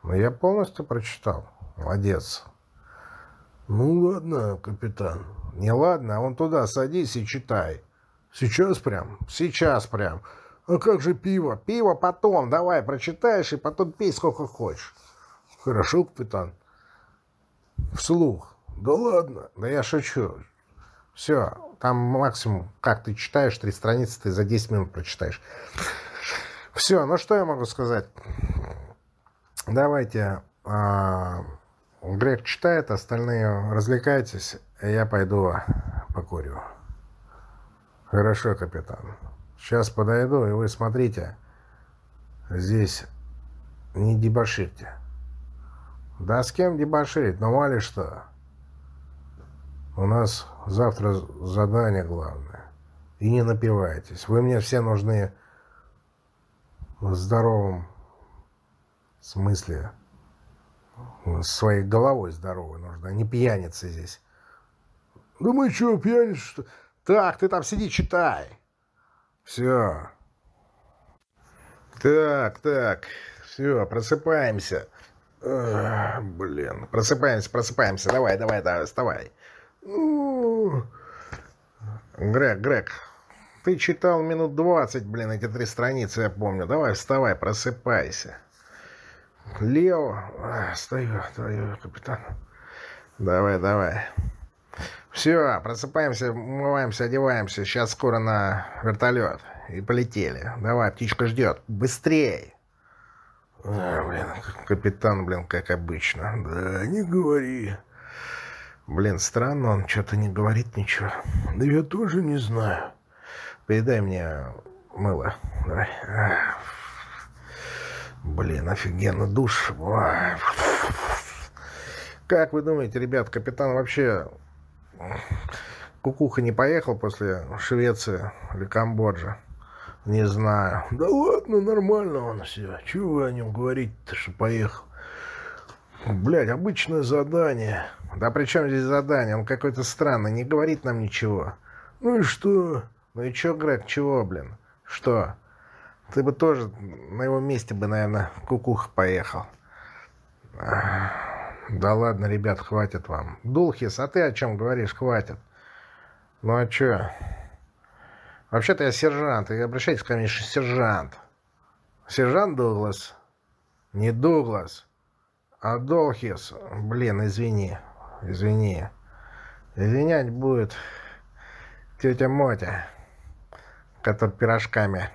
Но я полностью прочитал. Молодец. Ну ладно, капитан. Не ладно, а вон туда садись и читай. Сейчас прям? Сейчас прям. А как же пиво? Пиво потом. Давай, прочитаешь и потом пей сколько хочешь. Хорошо, капитан. Вслух. Да ладно. Да я шучу. Все. Там максимум, как ты читаешь, три страницы ты за 10 минут прочитаешь. Все, ну что я могу сказать? Давайте... А Грег читает, остальные развлекайтесь, а я пойду покурю. Хорошо, капитан. Сейчас подойду, и вы смотрите. Здесь не дебоширьте. Да с кем дебоширить? Ну, мало что. У нас завтра задание главное. И не напивайтесь. Вы мне все нужны в здоровом смысле своей головой здоровой нужно, а не пьяница здесь. Да мы что, пьяница что? Так, ты там сиди, читай. Все. Так, так, все, просыпаемся. Эх, блин, просыпаемся, просыпаемся. Давай, давай, давай, вставай. Грег, Грег, ты читал минут двадцать, блин, эти три страницы, я помню. Давай, вставай, просыпайся. Лео. А, стою, стою, капитан. Давай, давай. Все, просыпаемся, умываемся, одеваемся. Сейчас скоро на вертолет. И полетели. Давай, птичка ждет. Быстрее. А, блин, капитан, блин, как обычно. Да, не говори. Блин, странно, он что-то не говорит ничего. Да я тоже не знаю. Передай мне мыло. Давай. Блин, офигенно душ. Как вы думаете, ребят, капитан вообще кукуха не поехал после Швеции или Камбоджи? Не знаю. Да ладно, нормально он все. Чего вы о нем говорите-то, что поехал? Блядь, обычное задание. Да при чем здесь задание? Он какой-то странный, не говорит нам ничего. Ну и что? Ну и чё, Грег, чего, блин? Что? Ты бы тоже на его месте бы, наверное, кукух поехал. Да ладно, ребят, хватит вам. Дулхис, а ты о чем говоришь? Хватит. Ну а чё? Вообще-то я сержант, и обращайтесь ко мне, сержант. Сержант Дуглас. Не Дуглас, а Долхис. Блин, извини, извини. Извинять будет тетя Мотя, который пирожками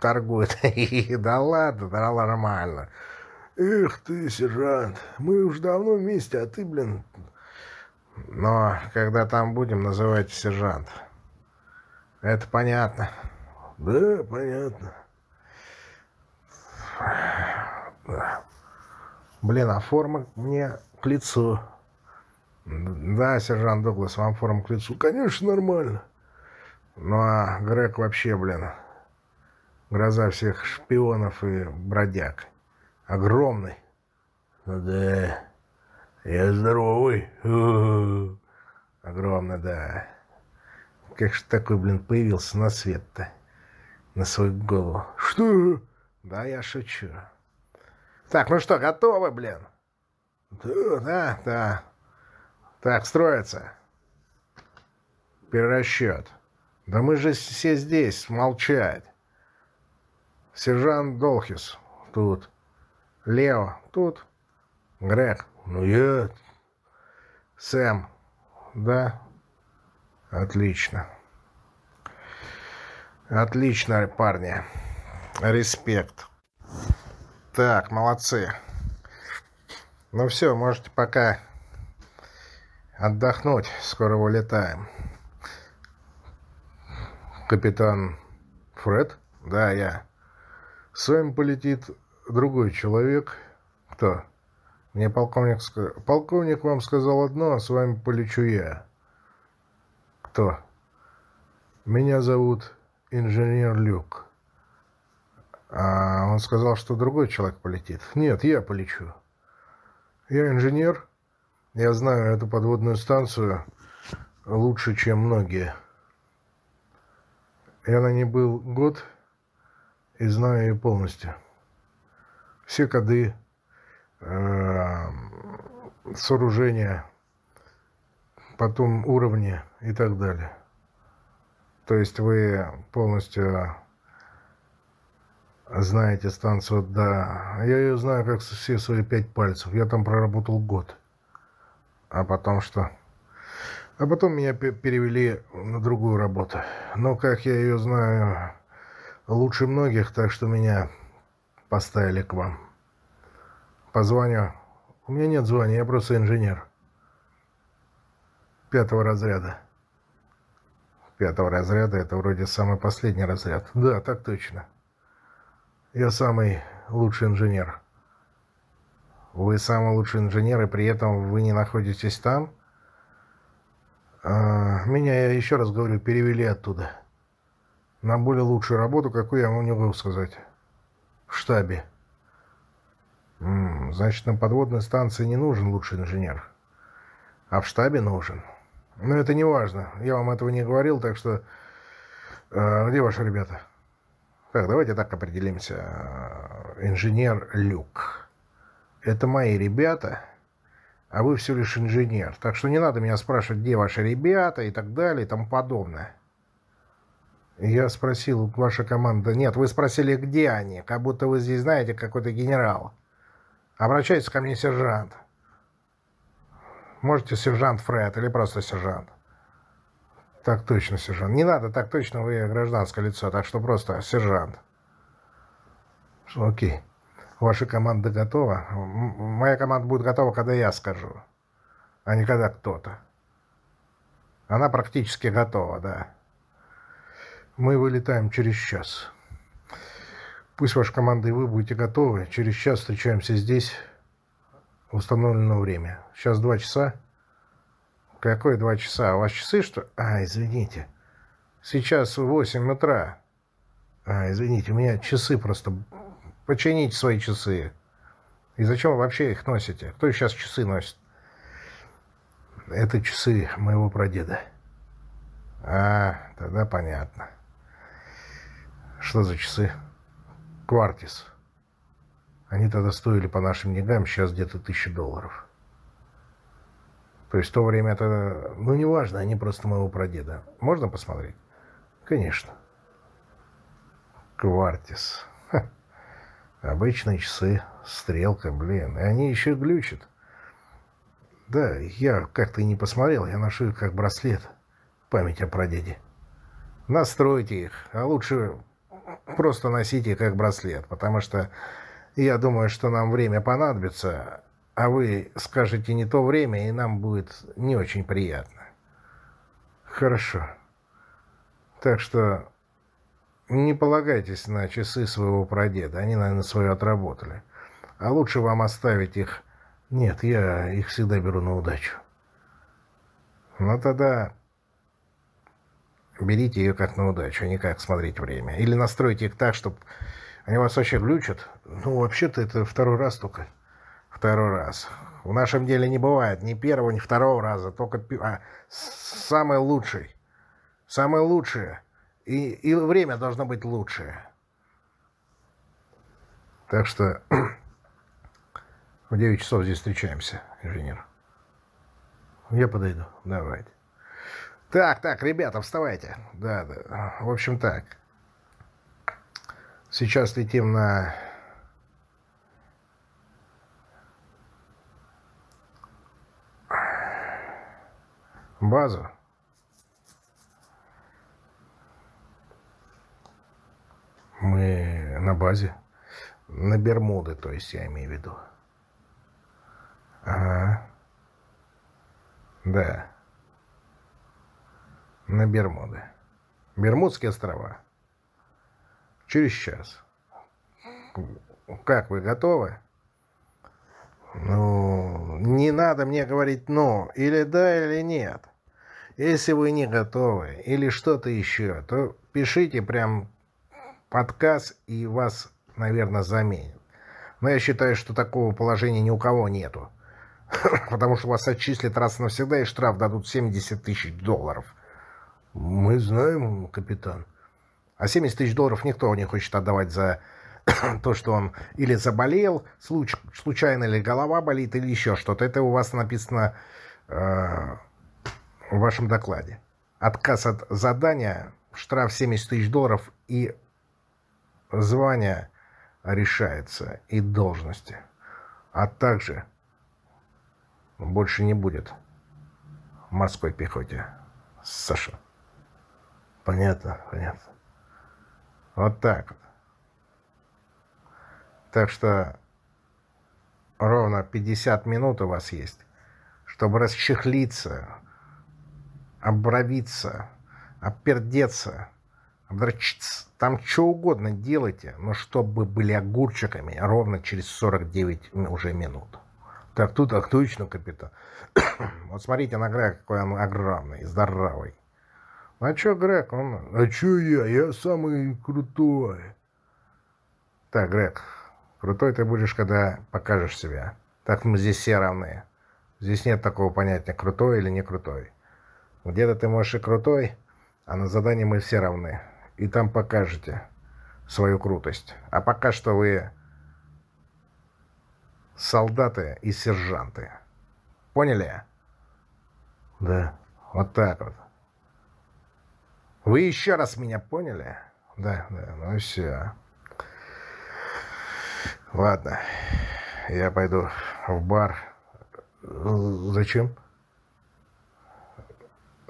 торгует. да ладно, да нормально. Эх ты, сержант, мы уж давно вместе, а ты, блин... Но когда там будем, называйте сержант. Это понятно. Да, понятно. Блин, а форма мне к лицу. Да, сержант Дуглас, вам форма к лицу. Конечно, нормально. Ну а Грег вообще, блин, Гроза всех шпионов и бродяг. Огромный. Ну да, я здоровый. Огромный, да. Как же такой, блин, появился на свет-то? На свою голову. Что? Да, я шучу. Так, ну что, готовы, блин? Да, да. Так, строится. Перерасчет. Да мы же все здесь, молчать. Сержант Долхис тут. Лео тут. Грег. Ну я... Сэм. Да? Отлично. Отлично, парни. Респект. Так, молодцы. Ну все, можете пока отдохнуть. Скоро вылетаем. Капитан Фред? Да, я. С вами полетит другой человек. Кто? Мне полковник... Полковник вам сказал одно, а с вами полечу я. Кто? Меня зовут инженер Люк. А он сказал, что другой человек полетит. Нет, я полечу. Я инженер. Я знаю эту подводную станцию лучше, чем многие. Я на ней был год и знаю ее полностью. Все коды, э, сооружения, потом уровни и так далее. То есть вы полностью знаете станцию, да. Я ее знаю как все свои пять пальцев. Я там проработал год. А потом что? А потом меня перевели на другую работу. Но как я ее знаю лучше многих, так что меня поставили к вам. По званию. У меня нет звания, я просто инженер. Пятого разряда. Пятого разряда, это вроде самый последний разряд. Да, так точно. Я самый лучший инженер. Вы самый лучший инженер, и при этом вы не находитесь там? А, меня, я еще раз говорю, перевели оттуда. На более лучшую работу, какую я вам не могу сказать. В штабе. М -м, значит, на подводной станции не нужен лучший инженер. А в штабе нужен. Но это не важно. Я вам этого не говорил, так что... Э, где ваши ребята? Так, давайте так определимся. Инженер Люк. Это мои ребята, а вы все лишь инженер. Так что не надо меня спрашивать, где ваши ребята и так далее и тому подобное. Я спросил, ваша команда... Нет, вы спросили, где они, как будто вы здесь знаете какой-то генерал. Обращайтесь ко мне, сержант. Можете сержант Фред или просто сержант. Так точно, сержант. Не надо, так точно, вы гражданское лицо, так что просто сержант. Окей. Ваша команда готова? Моя команда будет готова, когда я скажу, а не когда кто-то. Она практически готова, да. Мы вылетаем через час. Пусть ваша команда и вы будете готовы. Через час встречаемся здесь в установленное время. Сейчас два часа. Какое два часа? У вас часы, что... А, извините. Сейчас 8 утра. А, извините, у меня часы просто... Почините свои часы. И зачем вы вообще их носите? Кто сейчас часы носит? Это часы моего прадеда. А, тогда понятно. Что за часы? Квартис. Они тогда стоили по нашим деньгам сейчас где-то тысячи долларов. То есть в то время это, ну, неважно, они просто моего прадеда. Можно посмотреть? Конечно. Квартис. Ха. Обычные часы, стрелка, блин. И они еще глючат. Да, я как-то и не посмотрел, я ношу их как браслет. Память о прадеде. Настройте их, а лучше просто носите как браслет, потому что я думаю, что нам время понадобится, а вы скажете не то время, и нам будет не очень приятно. Хорошо. Так что не полагайтесь на часы своего прадеда, они, наверное, свое отработали. А лучше вам оставить их... Нет, я их всегда беру на удачу. Ну тогда берите ее как на удачу, а не как смотреть время. Или настройте их так, чтобы они вас вообще глючат. Ну, вообще-то это второй раз только второй раз. В нашем деле не бывает ни первого, ни второго раза, только а, самый лучший. Самое лучшее. И, и время должно быть лучшее. Так что В 9 часов здесь встречаемся, инженер. Я подойду. Давайте. Так, так, ребята, вставайте. Да, да. В общем, так. Сейчас летим на... Базу. Мы на базе. На Бермуды, то есть я имею в виду. Ага. Да. На Бермуды. Бермудские острова. Через час. Как вы готовы? Ну, не надо мне говорить «но», или «да», или «нет». Если вы не готовы, или что-то еще, то пишите прям подказ, и вас, наверное, заменят. Но я считаю, что такого положения ни у кого нету. Потому что вас отчислят раз навсегда, и штраф дадут 70 тысяч долларов. Мы знаем, капитан. А 70 тысяч долларов никто не хочет отдавать за то, что он или заболел, случ случайно, или голова болит, или еще что-то. Это у вас написано э, в вашем докладе. Отказ от задания, штраф 70 тысяч долларов и звание решается, и должности. А также больше не будет морской пехоте. Саша. Понятно, понятно. Вот так вот. Так что ровно 50 минут у вас есть, чтобы расчехлиться, обровиться, опердеться, обдрочиться. Там что угодно делайте, но чтобы были огурчиками ровно через 49 уже минут. Так тут так точно, капитан. вот смотрите на Грега, какой он огромный, здоровый. А чё Грег? Он... А чё я? Я самый крутой. Так, Грег, крутой ты будешь, когда покажешь себя. Так мы здесь все равны. Здесь нет такого понятия, крутой или не крутой. Где-то ты можешь и крутой, а на задании мы все равны. И там покажете свою крутость. А пока что вы солдаты и сержанты. Поняли? Да. Вот так вот. Вы еще раз меня поняли? Да, да, ну все. Ладно, я пойду в бар. Зачем?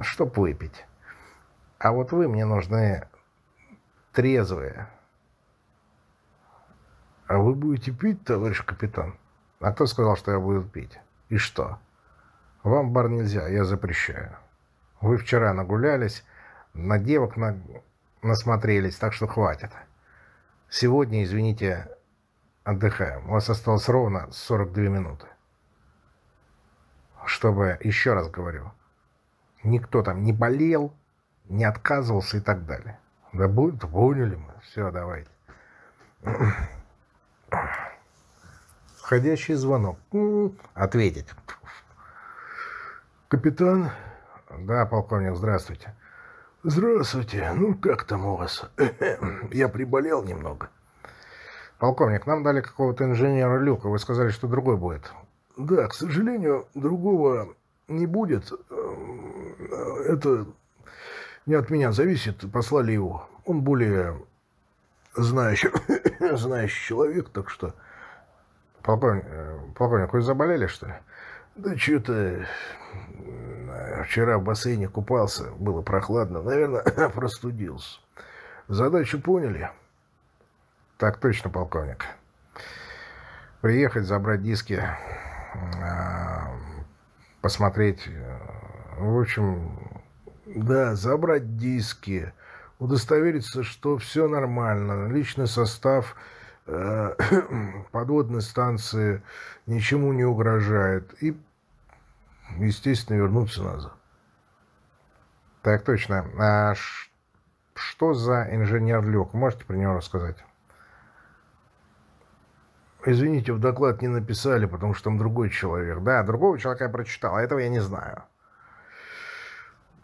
Чтоб выпить. А вот вы мне нужны трезвые. А вы будете пить, товарищ капитан? А кто сказал, что я буду пить? И что? Вам бар нельзя, я запрещаю. Вы вчера нагулялись, на девок на... насмотрелись, так что хватит. Сегодня, извините, отдыхаем. У вас осталось ровно 42 минуты. Чтобы, еще раз говорю, никто там не болел, не отказывался и так далее. Да будет, поняли мы. Все, давайте. Входящий звонок. Ответить. Капитан? Да, полковник, здравствуйте. Здравствуйте. Ну, как там у вас? Я приболел немного. Полковник, нам дали какого-то инженера Люка. Вы сказали, что другой будет. Да, к сожалению, другого не будет. Это не от меня зависит. Послали его. Он более знающий, знающий человек, так что... Полковник, э, полковник, вы заболели, что ли? Да что-то... Вчера в бассейне купался, было прохладно. Наверное, простудился. Задачу поняли? Так точно, полковник. Приехать, забрать диски, а, посмотреть. В общем, да, забрать диски, удостовериться, что все нормально. Личный состав Э, подводной станции ничему не угрожает. И, естественно, вернуться назад. Так точно. А что за инженер Люк? Можете про него рассказать? Извините, в доклад не написали, потому что там другой человек. Да, другого человека я прочитал, а этого я не знаю.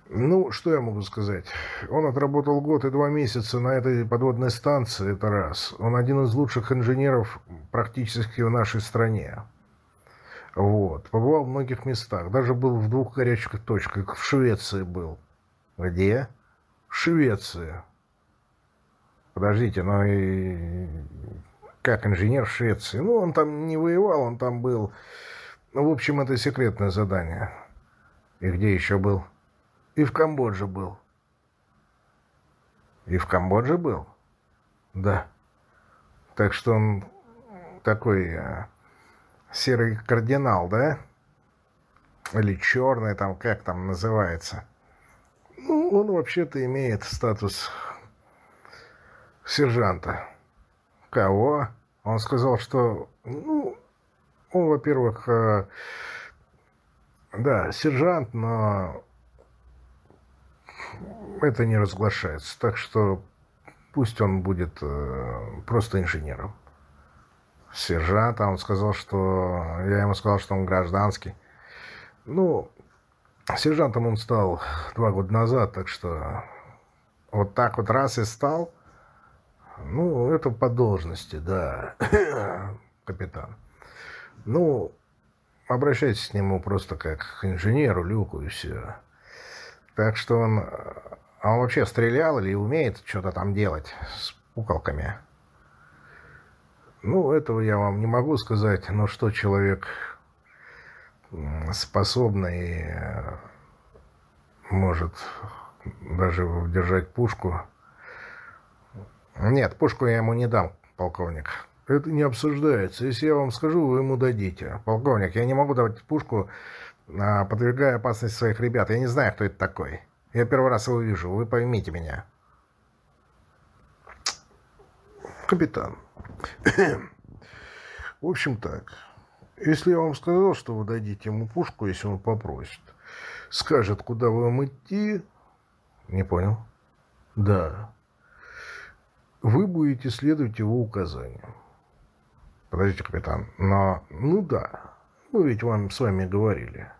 Ну, что я могу сказать? Он отработал год и два месяца на этой подводной станции, это раз. Он один из лучших инженеров практически в нашей стране. Вот. Побывал в многих местах. Даже был в двух горячих точках. В Швеции был. Где? В Швеции. Подождите, но и как инженер в Швеции? Ну, он там не воевал, он там был... Ну, в общем, это секретное задание. И где еще был? И в Камбодже был. И в Камбодже был? Да. Так что он такой а, серый кардинал, да? Или черный там, как там называется? Ну, он вообще-то имеет статус сержанта. Кого? Он сказал, что... Ну, он, во-первых, э, да, сержант, но это не разглашается. Так что пусть он будет э, просто инженером. Сержант, а он сказал, что... Я ему сказал, что он гражданский. Ну, сержантом он стал два года назад, так что вот так вот раз и стал... Ну, это по должности, да, капитан. Ну, обращайтесь к нему просто как к инженеру, люку и все. Так что он... А он вообще стрелял или умеет что-то там делать с пуколками? Ну, этого я вам не могу сказать, но что человек способный э, может даже держать пушку нет, пушку я ему не дам, полковник. Это не обсуждается. Если я вам скажу, вы ему дадите. Полковник, я не могу давать пушку, подвергая опасность своих ребят. Я не знаю, кто это такой. Я первый раз его вижу. Вы поймите меня. Капитан. В общем так. Если я вам сказал, что вы дадите ему пушку, если он попросит, скажет, куда вам идти... Не понял. Да вы будете следовать его указаниям. Подождите, капитан, но... Ну да, мы ведь вам с вами говорили.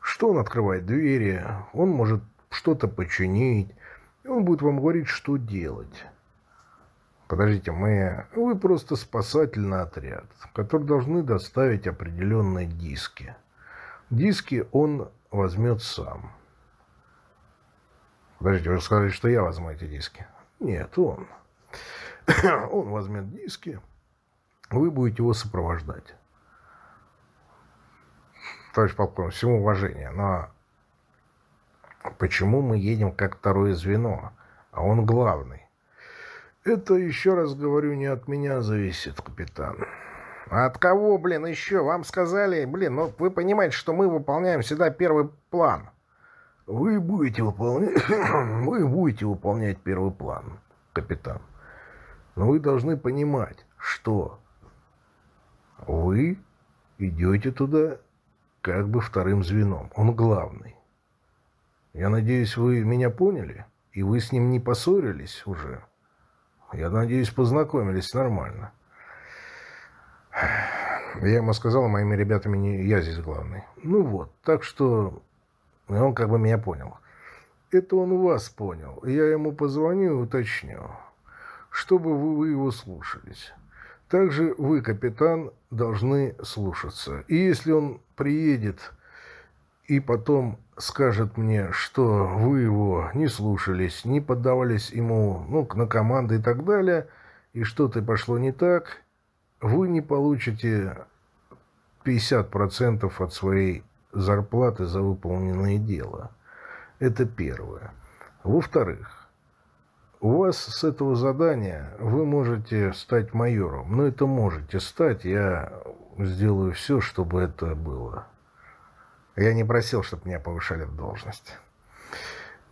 Что он открывает двери, он может что-то починить, и он будет вам говорить, что делать. Подождите, мы... Вы просто спасательный отряд, который должны доставить определенные диски. Диски он возьмет сам. Подождите, вы сказали, что я возьму эти диски. Нет, он. Он возьмет диски, вы будете его сопровождать. Товарищ полковник, всему уважение, но почему мы едем как второе звено, а он главный? Это, еще раз говорю, не от меня зависит, капитан. А от кого, блин, еще? Вам сказали, блин, ну вы понимаете, что мы выполняем всегда первый план. Вы будете выполнять... Вы будете выполнять первый план, капитан. Но вы должны понимать, что вы идете туда как бы вторым звеном. Он главный. Я надеюсь, вы меня поняли, и вы с ним не поссорились уже. Я надеюсь, познакомились нормально. Я ему сказал, моими ребятами не я здесь главный. Ну вот, так что и он как бы меня понял. Это он вас понял. Я ему позвоню и уточню, чтобы вы, вы его слушались. Также вы, капитан, должны слушаться. И если он приедет и потом скажет мне, что вы его не слушались, не поддавались ему ну, на команды и так далее, и что-то пошло не так, вы не получите 50% от своей зарплаты за выполненное дело. Это первое. Во-вторых, у вас с этого задания вы можете стать майором. Но это можете стать. Я сделаю все, чтобы это было. Я не просил, чтобы меня повышали в должность.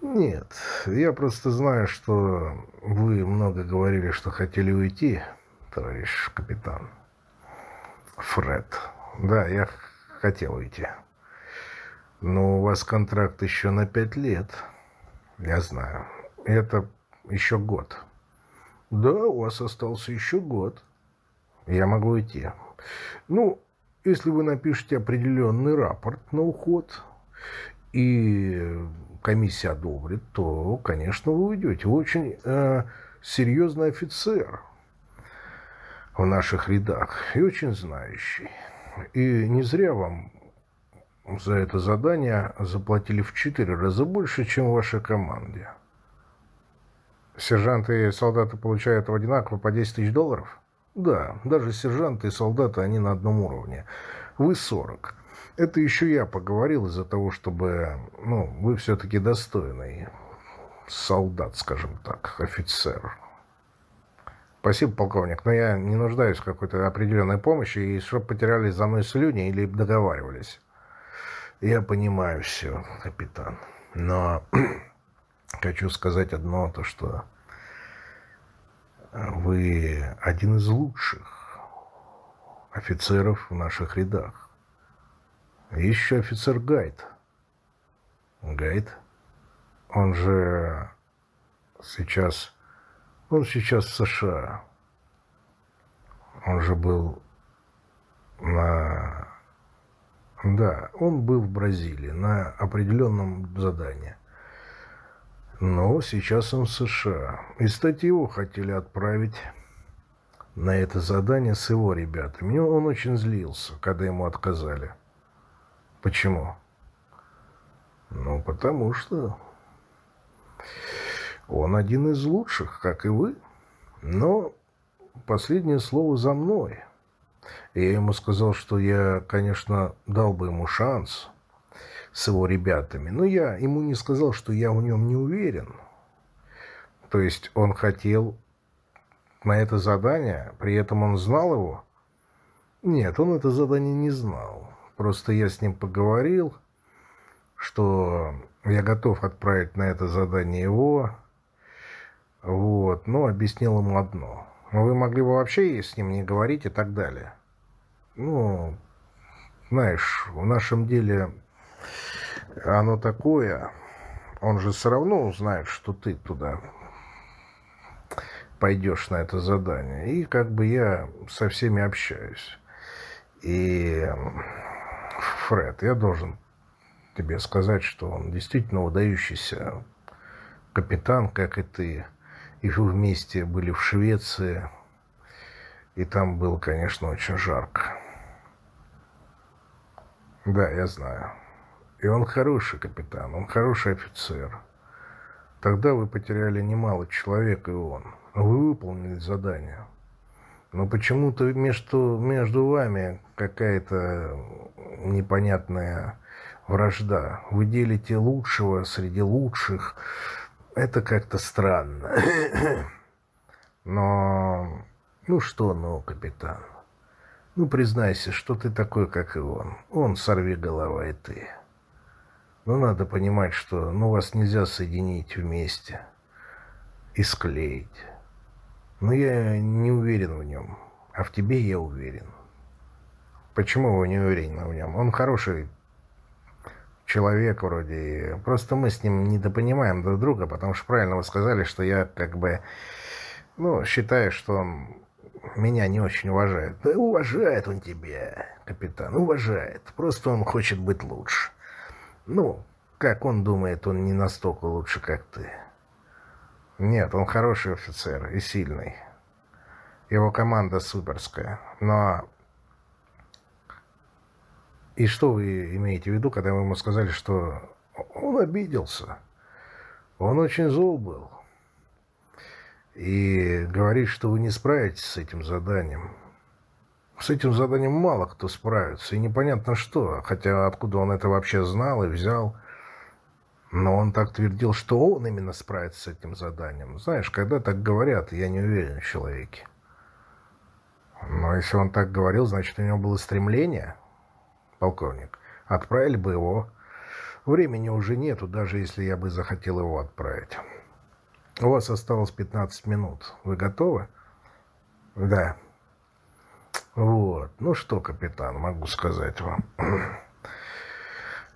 Нет, я просто знаю, что вы много говорили, что хотели уйти, товарищ капитан. Фред. Да, я хотел уйти. Но у вас контракт еще на пять лет. Я знаю. Это еще год. Да, у вас остался еще год. Я могу уйти. Ну, если вы напишете определенный рапорт на уход, и комиссия одобрит, то, конечно, вы уйдете. Вы очень э, серьезный офицер в наших рядах и очень знающий. И не зря вам за это задание заплатили в четыре раза больше, чем вашей команде. Сержанты и солдаты получают в одинаково по 10 тысяч долларов? Да, даже сержанты и солдаты, они на одном уровне. Вы 40. Это еще я поговорил из-за того, чтобы, ну, вы все-таки достойный солдат, скажем так, офицер. Спасибо, полковник, но я не нуждаюсь в какой-то определенной помощи, и чтобы потеряли за мной слюни или договаривались. Я понимаю все, капитан, но хочу сказать одно, то что вы один из лучших офицеров в наших рядах. Еще офицер Гайд. Гайд? Он же сейчас он сейчас в США. Он же был на... Да, он был в Бразилии на определенном задании. Но сейчас он в США. И, его хотели отправить на это задание с его ребятами. Он очень злился, когда ему отказали. Почему? Ну, потому что он один из лучших, как и вы. Но последнее слово за мной. Я ему сказал, что я, конечно, дал бы ему шанс с его ребятами, но я ему не сказал, что я в нем не уверен. То есть он хотел на это задание, при этом он знал его? Нет, он это задание не знал. Просто я с ним поговорил, что я готов отправить на это задание его, вот, но объяснил ему одно. Вы могли бы вообще с ним не говорить и так далее. Ну, знаешь, в нашем деле оно такое. Он же все равно узнает, что ты туда пойдешь на это задание. И как бы я со всеми общаюсь. И, Фред, я должен тебе сказать, что он действительно выдающийся капитан, как и ты. И вы вместе были в Швеции, и там было, конечно, очень жарко. Да, я знаю. И он хороший капитан, он хороший офицер. Тогда вы потеряли немало человек, и он. Вы выполнили задание. Но почему-то между, между вами какая-то непонятная вражда. Вы делите лучшего среди лучших, это как-то странно. Но... Ну что, ну, капитан. Ну, признайся, что ты такой, как и он. Он сорви голова, и ты. Но надо понимать, что ну, вас нельзя соединить вместе и склеить. Но я не уверен в нем. А в тебе я уверен. Почему вы не уверены в нем? Он хороший человек вроде. Просто мы с ним недопонимаем друг друга, потому что правильно вы сказали, что я как бы, ну, считаю, что он меня не очень уважает. Да уважает он тебя, капитан, уважает. Просто он хочет быть лучше. Ну, как он думает, он не настолько лучше, как ты. Нет, он хороший офицер и сильный. Его команда суперская. Но и что вы имеете в виду, когда вы ему сказали, что он обиделся? Он очень зол был. И говорит, что вы не справитесь с этим заданием. С этим заданием мало кто справится, и непонятно что. Хотя откуда он это вообще знал и взял. Но он так твердил, что он именно справится с этим заданием. Знаешь, когда так говорят, я не уверен в человеке. Но если он так говорил, значит, у него было стремление – полковник. Отправили бы его. Времени уже нету, даже если я бы захотел его отправить. У вас осталось 15 минут. Вы готовы? Да. Вот. Ну что, капитан, могу сказать вам.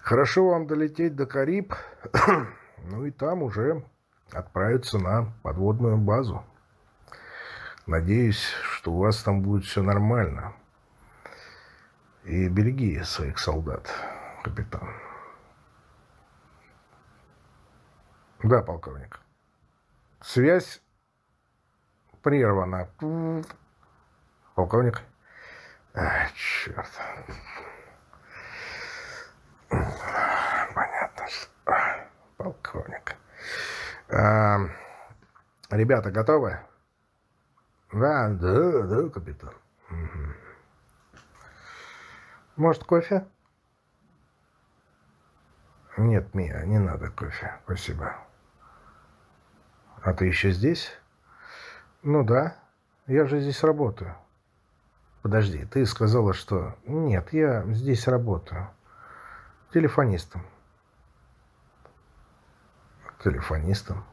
Хорошо вам долететь до Кариб. ну и там уже отправиться на подводную базу. Надеюсь, что у вас там будет все нормально. И береги своих солдат, капитан. Да, полковник. Связь прервана. Полковник. А, черт. Понятно. Полковник. А, ребята, готовы? Да, да, да, капитан. Угу. Может, кофе? Нет, Мия, не надо кофе. Спасибо. А ты еще здесь? Ну да. Я же здесь работаю. Подожди, ты сказала, что... Нет, я здесь работаю. Телефонистом. Телефонистом?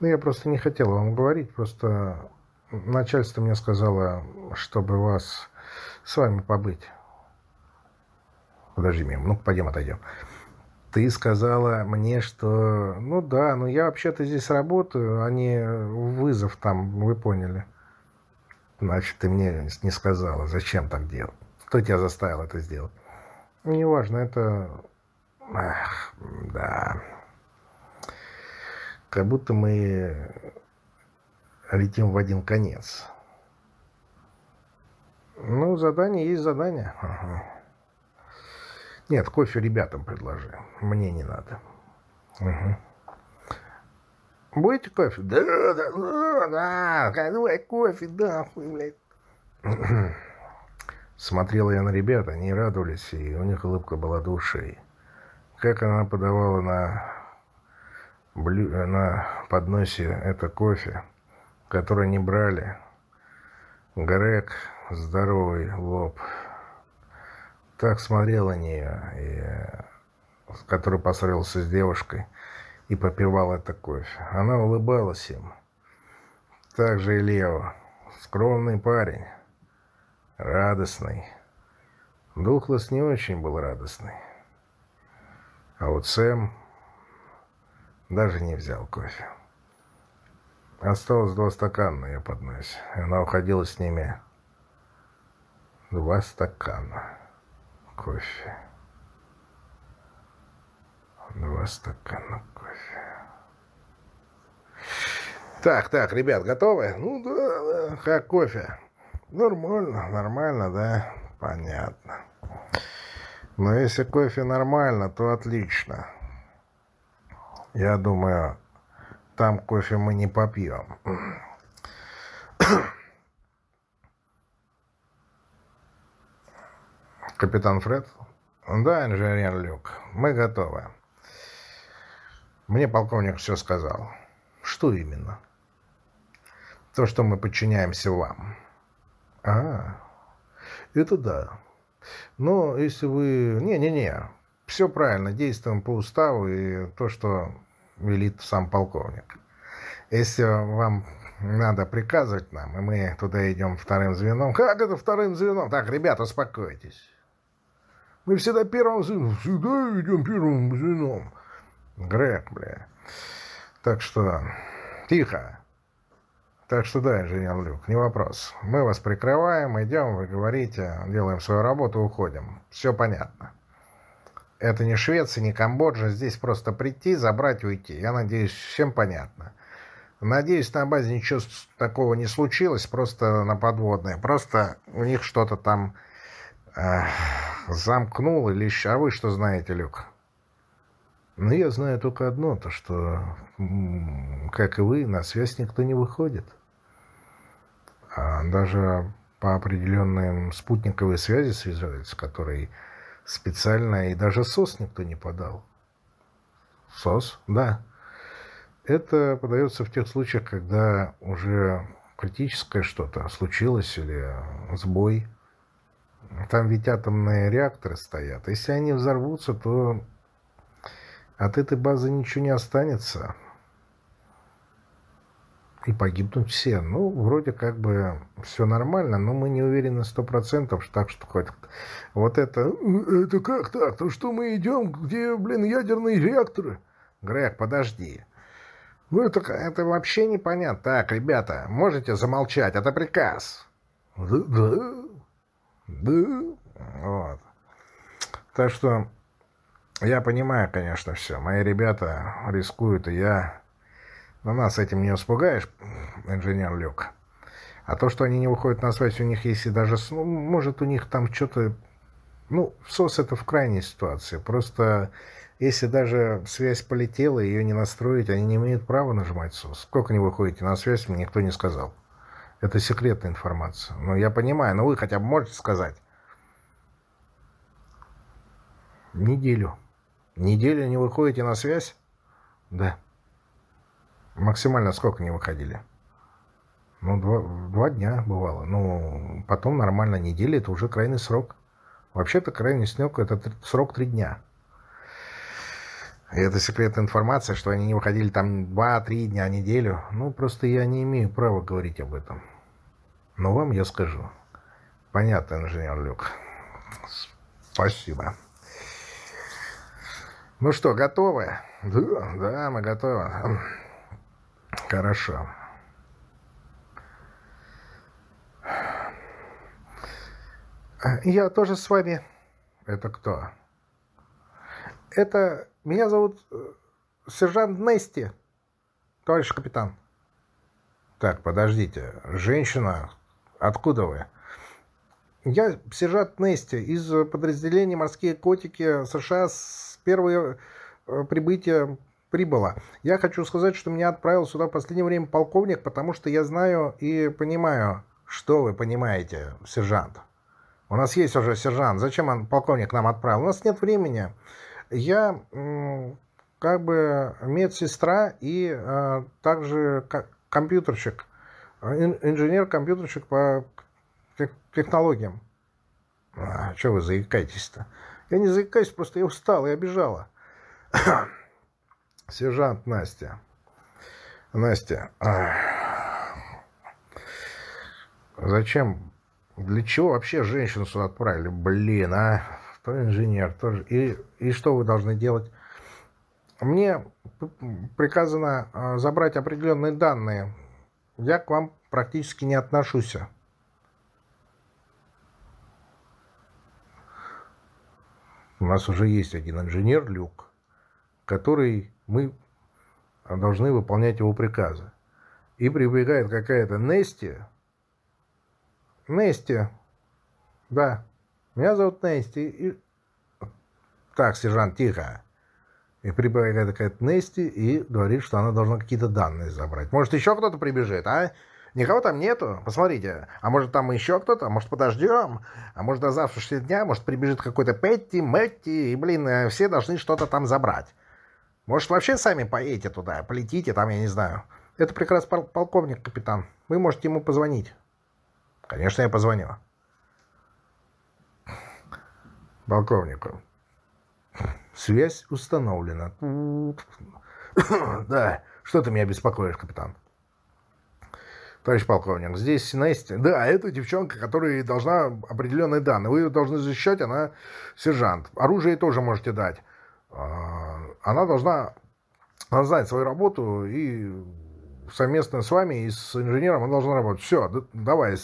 Ну, я просто не хотела вам говорить, просто начальство мне сказало, чтобы вас с вами побыть. Подожди, Мим, ну пойдем отойдем. Ты сказала мне, что... Ну да, ну я вообще-то здесь работаю, а не вызов там, вы поняли. Значит, ты мне не сказала, зачем так делать. Кто тебя заставил это сделать? Неважно, это... Ах, да. Как будто мы летим в один конец. Ну, задание есть задание. Ага. Нет, кофе ребятам предложи. Мне не надо. Угу. Будете кофе? Да, да, да, да, давай кофе, да, хуй, блядь. Смотрела я на ребят, они радовались, и у них улыбка была до. Как она подавала на, блю... на подносе это кофе, который не брали. Грег, здоровый лоб, так смотрел на нее, и... который поссорился с девушкой и попивал это кофе. Она улыбалась им. Так же и Лео. Скромный парень. Радостный. Духлес не очень был радостный. А вот Сэм даже не взял кофе. Осталось два стакана на ее подносе. Она уходила с ними. Два стакана кофе. Два стакана кофе. Так, так, ребят, готовы? Ну да, да, как кофе. Нормально, нормально, да? Понятно. Но если кофе нормально, то отлично. Я думаю, там кофе мы не попьем. Капитан Фред? Да, инженер Люк, мы готовы. Мне полковник все сказал. Что именно? То, что мы подчиняемся вам. А, это да. Но если вы... Не-не-не, все правильно, действуем по уставу и то, что велит сам полковник. Если вам надо приказывать нам, и мы туда идем вторым звеном... Как это вторым звеном? Так, ребята, успокойтесь. Мы всегда первым звеном, всегда идем первым звеном. Грег, бля. Так что, тихо. Так что да, инженер Люк, не вопрос. Мы вас прикрываем, идем, вы говорите, делаем свою работу, уходим. Все понятно. Это не Швеция, не Камбоджа. Здесь просто прийти, забрать, уйти. Я надеюсь, всем понятно. Надеюсь, на базе ничего такого не случилось, просто на подводное. Просто у них что-то там э, замкнул или. А вы что знаете, Люк? Но я знаю только одно, то что, как и вы, на связь никто не выходит. А даже по определенным спутниковой связи связываются, которые специально и даже СОС никто не подал. СОС? Да. Это подается в тех случаях, когда уже критическое что-то случилось или сбой. Там ведь атомные реакторы стоят. Если они взорвутся, то от этой базы ничего не останется. И погибнут все. Ну, вроде как бы все нормально, но мы не уверены сто процентов, так что хоть вот это... Это как так? То что мы идем, где, блин, ядерные реакторы? Грег, подожди. Ну, это, это вообще непонятно. Так, ребята, можете замолчать? Это приказ. Да, да, да. Вот. Так что я понимаю, конечно, все. Мои ребята рискуют, и я... Но нас этим не испугаешь, инженер Люк. А то, что они не выходят на связь, у них есть и даже... Ну, может, у них там что-то... Ну, СОС это в крайней ситуации. Просто если даже связь полетела, ее не настроить, они не имеют права нажимать СОС. Сколько не выходите на связь, мне никто не сказал. Это секретная информация. Но я понимаю, но вы хотя бы можете сказать. Неделю. Неделю не выходите на связь? Да. Максимально сколько не выходили? Ну, два, два дня бывало. Ну, потом нормально неделя, это уже крайний срок. Вообще-то крайний срок это срок три дня. И это секретная информация, что они не выходили там два-три дня, неделю. Ну, просто я не имею права говорить об этом. Но вам я скажу. Понятно, инженер Люк. Спасибо. Ну что, готовы? Да, да, мы готовы. Хорошо. Я тоже с вами. Это кто? Это... Меня зовут э, сержант Нести, товарищ капитан. Так, подождите. Женщина, откуда вы? Я сержант Нести из подразделения «Морские котики» США с первого э, прибытия прибыла. Я хочу сказать, что меня отправил сюда в последнее время полковник, потому что я знаю и понимаю, что вы понимаете, сержант. У нас есть уже сержант. Зачем он, полковник нам отправил? У нас нет времени. Я как бы медсестра и э, также компьютерщик, инженер-компьютерщик по технологиям. А, что вы заикаетесь-то? Я не заикаюсь, просто я устал и обижала. Сержант Настя. Настя, зачем для чего вообще женщину сюда отправили? Блин, а? То инженер, тоже. И, и что вы должны делать? Мне приказано а, забрать определенные данные. Я к вам практически не отношусь. У нас уже есть один инженер, Люк, который мы должны выполнять его приказы. И прибегает какая-то Нести, Нести. Да. Меня зовут Нести. И... Так, сержант, тихо. И прибегает какая-то Нести и говорит, что она должна какие-то данные забрать. Может, еще кто-то прибежит, а? Никого там нету? Посмотрите. А может, там еще кто-то? А может, подождем? А может, до завтрашнего дня? Может, прибежит какой-то Петти, Мэтти, и, блин, э, все должны что-то там забрать. Может, вообще сами поедете туда, полетите там, я не знаю. Это прекрасный полковник, капитан. Вы можете ему позвонить. Конечно, я позвоню. Полковнику. Связь установлена. Да, что ты меня беспокоишь, капитан? Товарищ полковник, здесь Настя. Да, это девчонка, которая должна определенные данные. Вы ее должны защищать, она сержант. Оружие тоже можете дать. А, она должна знать свою работу и совместно с вами и с инженером он должен работать. Все, давай.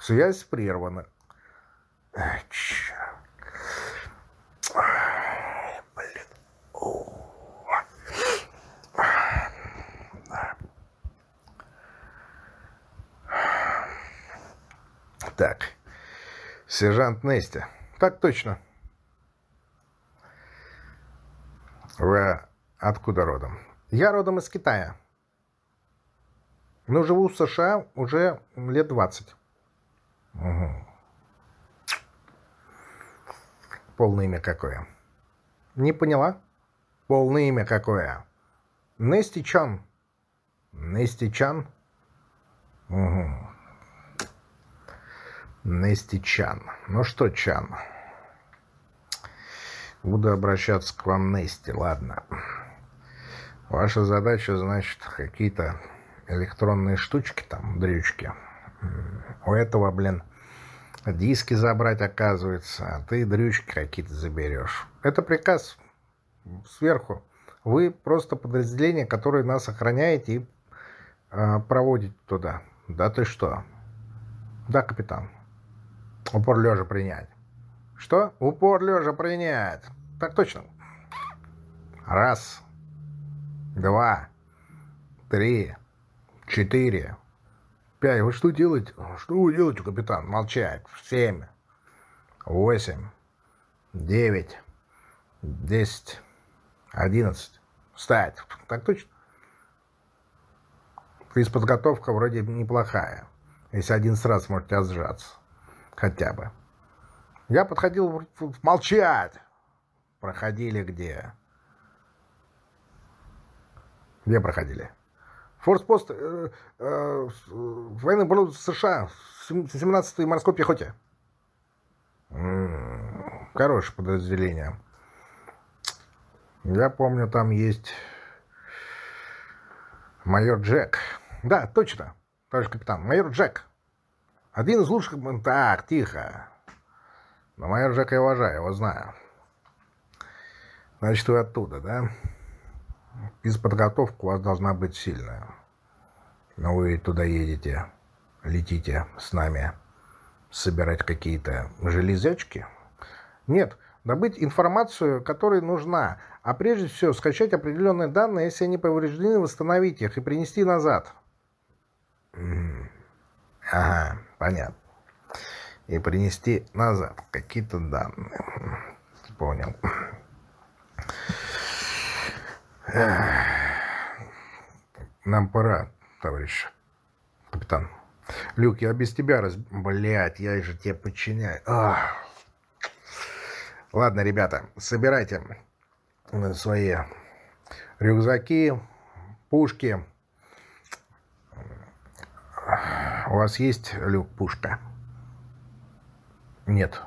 Связь прервана. Так, сержант Нестя. Так точно. Вы откуда родом? Я родом из Китая. Но живу в США уже лет 20. Угу. Полное имя какое? Не поняла? Полное имя какое? Нести Чан. Нести Чан? Угу. Нести Чан. Ну что, Чан? Буду обращаться к вам Нести, ладно. Ваша задача, значит, какие-то электронные штучки там, дрючки. У этого, блин, диски забрать, оказывается, а ты дрючки какие-то заберешь. Это приказ сверху. Вы просто подразделение, которое нас охраняете и э, проводите туда. Да ты что? Да, капитан. Упор лежа принять. Что? Упор лежа принять. Так точно. Раз два, три, четыре, пять. Вы что делаете? Что вы делаете, капитан? Молчать. Семь, восемь, девять, десять, одиннадцать. Встать. Так точно? Физподготовка вроде неплохая. Если один раз можете отжаться. Хотя бы. Я подходил... Молчать! Проходили где? Где проходили? Форспост э, э, военный бронз США, 17-й морской пехоте. Хорошее подразделение. Я помню, там есть майор Джек. Да, точно, товарищ капитан, майор Джек. Один из лучших... Так, тихо. Но майор Джека я уважаю, его знаю. Значит, вы оттуда, да? Без подготовки у вас должна быть сильная. Но вы туда едете, летите с нами собирать какие-то железячки? Нет, добыть информацию, которая нужна, а прежде всего скачать определенные данные, если они повреждены, восстановить их и принести назад. Ага, понятно. И принести назад какие-то данные. Понял. Нам пора, товарищ капитан. Люк, я без тебя раз... Блядь, я же тебе подчиняю. Ах. Ладно, ребята, собирайте свои рюкзаки, пушки. У вас есть, Люк, пушка? Нет.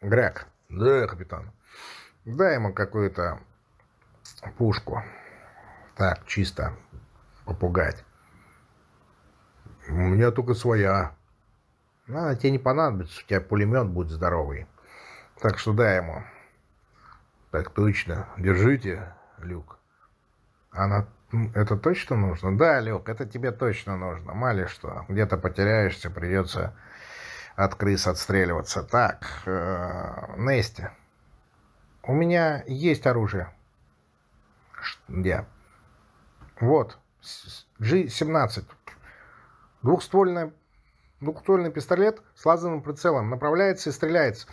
Грег. Да, капитан. Дай ему какую-то пушку. Так, чисто попугать. У меня только своя. Она тебе не понадобится, у тебя пулемет будет здоровый. Так что дай ему. Так точно. Держите, Люк. Она... Это точно нужно? Да, Люк, это тебе точно нужно. Мало что. Где-то потеряешься, придется от крыс отстреливаться. Так, э, Нести. У меня есть оружие. Где? Вот. G17. Двухствольный, двухствольный пистолет с лазерным прицелом. Направляется и стреляется.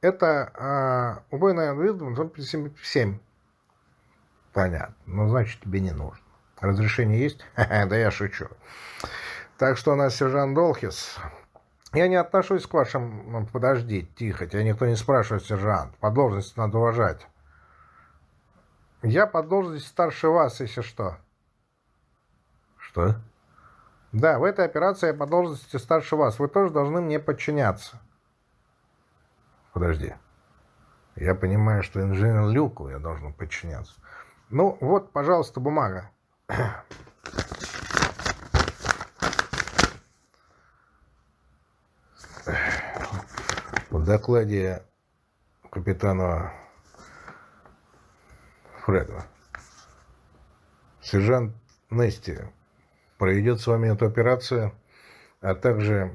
Это э, убойная 7. Понятно. Ну, значит, тебе не нужно. Разрешение есть? да я шучу. Так что у нас сержант Долхис. Я не отношусь к вашим... Ну, подожди, тихо, тебя никто не спрашивает, сержант. По должности надо уважать. Я по должности старше вас, если что. Что? Да, в этой операции я по должности старше вас. Вы тоже должны мне подчиняться. Подожди. Я понимаю, что инженер Люку я должен подчиняться. Ну, вот, пожалуйста, бумага. В докладе капитана Фреда сержант Нести проведет с вами эту операцию, а также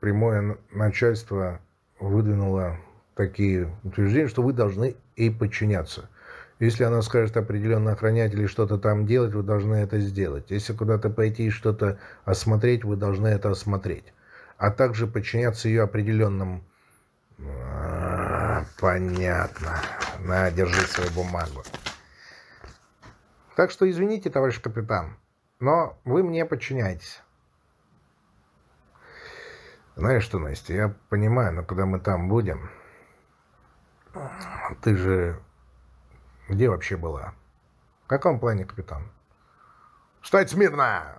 прямое начальство выдвинуло такие утверждения, что вы должны ей подчиняться. Если она скажет определенно охранять или что-то там делать, вы должны это сделать. Если куда-то пойти и что-то осмотреть, вы должны это осмотреть. А также подчиняться ее определенным... А, понятно. На, держи свою бумагу. Так что извините, товарищ капитан. Но вы мне подчиняетесь. Знаешь что, Настя, я понимаю, но когда мы там будем... Ты же... Где вообще была? В каком плане, капитан? Встать смирно!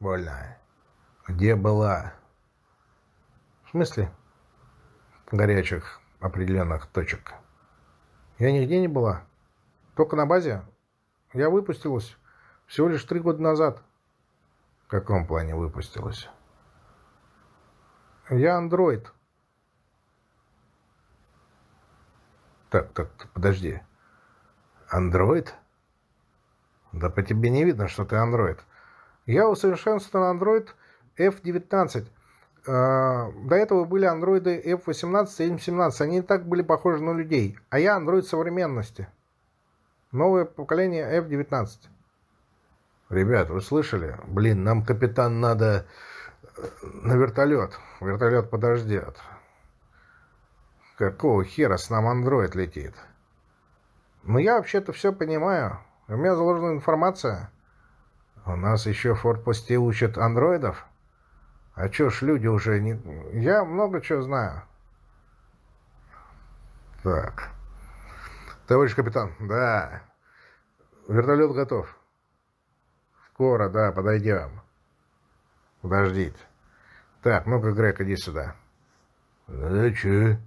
Больно. Где была? В смысле? Горячих определенных точек. Я нигде не была. Только на базе. Я выпустилась. Всего лишь три года назад. В каком плане выпустилась? Я андроид. Так, так, подожди. Андроид? Да по тебе не видно, что ты андроид. Я усовершенствован андроид F-19. А, до этого были андроиды F-18 и M-17. Они так были похожи на людей. А я андроид современности. Новое поколение F-19. Ребят, вы слышали? Блин, нам, капитан, надо э, на вертолет. Вертолет подождет. Какого хера с нам андроид летит? Ну, я вообще-то все понимаю. У меня заложена информация. У нас еще в форпосте учат андроидов. А чё ж люди уже не... Я много чего знаю. Так. Товарищ капитан, да. Вертолет готов. Скоро, да, подойдем. Подождите. Так, ну-ка, Грег, иди сюда. Да че?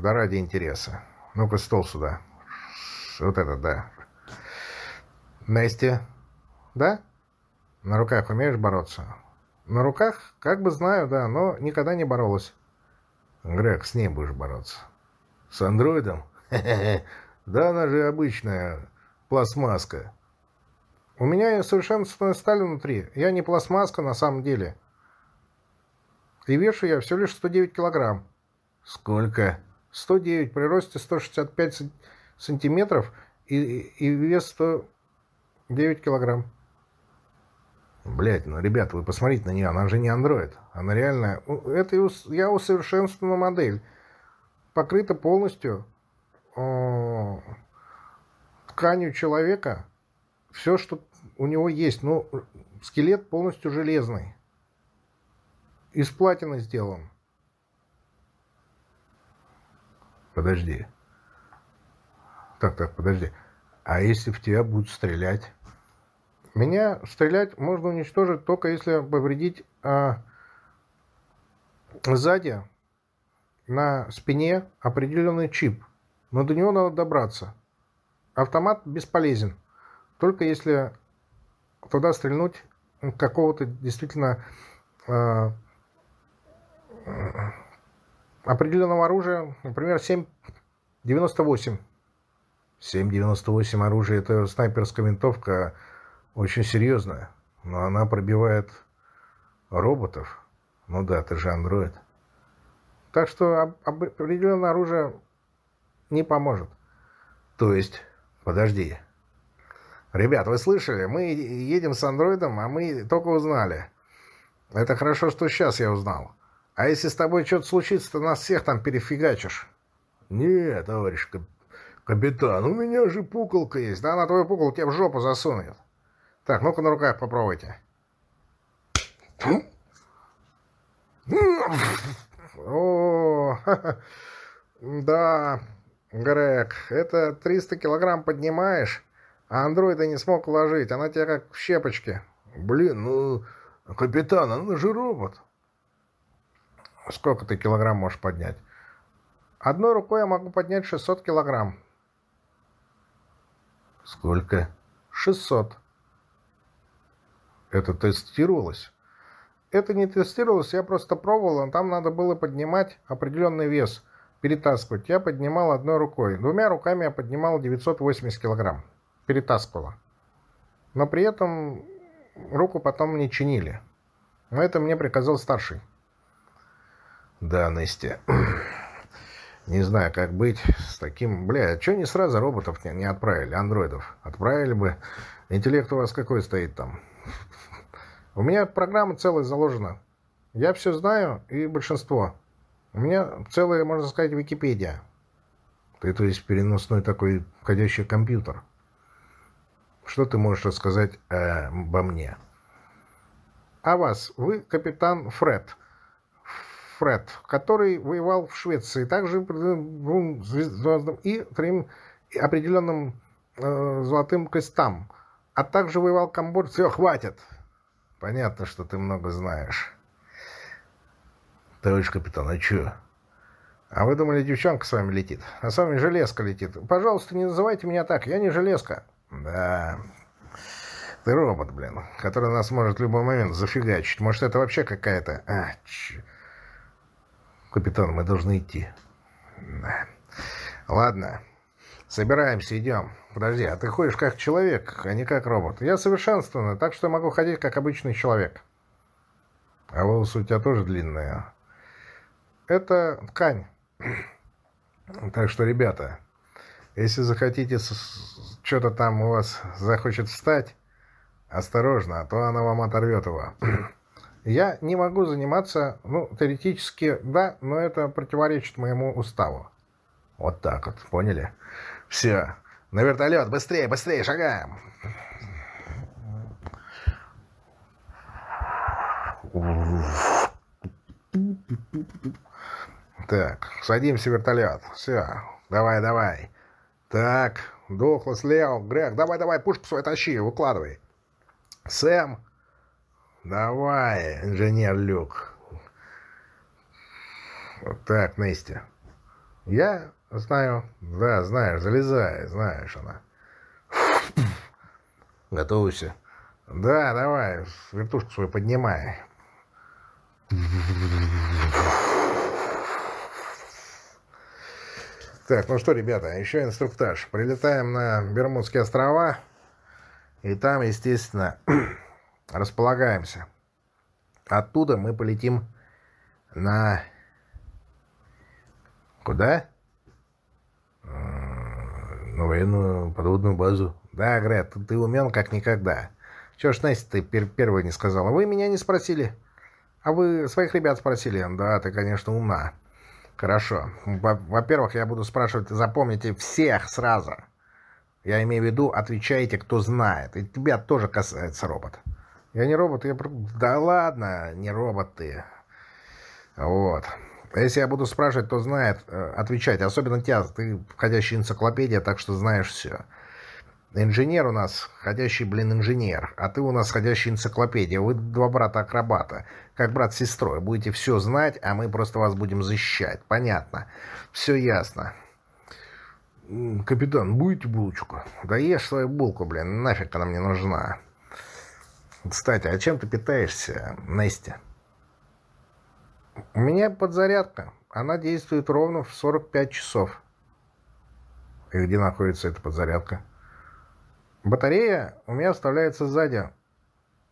Да ради интереса. Ну-ка, стол сюда. Вот этот, да. Настя. Да? На руках умеешь бороться? На руках, как бы знаю, да, но никогда не боролась. Грег, с ней будешь бороться. С андроидом? Да она же обычная пластмаска. У меня совершенственная сталь внутри. Я не пластмаска на самом деле. И вешу я всего лишь 109 килограмм. Сколько? 109 при росте 165 сантиметров и, и вес 109 килограмм. Блять, ну, ребята, вы посмотрите на нее, она же не андроид. Она реально... Это я усовершенствована модель. Покрыта полностью о, тканью человека. Все, что у него есть. Ну, скелет полностью железный. Из платины сделан. Подожди. Так, так, подожди. А если в тебя будут стрелять? Меня стрелять можно уничтожить только если повредить а, сзади на спине определенный чип. Но до него надо добраться. Автомат бесполезен. Только если туда стрельнуть какого-то действительно э, определенного оружия, например, 7.98. 7.98 оружие, это снайперская винтовка очень серьезная, но она пробивает роботов. Ну да, ты же андроид. Так что определенное оружие не поможет. То есть, подожди, Ребят, вы слышали? Мы едем с андроидом, а мы только узнали. Это хорошо, что сейчас я узнал. А если с тобой что-то случится, то нас всех там перефигачишь. Не, товарищ кап капитан, у меня же пуколка есть. Да она твою пуколку тебе в жопу засунет. Так, ну-ка на руках попробуйте. О, да, Грег, это 300 килограмм поднимаешь, а андроида не смог уложить. Она тебя как в щепочке. Блин, ну, капитан, она же робот. Сколько ты килограмм можешь поднять? Одной рукой я могу поднять 600 килограмм. Сколько? 600. Это тестировалось? Это не тестировалось, я просто пробовал, там надо было поднимать определенный вес, перетаскивать. Я поднимал одной рукой. Двумя руками я поднимал 980 килограмм перетаскивала. Но при этом руку потом не чинили. Но это мне приказал старший. Да, Настя. Не знаю, как быть с таким... Бля, а что не сразу роботов не, отправили, андроидов? Отправили бы. Интеллект у вас какой стоит там? У меня программа целая заложена. Я все знаю и большинство. У меня целая, можно сказать, Википедия. Ты, то есть, переносной такой ходящий компьютер. Что ты можешь рассказать э, обо мне? О вас. Вы капитан Фред. Фред, который воевал в Швеции, также двум звездам и трем определенным э, золотым крестам, а также воевал в Камбодже. Все, хватит. Понятно, что ты много знаешь. Товарищ капитан, а что? А вы думали, девчонка с вами летит? А с вами железка летит. Пожалуйста, не называйте меня так, я не железка. Да. Ты робот, блин, который нас может в любой момент зафигачить. Может, это вообще какая-то... А, ч... Капитан, мы должны идти. Ладно. Собираемся, идем. Подожди, а ты ходишь как человек, а не как робот. Я совершенствованный, так что могу ходить как обычный человек. А волосы у тебя тоже длинные? Это ткань. Так что, ребята, если захотите, что-то там у вас захочет встать, Осторожно, а то она вам оторвет его. Я не могу заниматься, ну, теоретически, да, но это противоречит моему уставу. Вот так вот, поняли? Все, на вертолет, быстрее, быстрее, шагаем. Так, садимся в вертолет. Все, давай, давай. Так, Дохлый слева. Грег, давай, давай, пушку свою тащи, выкладывай. Сэм. Давай, инженер Люк. Вот так, Нести. Я знаю. Да, знаешь, залезай, знаешь она. Готовься. Да, давай, вертушку свою поднимай. Так, ну что, ребята, еще инструктаж. Прилетаем на Бермудские острова. И там, естественно, располагаемся. Оттуда мы полетим на... Куда? На военную подводную базу. Да, Грет, ты умен как никогда. Чего ж, Настя, ты пер первый не сказала? Вы меня не спросили. А вы своих ребят спросили? Да, ты, конечно, умна. Хорошо. Во-первых, я буду спрашивать, запомните всех сразу. Я имею в виду, отвечайте, кто знает. И тебя тоже касается робот. Я не робот, я... Да ладно, не робот ты. Вот. Если я буду спрашивать, кто знает, э, отвечать. Особенно тебя, ты входящая энциклопедия, так что знаешь все. Инженер у нас, ходящий, блин, инженер, а ты у нас ходящая энциклопедия. Вы два брата-акробата, как брат с сестрой. Будете все знать, а мы просто вас будем защищать. Понятно. Все ясно. Капитан, будете булочку? Да ешь свою булку, блин, нафиг она мне нужна. Кстати, а чем ты питаешься, Настя? У меня подзарядка. Она действует ровно в 45 часов. И где находится эта подзарядка? Батарея у меня вставляется сзади.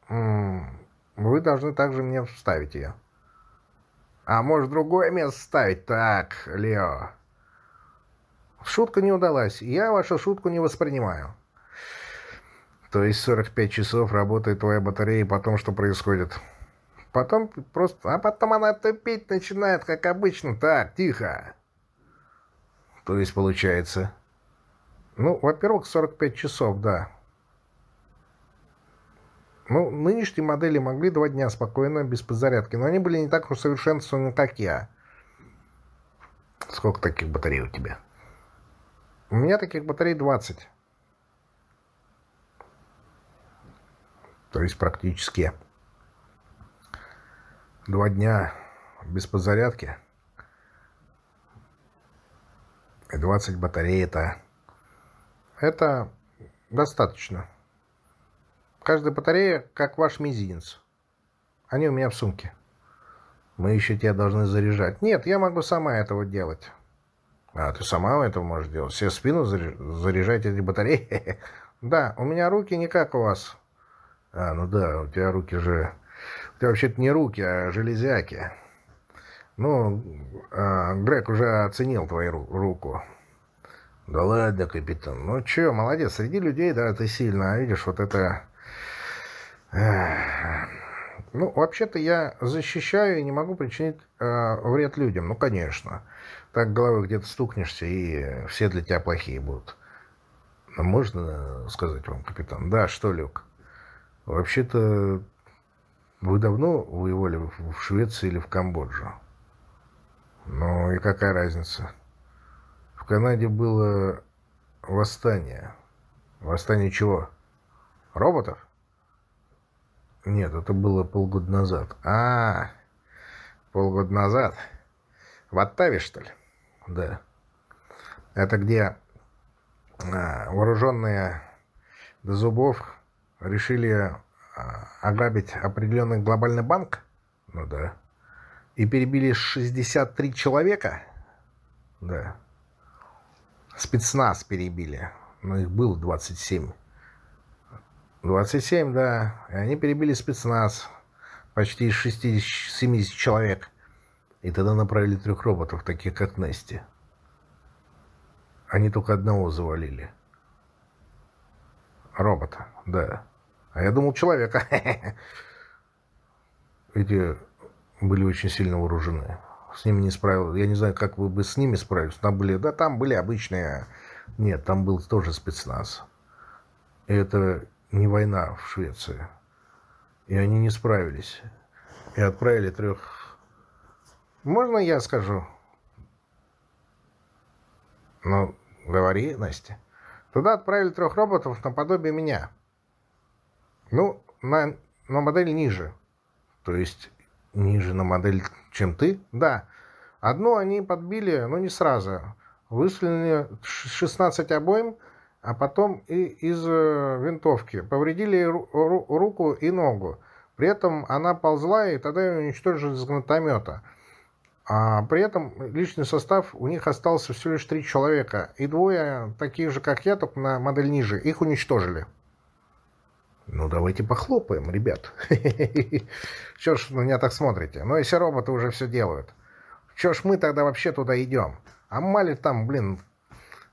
Вы должны также мне вставить ее. А может другое место ставить? Так, Лео. Шутка не удалась. Я вашу шутку не воспринимаю. То есть 45 часов работает твоя батарея, и потом что происходит? Потом просто... А потом она тупить начинает, как обычно. Так, тихо. То есть получается... Ну, во-первых, 45 часов, да. Ну, нынешние модели могли два дня спокойно, без подзарядки, но они были не так уж совершенствованы, как я. Сколько таких батарей у тебя? У меня таких батарей 20. То есть практически два дня без подзарядки. И 20 батарей это это достаточно. Каждая батарея, как ваш мизинец. Они у меня в сумке. Мы еще тебя должны заряжать. Нет, я могу сама этого делать. А, ты сама этого можешь делать? Все спину заряжать эти батареи? Да, у меня руки не как у вас. А, ну да, у тебя руки же... У тебя вообще-то не руки, а железяки. Ну, а, Грег уже оценил твою руку. Да ладно, капитан. Ну чё, молодец. Среди людей, да, ты сильно. А видишь, вот это... Ну, вообще-то я защищаю и не могу причинить э, вред людям. Ну, конечно. Так головой где-то стукнешься, и все для тебя плохие будут. Но можно сказать вам, капитан? Да, что, Люк? Вообще-то вы давно воевали в Швеции или в Камбодже? Ну, и какая разница? В Канаде было восстание. Восстание чего? Роботов? Нет, это было полгода назад. А, полгода назад. В Оттаве, что ли? Да. Это где а, вооруженные до зубов решили а, ограбить определенный глобальный банк? Ну да. И перебили 63 человека? Да. Спецназ перебили. Но их было 27. 27, да. И они перебили спецназ. Почти 60-70 человек. И тогда направили трех роботов, таких как Нести. Они только одного завалили. Робота, да. А я думал, человека. Эти были очень сильно вооружены. С ними не справился. Я не знаю, как вы бы с ними справились. Там были, да, там были обычные... Нет, там был тоже спецназ. И это не война в Швеции. И они не справились. И отправили трех... Можно я скажу? Ну, говори, Настя. Туда отправили трех роботов наподобие меня. Ну, на, на модель ниже. То есть ниже на модель, чем ты? Да. Одну они подбили, но не сразу. Выслали 16 обоим, а потом и из э, винтовки. Повредили ру руку и ногу. При этом она ползла, и тогда ее уничтожили из гранатомета. А при этом личный состав у них остался всего лишь три человека. И двое, таких же, как я, только на модель ниже. Их уничтожили. Ну, давайте похлопаем, ребят. Чё ж на меня так смотрите? Ну, если роботы уже все делают. Чё ж мы тогда вообще туда идем? А мали там, блин,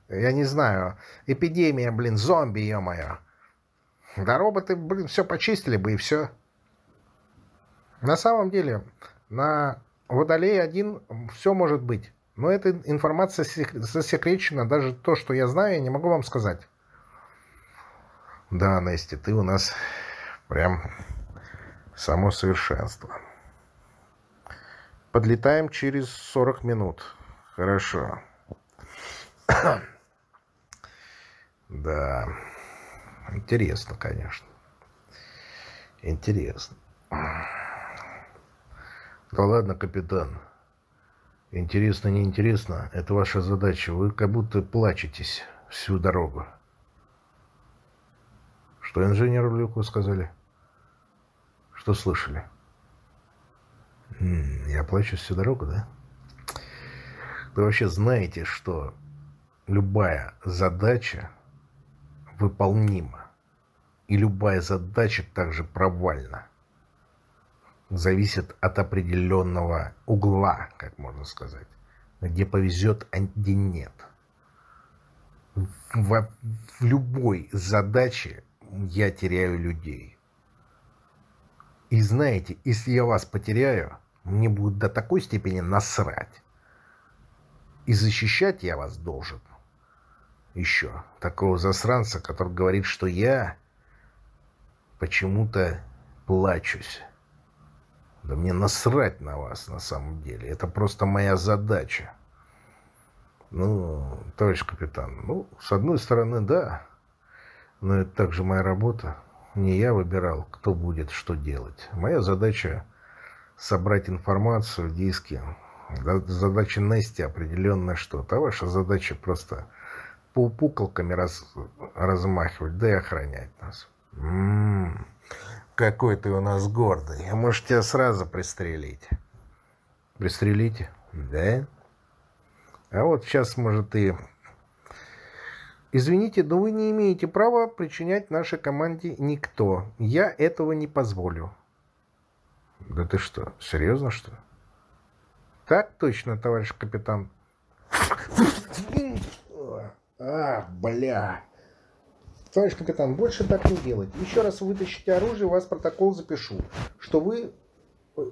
я не знаю, эпидемия, блин, зомби, ё-моё. Да роботы, блин, все почистили бы и все. На самом деле, на Водолей один все может быть. Но эта информация засекречена. Даже то, что я знаю, я не могу вам сказать. Да, Настя, ты у нас прям само совершенство. Подлетаем через 40 минут. Хорошо. Да. Интересно, конечно. Интересно. Да ладно, капитан. Интересно, неинтересно. Это ваша задача. Вы как будто плачетесь всю дорогу. Что инженеру Люку сказали? Что слышали? Я плачу всю дорогу, да? Вы вообще знаете, что любая задача выполнима. И любая задача также провальна. Зависит от определенного угла, как можно сказать. Где повезет, а где нет. В, в любой задаче я теряю людей. И знаете, если я вас потеряю, мне будет до такой степени насрать. И защищать я вас должен. Еще такого засранца, который говорит, что я почему-то плачусь. Да мне насрать на вас на самом деле. Это просто моя задача. Ну, товарищ капитан, ну, с одной стороны, да. Но это также моя работа. Не я выбирал, кто будет что делать. Моя задача собрать информацию в диске. Задача Нести определенно что-то. А ваша задача просто пуколками раз, размахивать, да и охранять нас. М-м, какой ты у нас гордый. А может, тебя сразу пристрелить? Пристрелите? Да? А вот сейчас, может, и Извините, но вы не имеете права причинять нашей команде никто. Я этого не позволю. Да ты что, серьезно что? Так точно, товарищ капитан. А, бля. Товарищ капитан, больше так не делать. Еще раз вытащите оружие, вас протокол запишу, что вы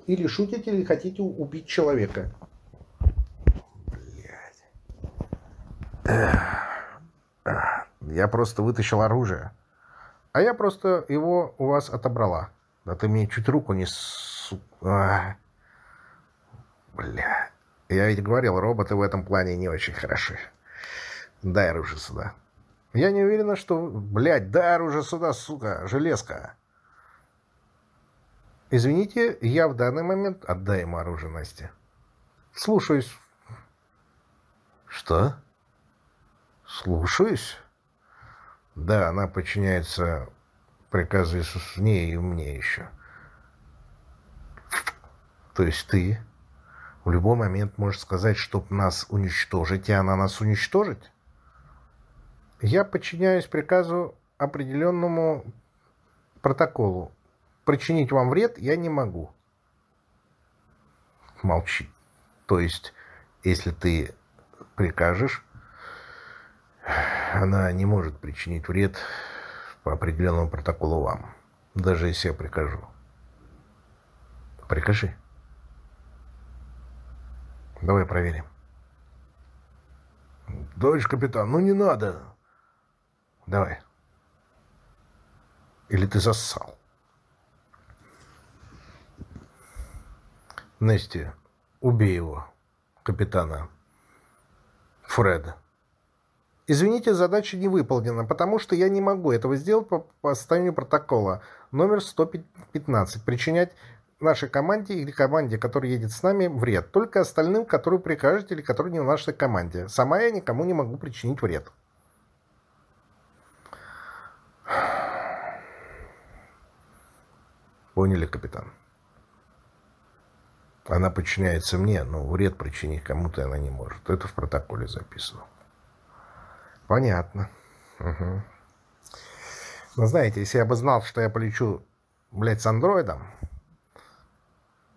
или шутите, или хотите убить человека. Блядь. Я просто вытащил оружие. А я просто его у вас отобрала. Да ты мне чуть руку не... Су... А. Бля. Я ведь говорил, роботы в этом плане не очень хороши. Дай оружие сюда. Я не уверена, что... Блядь, дай оружие сюда, сука, железка. Извините, я в данный момент... Отдай ему оружие, Настя. Слушаюсь. Что? Слушаюсь. Да, она подчиняется приказу Иисуса мне и мне еще. То есть ты в любой момент можешь сказать, чтобы нас уничтожить, и она нас уничтожит? Я подчиняюсь приказу определенному протоколу. Причинить вам вред я не могу. Молчи. То есть, если ты прикажешь, она не может причинить вред по определенному протоколу вам. Даже если я прикажу. Прикажи. Давай проверим. Товарищ капитан, ну не надо. Давай. Или ты зассал? Нести, убей его, капитана Фреда. Извините, задача не выполнена, потому что я не могу этого сделать по, состоянию протокола номер 115. Причинять нашей команде или команде, которая едет с нами, вред. Только остальным, которые прикажете или которые не в нашей команде. Сама я никому не могу причинить вред. Поняли, капитан? Она подчиняется мне, но вред причинить кому-то она не может. Это в протоколе записано. Понятно. Угу. Но знаете, если я бы знал, что я полечу, блядь, с андроидом,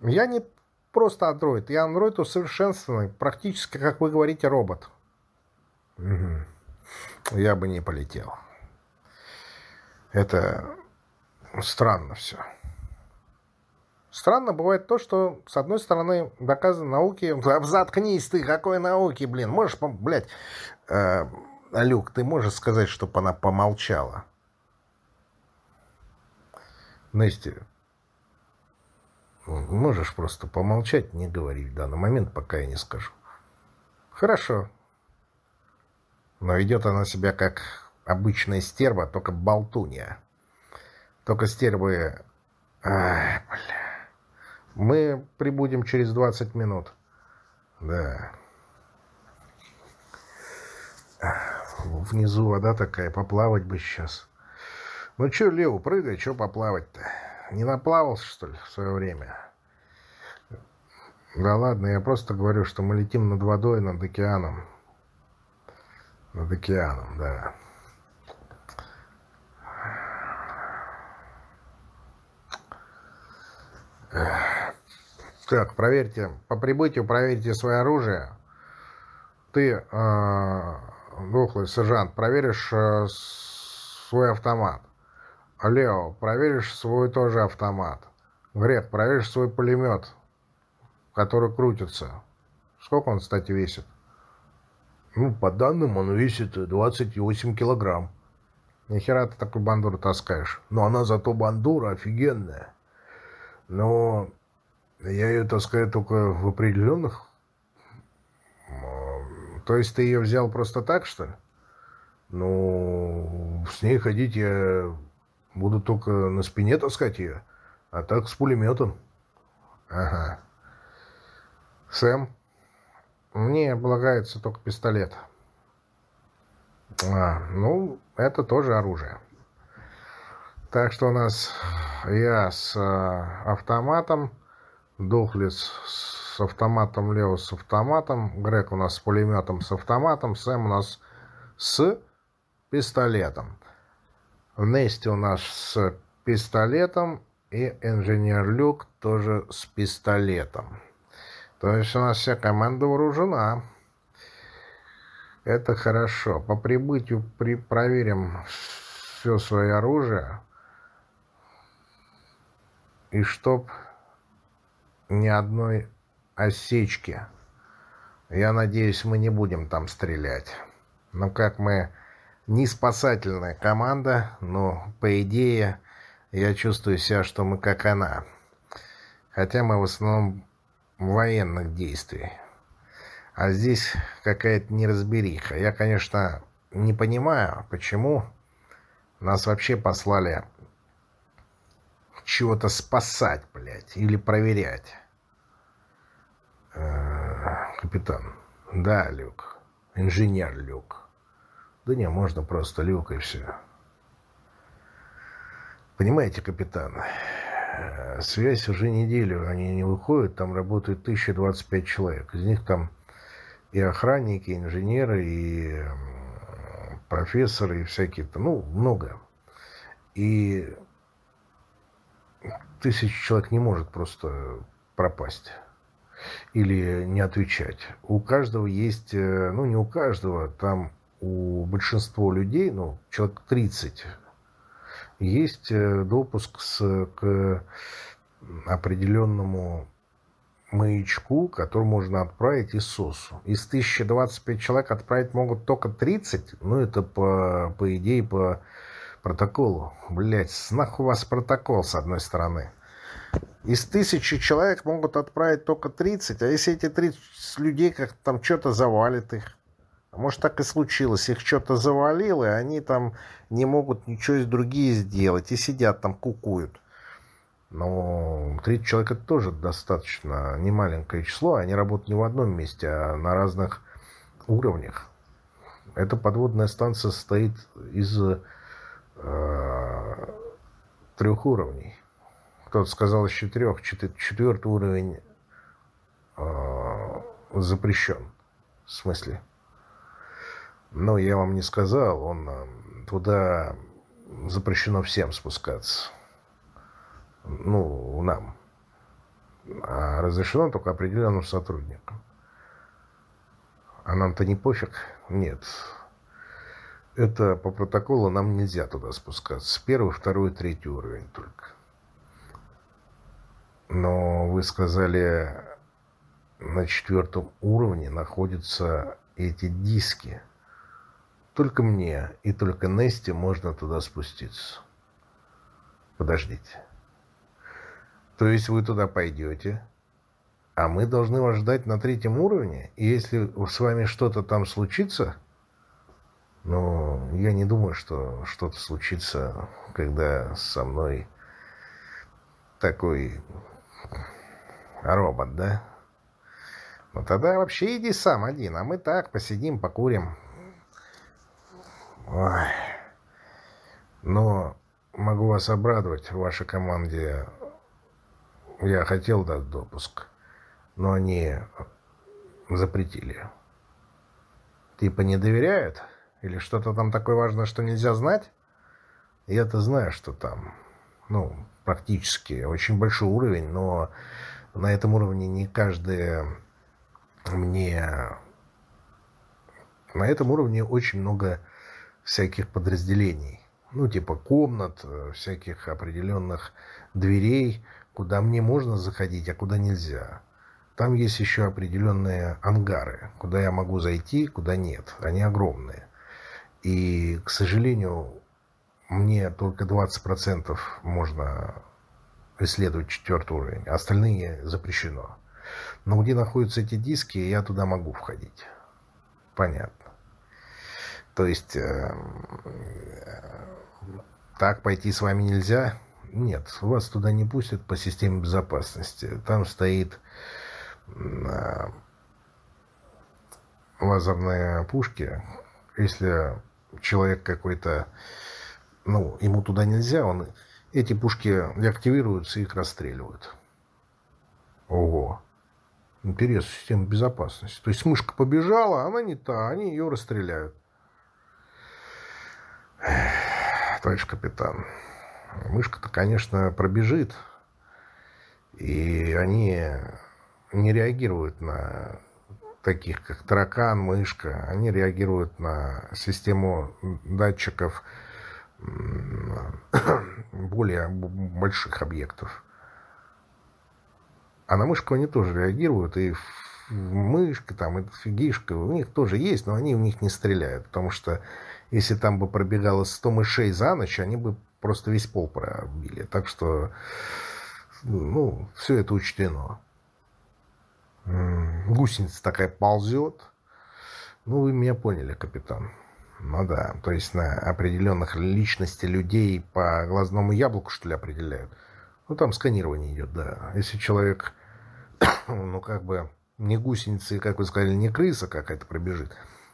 я не просто андроид, я андроид усовершенствованный, практически, как вы говорите, робот. Угу. Я бы не полетел. Это странно все. Странно бывает то, что, с одной стороны, доказано науки... Заткнись ты, какой науки, блин. Можешь, блядь... Э, Люк, ты можешь сказать, чтобы она помолчала? Нести, можешь просто помолчать, не говорить в данный момент, пока я не скажу. Хорошо. Но ведет она себя как обычная стерва, только болтунья. Только стервы... Ай, бля. Мы прибудем через 20 минут. Да. Внизу вода такая, поплавать бы сейчас. Ну чё, Лео, прыгай, чё поплавать-то? Не наплавался, что ли, в свое время? Да ладно, я просто говорю, что мы летим над водой, над океаном. Над океаном, да. Так, проверьте, по прибытию проверьте свое оружие. Ты, э, дохлый сержант, проверишь э, свой автомат. Лео, проверишь свой тоже автомат. Грек, проверишь свой пулемет, который крутится. Сколько он, кстати, весит? Ну, по данным, он весит 28 килограмм. Нихера ты такую бандуру таскаешь. Но она зато бандура офигенная. Но я ее таскаю только в определенных то есть ты ее взял просто так, что ли? Ну, с ней ходить я буду только на спине таскать ее, а так с пулеметом. Ага. Сэм, мне полагается только пистолет. А, ну, это тоже оружие. Так что у нас я с э, автоматом, Духлес с с автоматом, Лео с автоматом, Грег у нас с пулеметом с автоматом, Сэм у нас с пистолетом. В Несте у нас с пистолетом и инженер Люк тоже с пистолетом. То есть у нас вся команда вооружена. Это хорошо. По прибытию при проверим все свое оружие. И чтоб ни одной осечки. Я надеюсь, мы не будем там стрелять. Но как мы не спасательная команда, но по идее я чувствую себя, что мы как она. Хотя мы в основном военных действий. А здесь какая-то неразбериха. Я, конечно, не понимаю, почему нас вообще послали чего-то спасать, блядь, или проверять. Э, капитан. Да, Люк. Инженер Люк. Да не, можно просто Люк и все. Понимаете, капитан, э, связь уже неделю, они не выходят, там работает 1025 человек. Из них там и охранники, и инженеры, и профессоры, и всякие-то, ну, много. И тысяча человек не может просто пропасть или не отвечать. У каждого есть, э, ну не у каждого, там у большинства людей, ну человек 30, есть э, допуск с, к определенному маячку, который можно отправить из СОСу. Из 1025 человек отправить могут только 30, ну это по, по идее по протоколу. Блять, нахуй у вас протокол с одной стороны. Из тысячи человек могут отправить только 30, а если эти 30 людей как там что-то завалит их, может так и случилось, их что-то завалило, и они там не могут ничего из другие сделать, и сидят там кукуют. Но 30 человек это тоже достаточно немаленькое число. Они работают не в одном месте, а на разных уровнях. Эта подводная станция состоит из э, трех уровней. Кто-то сказал из четырех. Четвертый уровень э, запрещен. В смысле? Но я вам не сказал. Он э, туда запрещено всем спускаться ну, нам. А разрешено только определенным сотрудникам. А нам-то не пофиг? Нет. Это по протоколу нам нельзя туда спускаться. Первый, второй, третий уровень только. Но вы сказали, на четвертом уровне находятся эти диски. Только мне и только Несте можно туда спуститься. Подождите. То есть вы туда пойдете, а мы должны вас ждать на третьем уровне, и если с вами что-то там случится, ну, я не думаю, что что-то случится, когда со мной такой робот, да? Ну, тогда вообще иди сам один, а мы так посидим, покурим. Ой. Но могу вас обрадовать, в вашей команде я хотел дать допуск, но они запретили. Типа не доверяют? Или что-то там такое важное, что нельзя знать? Я-то знаю, что там, ну, практически очень большой уровень, но на этом уровне не каждый мне... На этом уровне очень много всяких подразделений. Ну, типа комнат, всяких определенных дверей, куда мне можно заходить, а куда нельзя. Там есть еще определенные ангары, куда я могу зайти, куда нет. Они огромные. И, к сожалению, мне только 20% можно исследовать четвертый уровень, а остальные запрещено. Но где находятся эти диски, я туда могу входить. Понятно. То есть, э, так пойти с вами нельзя? Нет, вас туда не пустят по системе безопасности. Там стоит на лазерные пушки. Если человек какой-то, ну, ему туда нельзя, он эти пушки деактивируются и их расстреливают. Ого. Интерес системы безопасности. То есть мышка побежала, она не та, они ее расстреляют. Товарищ капитан, Мышка-то, конечно, пробежит, и они не реагируют на таких, как таракан, мышка. Они реагируют на систему датчиков более больших объектов. А на мышку они тоже реагируют, и мышка, там, и фигишка, у них тоже есть, но они в них не стреляют, потому что если там бы пробегало 100 мышей за ночь, они бы просто весь пол пробили. Так что, ну, все это учтено. Гусеница такая ползет. Ну, вы меня поняли, капитан. Ну да, то есть на определенных личностей людей по глазному яблоку, что ли, определяют. Ну, там сканирование идет, да. Если человек, ну, как бы, не гусеница, как вы сказали, не крыса какая-то пробежит,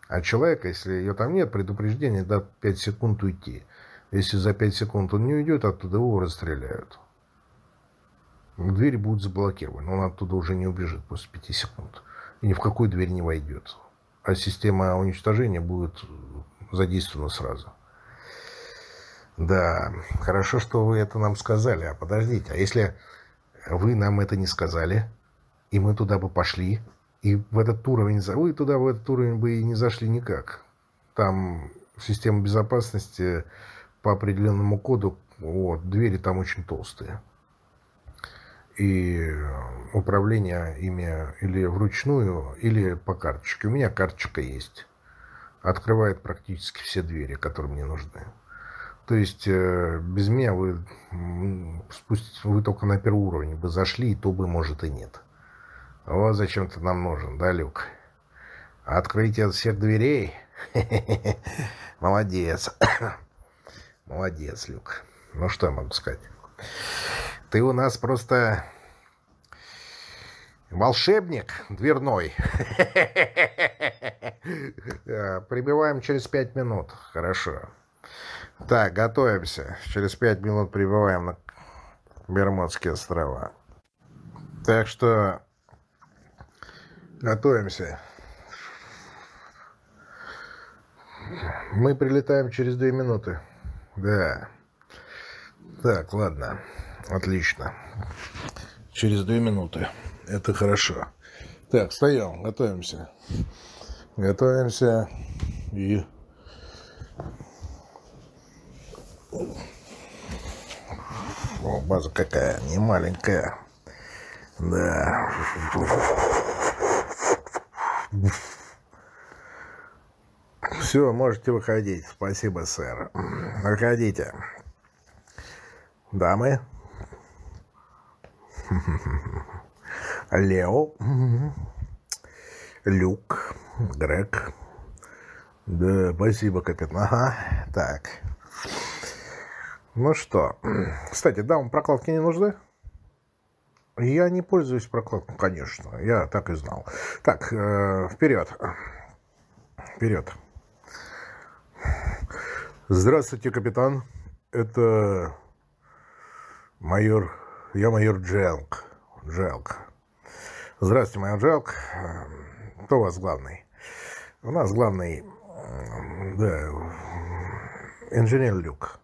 а человек, если ее там нет, предупреждение, да, 5 секунд уйти. Если за 5 секунд он не уйдет, оттуда его расстреляют. Дверь будет заблокирована, он оттуда уже не убежит после 5 секунд. И ни в какую дверь не войдет. А система уничтожения будет задействована сразу. Да, хорошо, что вы это нам сказали. А подождите, а если вы нам это не сказали, и мы туда бы пошли, и в этот уровень... Вы туда в этот уровень бы и не зашли никак. Там система безопасности по определенному коду Вот, двери там очень толстые. И управление ими или вручную, или по карточке. У меня карточка есть. Открывает практически все двери, которые мне нужны. То есть э, без меня вы, спустите, вы только на первый уровень бы зашли, и то бы, может, и нет. А вот зачем ты нам нужен, да, Люк? Открытие всех дверей? Молодец. Молодец, Люк. Ну, что я могу сказать? Ты у нас просто волшебник дверной. Прибываем через пять минут. Хорошо. Так, готовимся. Через пять минут прибываем на Бермудские острова. Так что готовимся. Мы прилетаем через две минуты. Да. Так, ладно. Отлично. Через две минуты. Это хорошо. Так, стоял. Готовимся. Готовимся. И... О, база какая, не маленькая. Да. Все, можете выходить. Спасибо, сэр. Выходите. Дамы. Лео. Люк. Грег. Да, спасибо, капитан. Ага, так. Ну что, кстати, да, вам прокладки не нужны? Я не пользуюсь прокладкой, конечно, я так и знал. Так, э, вперед. Вперед. Здравствуйте, капитан. Это майор... Я майор Джелк. Джелк. Здравствуйте, майор Джелк. Кто у вас главный? У нас главный... Да, инженер Люк.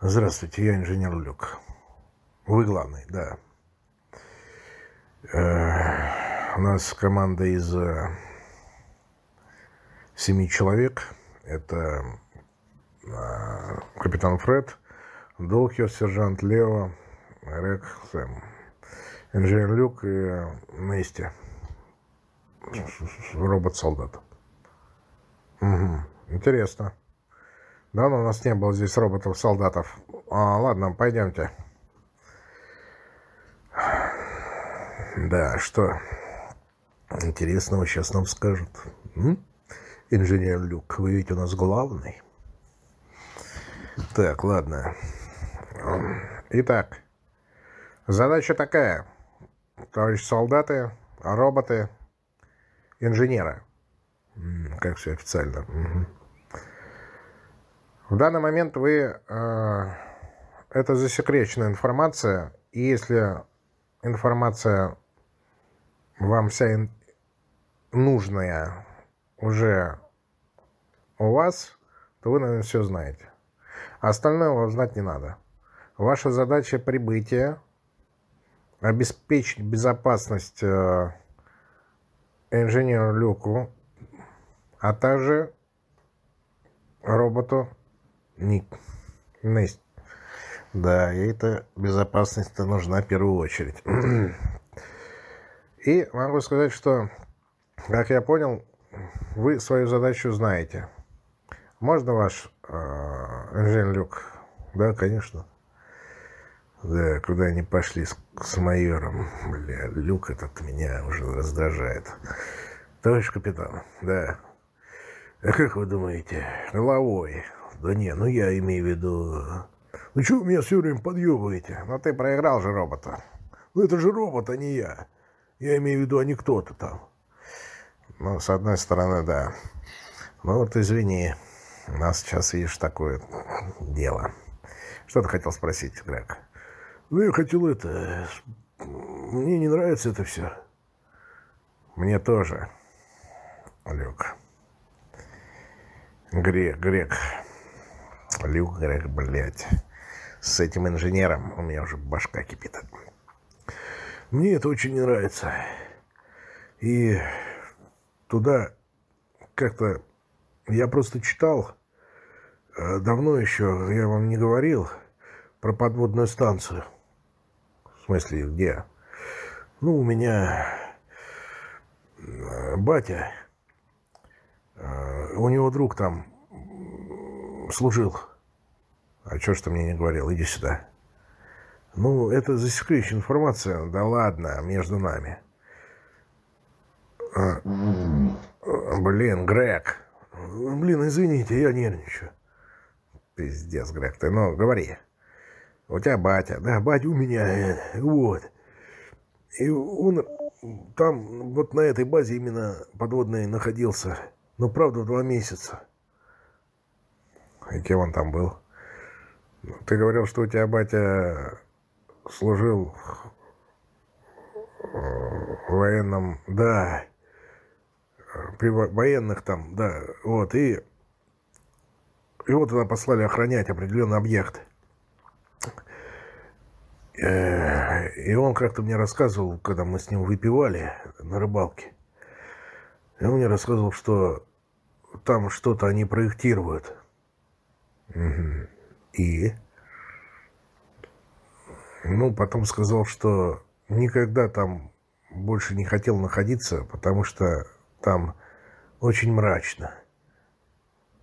Здравствуйте, я инженер Люк. Вы главный, да. Э, у нас команда из э, семи человек. Это э, капитан Фред, Долхер, сержант Лео, Рек, Сэм, инженер Люк и Нести, робот-солдат. Угу. Интересно. Давно у нас не было здесь роботов-солдатов. А, ладно, пойдемте. Да, что интересного сейчас нам скажут? М? Инженер Люк, вы ведь у нас главный. Так, ладно. Итак, задача такая. Товарищ солдаты, роботы, инженеры. Как все официально. В данный момент вы... Э, это засекреченная информация, и если информация вам вся нужная уже у вас, то вы, наверное, все знаете. А остальное вам знать не надо. Ваша задача прибытия, обеспечить безопасность э, инженеру Люку, а также роботу Ник. Несть. Да, ей эта безопасность-то нужна в первую очередь. И могу сказать, что, как я понял, вы свою задачу знаете. Можно ваш э, инженер Люк? Да, конечно. Да, куда они пошли с, с майором? Бля, Люк этот меня уже раздражает. Товарищ капитан, да. А как вы думаете, головой? Да не, ну я имею в виду... Ну что вы меня все время подъебываете? Ну ты проиграл же робота. Ну это же робот, а не я. Я имею в виду, а не кто-то там. Ну, с одной стороны, да. Ну вот извини, у нас сейчас, видишь, такое дело. Что ты хотел спросить, Грег? Ну, я хотел это... Мне не нравится это все. Мне тоже, Люк. Грег, Грег. Люк, Грег, блядь. С этим инженером у меня уже башка кипит. Мне это очень не нравится. И туда как-то... Я просто читал э, давно еще, я вам не говорил, про подводную станцию. Смысле, где? Ну, у меня э, батя, э, у него друг там служил. А что ж ты мне не говорил? Иди сюда. Ну, это засекреченная информация. Да ладно, между нами. А, блин, Грег. Блин, извините, я нервничаю. Пиздец, Грег, ты, ну, говори. У тебя батя. Да, батя у меня. Вот. И он там, вот на этой базе именно подводной находился. Ну, правда, два месяца. И кем он там был? Ты говорил, что у тебя батя служил в военном... Да, при военных там, да, вот, и... Вот туда послали охранять определенный объект. Э, и он как-то мне рассказывал, когда мы с ним выпивали на рыбалке. И он мне рассказывал, что там что-то они проектируют. Угу. И? Ну, потом сказал, что никогда там больше не хотел находиться, потому что там очень мрачно.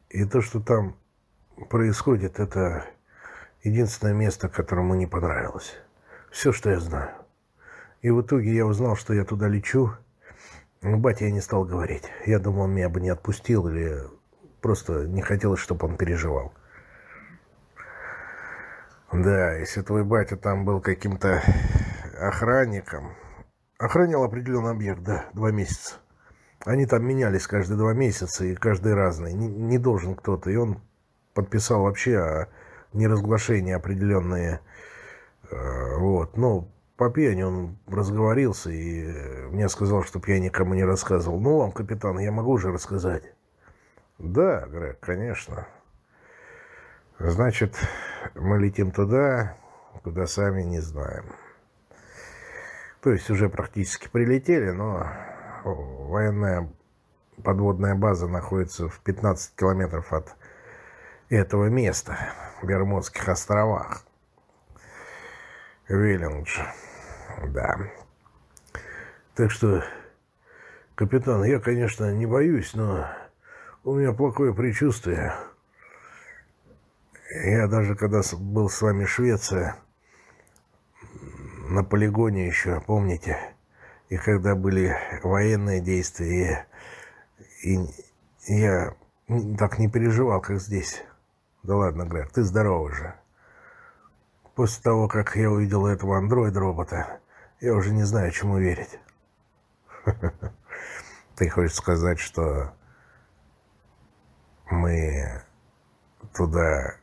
И то, что там происходит, это единственное место, которому не понравилось. Все, что я знаю. И в итоге я узнал, что я туда лечу. Но батя я не стал говорить. Я думал, он меня бы не отпустил или просто не хотелось, чтобы он переживал. Да, если твой батя там был каким-то охранником... Охранял определенный объект, да, два месяца. Они там менялись каждые два месяца, и каждый разный. Не, не должен кто-то. И он подписал вообще о неразглашении определенные... Э, вот, ну, по пьяни он разговорился и мне сказал, чтобы я никому не рассказывал. Ну, вам, капитан, я могу уже рассказать. Да, Грег, конечно. Значит, мы летим туда, куда сами не знаем. То есть уже практически прилетели, но военная подводная база находится в 15 километров от этого места, в Бермудских островах. Виллингдж, да. Так что, капитан, я, конечно, не боюсь, но у меня плохое предчувствие. Я даже когда был с вами в Швеции, на полигоне еще, помните? И когда были военные действия, и, и я так не переживал, как здесь. Да ладно, Грег, ты здоровый же. После того, как я увидел этого андроид-робота, я уже не знаю, чему верить. Ты хочешь сказать, что мы туда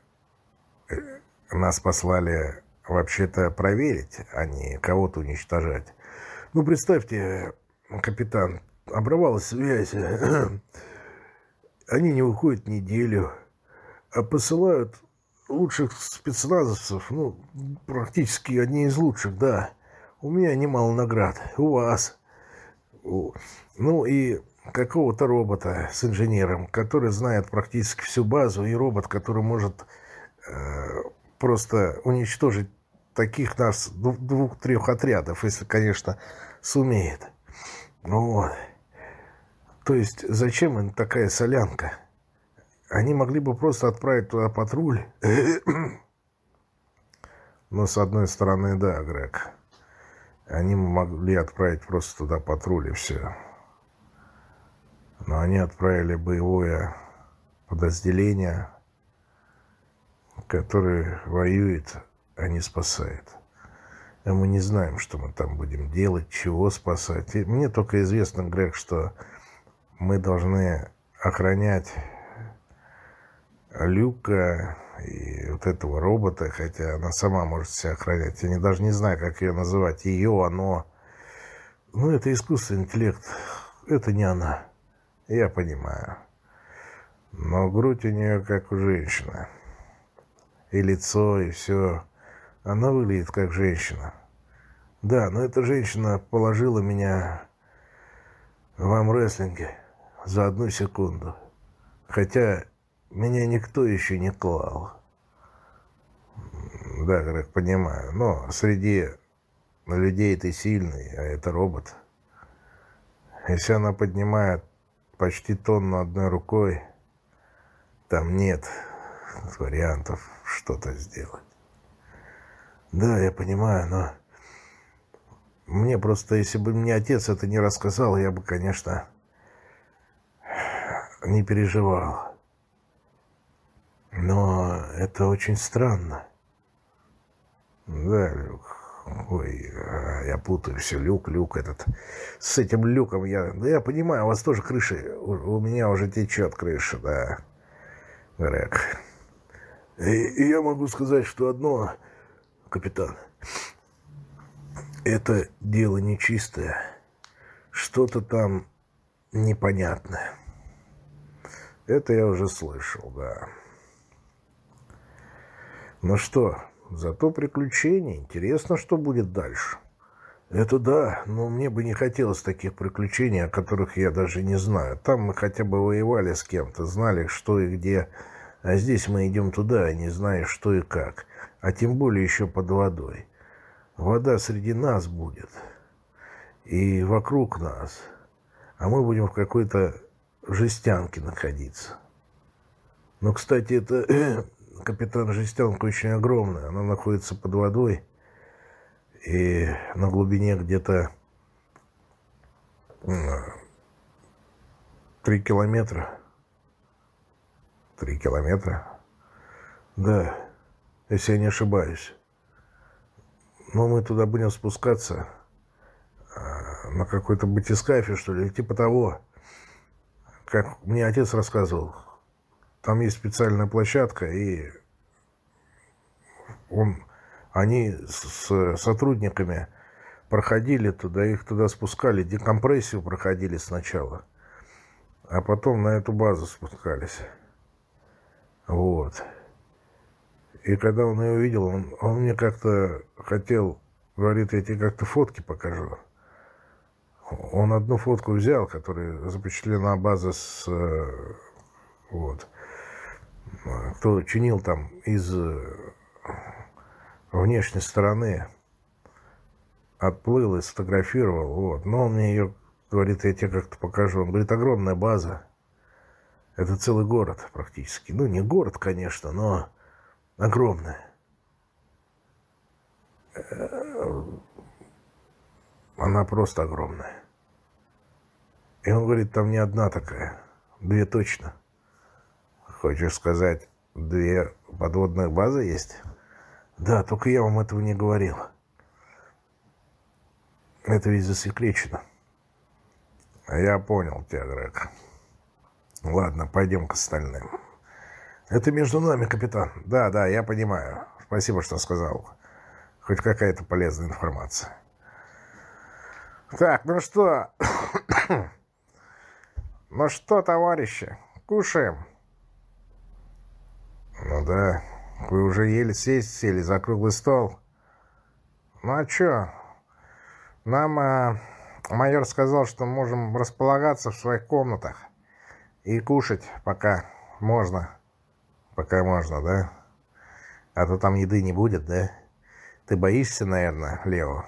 нас послали вообще-то проверить, а не кого-то уничтожать. Ну, представьте, капитан, обрывалась связь. Они не выходят неделю, а посылают лучших спецназовцев, ну, практически одни из лучших, да. У меня немало наград, у вас. Ну и какого-то робота с инженером, который знает практически всю базу, и робот, который может э, просто уничтожить таких нас двух-трех отрядов, если, конечно, сумеет. Вот. То есть зачем им такая солянка? Они могли бы просто отправить туда патруль. Но с одной стороны, да, Грег. Они могли отправить просто туда патруль и все. Но они отправили боевое подразделение который воюет, а не спасает. А мы не знаем, что мы там будем делать, чего спасать. И мне только известно, Грег, что мы должны охранять Люка и вот этого робота, хотя она сама может себя охранять. Я даже не знаю, как ее называть. Ее, оно. Ну, это искусственный интеллект. Это не она. Я понимаю. Но грудь у нее как у женщины и лицо, и все. Она выглядит как женщина. Да, но эта женщина положила меня в армрестлинге за одну секунду. Хотя меня никто еще не клал. Да, Грег, понимаю. Но среди людей ты сильный, а это робот. Если она поднимает почти тонну одной рукой, там нет вариантов что-то сделать. Да, я понимаю, но... Мне просто, если бы мне отец это не рассказал, я бы, конечно, не переживал. Но это очень странно. Да, Люк. Ой, а, я путаю все. Люк, люк этот. С этим люком я... Да я понимаю, у вас тоже крыша... У, у меня уже течет крыша, да. Грег. И, и я могу сказать, что одно, капитан, это дело нечистое. Что-то там непонятное. Это я уже слышал, да. Ну что, зато приключения. Интересно, что будет дальше. Это да, но мне бы не хотелось таких приключений, о которых я даже не знаю. Там мы хотя бы воевали с кем-то, знали, что и где. А здесь мы идем туда, не зная, что и как. А тем более еще под водой. Вода среди нас будет. И вокруг нас. А мы будем в какой-то жестянке находиться. Но, кстати, это капитан Жестянка очень огромная. Она находится под водой. И на глубине где-то три километра. Три километра? Да, если я не ошибаюсь. Но мы туда будем спускаться а, на какой-то батискафе, что ли, типа того. Как мне отец рассказывал. Там есть специальная площадка, и он, они с сотрудниками проходили туда, их туда спускали, декомпрессию проходили сначала, а потом на эту базу спускались. Вот. И когда он ее увидел, он, он мне как-то хотел, говорит, я тебе как-то фотки покажу. Он одну фотку взял, которая запечатлена база с... Э, вот. Кто чинил там из э, внешней стороны. Отплыл и сфотографировал. Вот. Но он мне ее, говорит, я тебе как-то покажу. Он говорит, огромная база. Это целый город практически. Ну, не город, конечно, но огромная. Она просто огромная. И он говорит, там не одна такая, две точно. Хочешь сказать, две подводных базы есть? Да, только я вам этого не говорил. Это ведь засекречено. Я понял тебя, Грег. Ладно, пойдем к остальным. Это между нами, капитан. Да, да, я понимаю. Спасибо, что сказал. Хоть какая-то полезная информация. Так, ну что... ну что, товарищи, кушаем? Ну да, вы уже еле сесть сели за круглый стол. Ну а чё? Нам а, майор сказал, что можем располагаться в своих комнатах. И кушать пока можно. Пока можно, да? А то там еды не будет, да? Ты боишься, наверное, Лео,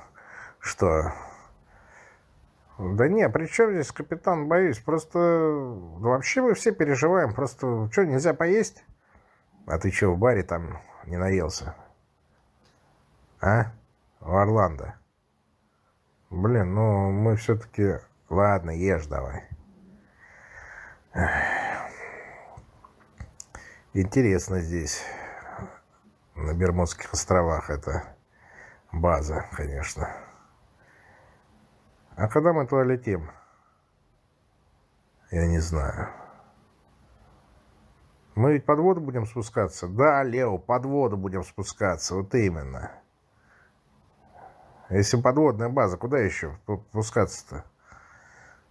что... Да не, при чем здесь, капитан, боюсь? Просто... Да вообще мы все переживаем. Просто, что, нельзя поесть? А ты что, в баре там не наелся? А? В Орландо? Блин, ну мы все-таки... Ладно, ешь давай. Интересно здесь, на Бермудских островах, это база, конечно. А когда мы туда летим? Я не знаю. Мы ведь под воду будем спускаться? Да, Лео, под воду будем спускаться, вот именно. Если подводная база, куда еще спускаться-то?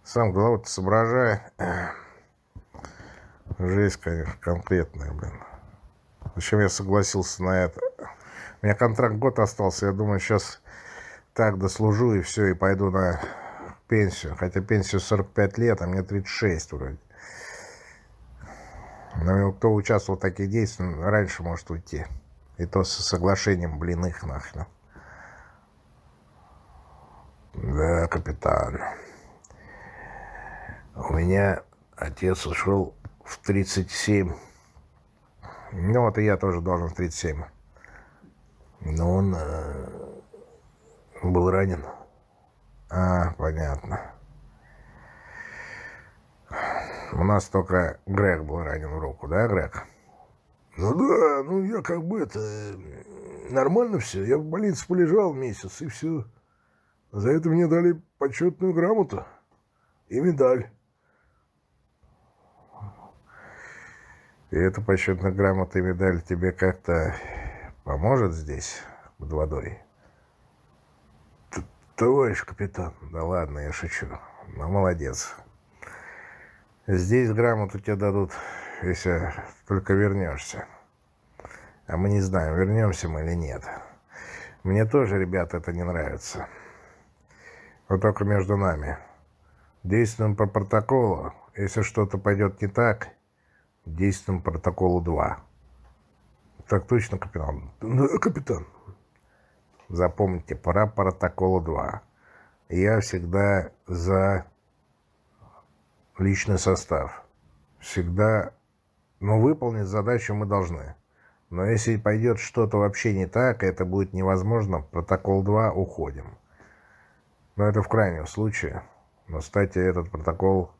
Сам голову-то соображай. Жесть, конечно, конкретная, блин. Зачем я согласился на это? У меня контракт год остался. Я думаю, сейчас так дослужу и все, и пойду на пенсию. Хотя пенсию 45 лет, а мне 36 вроде. Но кто участвовал в таких действиях, раньше может уйти. И то с соглашением, блин, их нахрен. Да, капитан. У меня отец ушел в 37. Ну, вот и я тоже должен в 37. Но он э, был ранен. А, понятно. У нас только Грег был ранен в руку, да, Грег? Ну да, ну я как бы это... Нормально все. Я в больнице полежал месяц, и все. За это мне дали почетную грамоту и медаль. И эта почетная грамота и медаль тебе как-то поможет здесь, под водой? Товарищ капитан, да ладно, я шучу. Ну, молодец. Здесь грамоту тебе дадут, если только вернешься. А мы не знаем, вернемся мы или нет. Мне тоже, ребята, это не нравится. Но только между нами. Действуем по протоколу. Если что-то пойдет не так, действуем по протоколу 2. Так точно, капитан? Да, капитан. Запомните, пора протоколу 2. Я всегда за личный состав. Всегда, но выполнить задачу мы должны. Но если пойдет что-то вообще не так, это будет невозможно, протокол 2 уходим. Но это в крайнем случае. Но, кстати, этот протокол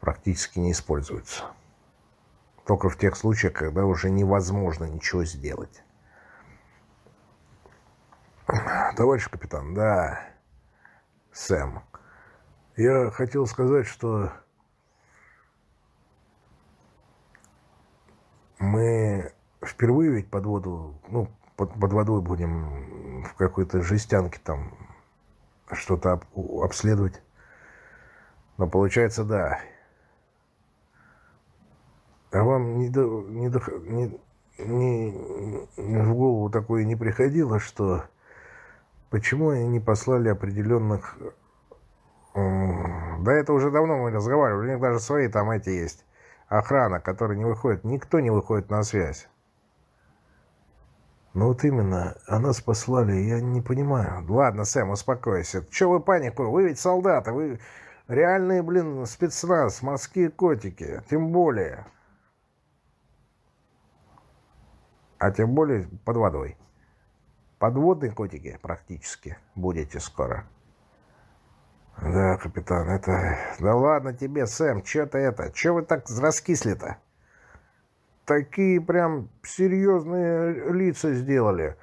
практически не используется. Только в тех случаях, когда уже невозможно ничего сделать. Товарищ капитан, да, Сэм. Я хотел сказать, что мы впервые ведь под воду, ну, под, под водой будем в какой-то жестянке там что-то об, обследовать. Но получается, да. А вам не, до, не, до, не, не, в голову такое не приходило, что почему они не послали определенных... Да это уже давно мы разговаривали, у них даже свои там эти есть. Охрана, которая не выходит, никто не выходит на связь. Ну вот именно, а нас послали, я не понимаю. Ладно, Сэм, успокойся. Че вы панику? Вы ведь солдаты, вы реальные, блин, спецназ, морские котики. Тем более. А тем более под водой. Подводные котики практически будете скоро. Да, капитан, это... Да ладно тебе, Сэм, что то это? Че вы так раскисли-то? Такие прям серьезные лица сделали.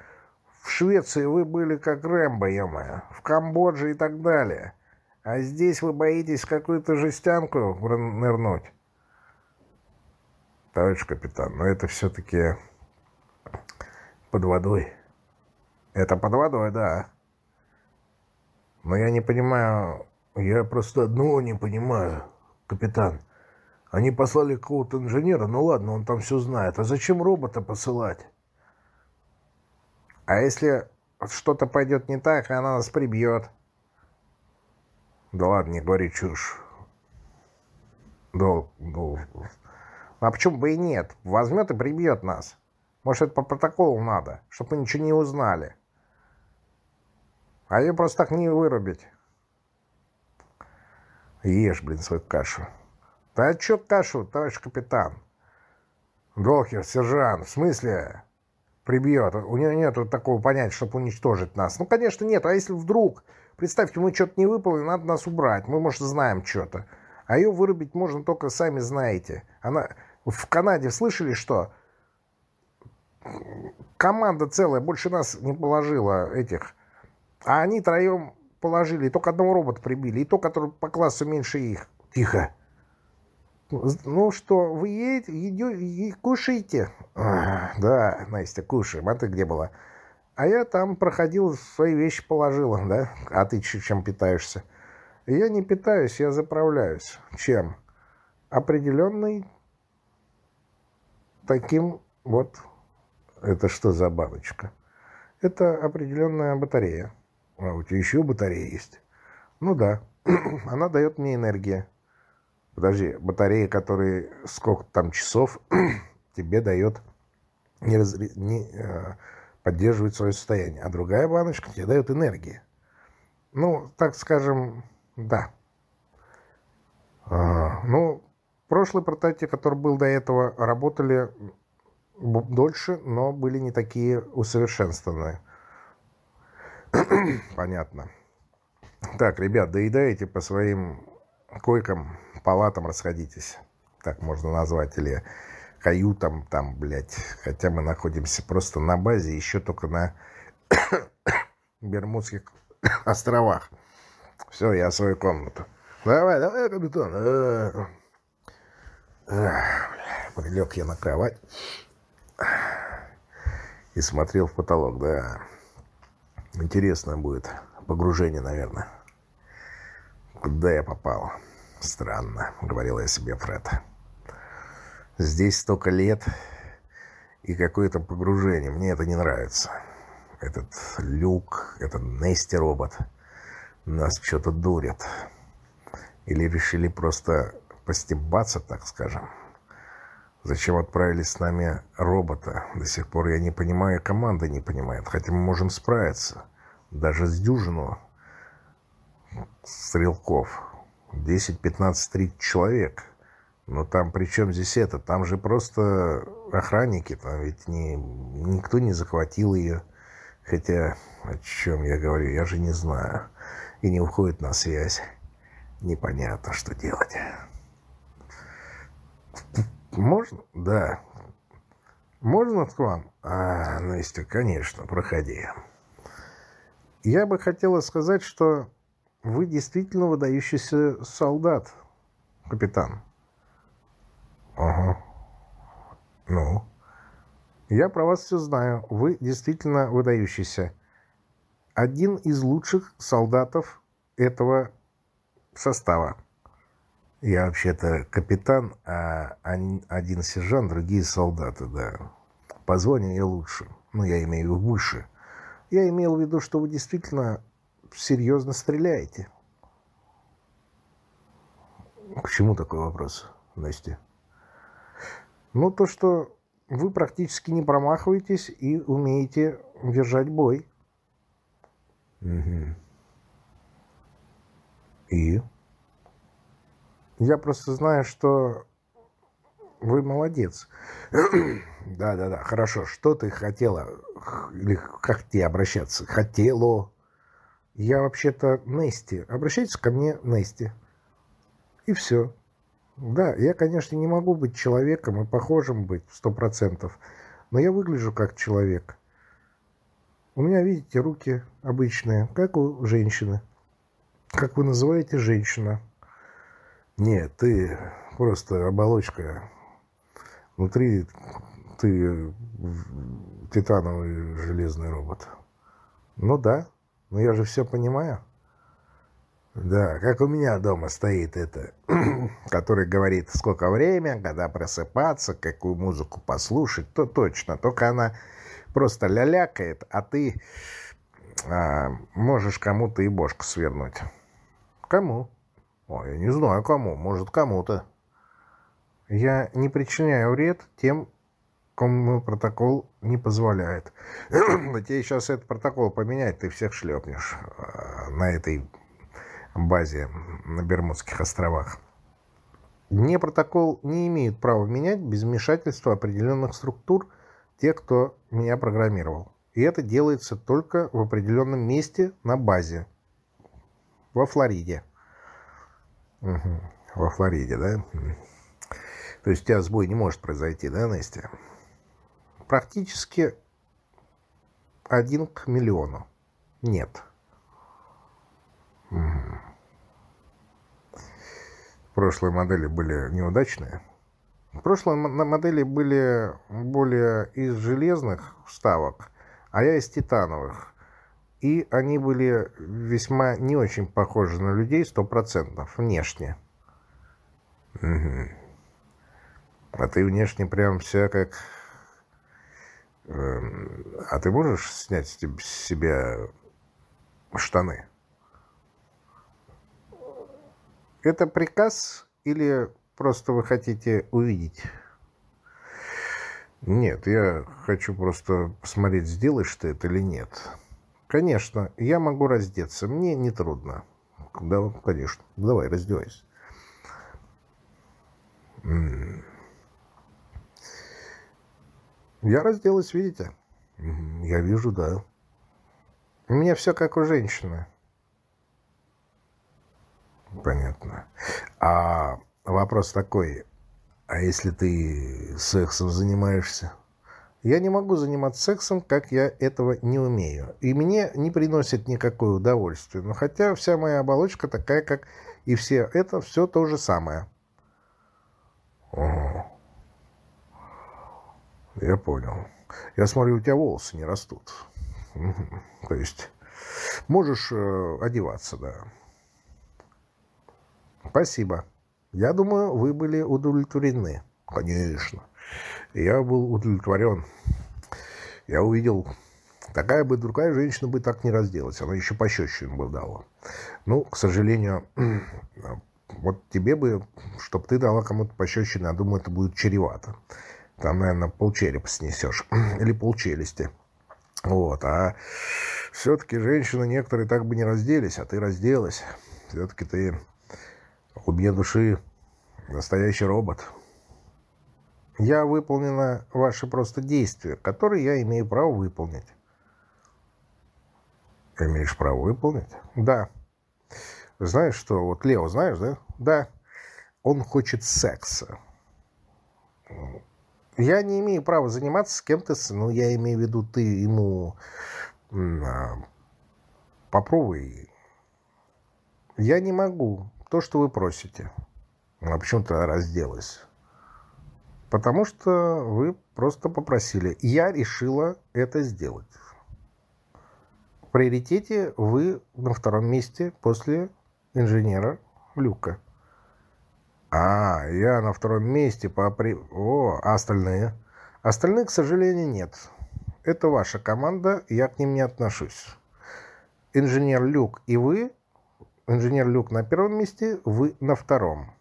В Швеции вы были как Рэмбо, ё В Камбодже и так далее. А здесь вы боитесь какую-то жестянку нырнуть? Товарищ капитан, но это все-таки под водой. Это под водой, да. Но я не понимаю, я просто одного не понимаю, капитан. Они послали какого-то инженера, ну ладно, он там все знает. А зачем робота посылать? А если что-то пойдет не так, она нас прибьет? Да ладно, не говори чушь. Да, да. А почему бы и нет? Возьмет и прибьет нас. Может, это по протоколу надо, чтобы мы ничего не узнали. А ее просто так не вырубить. Ешь, блин, свою кашу. Да чё кашу, товарищ капитан? Докер, сержант, в смысле? Прибьет. У нее нету такого понятия, чтобы уничтожить нас. Ну, конечно, нет. А если вдруг, представьте, мы что-то не выполнили, надо нас убрать. Мы, может, знаем что-то. А ее вырубить можно только, сами знаете. Она... В Канаде слышали, что команда целая больше нас не положила этих. А они троем положили, и только одного робота прибили, и то, который по классу меньше их. Тихо. Ну что, вы едете, едете кушаете? А, да, Настя, кушаем. А ты где была? А я там проходил, свои вещи положила, да? А ты чем питаешься? Я не питаюсь, я заправляюсь. Чем? Определенный таким вот это что за баночка? Это определенная батарея. А у тебя еще батарея есть? Ну да. Она дает мне энергию. Подожди, батарея, которая сколько там часов тебе дает, не, разри... не э, поддерживает свое состояние, а другая баночка тебе дает энергии. Ну, так скажем, да. А, ну, прошлые прототипы, которые был до этого, работали дольше, но были не такие усовершенствованные. Понятно. Так, ребят, доедаете по своим койкам, палатам расходитесь. Так можно назвать. Или каютам там, блядь. Хотя мы находимся просто на базе, еще только на Бермудских островах. Все, я свою комнату. Давай, давай, капитан. Прилег я на кровать и смотрел в потолок, да. Интересно будет погружение, наверное. Куда я попал? Странно, говорил я себе Фред. Здесь столько лет и какое-то погружение. Мне это не нравится. Этот люк, этот Нести робот нас что-то дурят. Или решили просто постебаться, так скажем. Зачем отправили с нами робота? До сих пор я не понимаю, команда не понимает. Хотя мы можем справиться. Даже с дюжину стрелков. 10, 15, 30 человек. Но там при чем здесь это? Там же просто охранники. Там ведь не, никто не захватил ее. Хотя, о чем я говорю, я же не знаю. И не уходит на связь. Непонятно, что делать. Можно? Да. Можно к вам? А, Настя, конечно, проходи. Я бы хотела сказать, что вы действительно выдающийся солдат, капитан. Ага. Ну? Я про вас все знаю. Вы действительно выдающийся. Один из лучших солдатов этого состава. Я вообще-то капитан, а один сержант, другие солдаты, да. По званию я лучше. Ну, я имею в виду выше. Я имел в виду, что вы действительно серьезно стреляете. К чему такой вопрос, Настя? Ну, то, что вы практически не промахиваетесь и умеете держать бой. Угу. И? Я просто знаю, что вы молодец. Да-да-да, хорошо. Что ты хотела? Или как тебе обращаться? Хотело. Я вообще-то Нести. Обращайтесь ко мне Нести. И все. Да, я, конечно, не могу быть человеком и похожим быть сто процентов, но я выгляжу как человек. У меня, видите, руки обычные, как у женщины. Как вы называете женщина? Нет, ты просто оболочка. Внутри ты титановый железный робот. Ну да, но я же все понимаю. Да, как у меня дома стоит это, который говорит, сколько время, когда просыпаться, какую музыку послушать, то точно. Только она просто лялякает, а ты а, можешь кому-то и бошку свернуть. Кому? Ой, я не знаю кому, может кому-то. Я не причиняю вред тем, кому протокол не позволяет. Да тебе сейчас этот протокол поменять, ты всех шлепнешь а, на этой базе на Бермудских островах. Не протокол не имеют права менять без вмешательства определенных структур те, кто меня программировал. И это делается только в определенном месте на базе. Во Флориде. Угу. Во Флориде, да? То есть у тебя сбой не может произойти, да, Настя? Практически один к миллиону. Нет. Прошлые модели были неудачные. Прошлые модели были более из железных вставок, а я из титановых. И они были весьма не очень похожи на людей, сто процентов, внешне. Угу. А ты внешне прям вся как... Эм, а ты можешь снять с себя штаны? Это приказ или просто вы хотите увидеть? Нет, я хочу просто посмотреть, сделаешь ты это или нет. Конечно, я могу раздеться, мне не трудно. Да, конечно. Давай, раздевайся. Я разделась, видите? Я вижу, да. У меня все как у женщины. Понятно. А вопрос такой, а если ты сексом занимаешься? Я не могу заниматься сексом, как я этого не умею. И мне не приносит никакое удовольствие. Но хотя вся моя оболочка такая, как и все это, все то же самое. Я понял. Я смотрю, у тебя волосы не растут. То есть можешь э, одеваться, да. Спасибо. Я думаю, вы были удовлетворены. Конечно. Я был удовлетворен. Я увидел, такая бы другая женщина бы так не разделась. Она еще пощечину бы дала. Ну, к сожалению, вот тебе бы, чтобы ты дала кому-то пощечину, я думаю, это будет чревато. Там, наверное, полчерепа снесешь. Или полчелюсти. Вот. А все-таки женщины некоторые так бы не разделись, а ты разделась. Все-таки ты в глубине души настоящий робот. Я выполнила ваши просто действия, которые я имею право выполнить. Имеешь право выполнить? Да. Знаешь что, вот Лео, знаешь, да? Да. Он хочет секса. Я не имею права заниматься с кем-то, ну, я имею в виду, ты ему а, попробуй. Я не могу. То, что вы просите. А почему ты разделась? Потому что вы просто попросили. Я решила это сделать. В приоритете вы на втором месте после инженера Люка. А, я на втором месте по... О, а остальные? Остальных, к сожалению, нет. Это ваша команда, я к ним не отношусь. Инженер Люк и вы, инженер Люк на первом месте, вы на втором.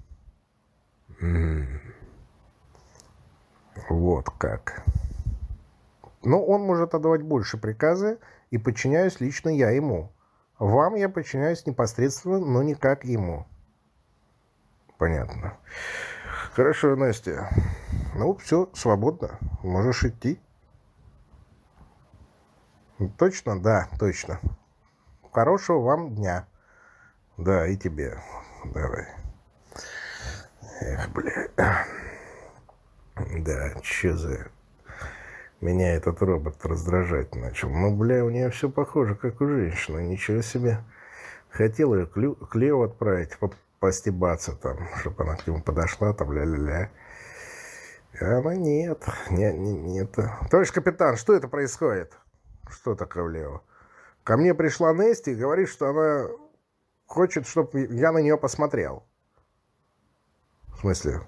Вот как. Но он может отдавать больше приказы, и подчиняюсь лично я ему. Вам я подчиняюсь непосредственно, но не как ему. Понятно. Хорошо, Настя. Ну, все, свободно. Можешь идти. Точно? Да, точно. Хорошего вам дня. Да, и тебе. Давай. Эх, бля. Да, че за... Меня этот робот раздражать начал. Ну, бля, у нее все похоже, как у женщины. Ничего себе. Хотел ее к Лео отправить, постебаться там, чтобы она к нему подошла, там ля-ля-ля. А она нет, нет, нет, нет. Товарищ капитан, что это происходит? Что такое, Лео? Ко мне пришла Нести и говорит, что она хочет, чтобы я на нее посмотрел. В смысле?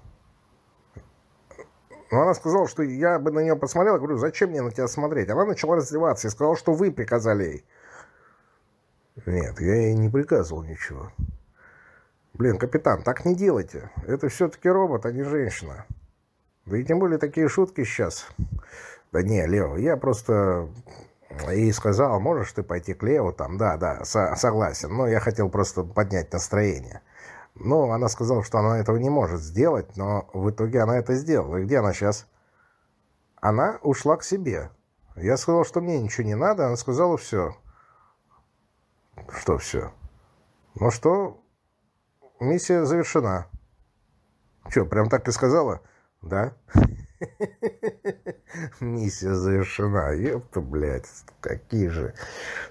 Ну, она сказала, что я бы на нее посмотрел. Я говорю, зачем мне на тебя смотреть? Она начала раздеваться и сказала, что вы приказали ей. Нет, я ей не приказывал ничего. Блин, капитан, так не делайте. Это все-таки робот, а не женщина. Да и тем более такие шутки сейчас. Да не, Лео, я просто ей сказал, можешь ты пойти к Лео там? Да, да, со согласен. Но я хотел просто поднять настроение. Ну, она сказала, что она этого не может сделать, но в итоге она это сделала. И где она сейчас? Она ушла к себе. Я сказал, что мне ничего не надо, она сказала все. Что все? Ну что, Миссия завершена. Что, прям так и сказала? Да. Миссия завершена. Ёпта, блядь, какие же.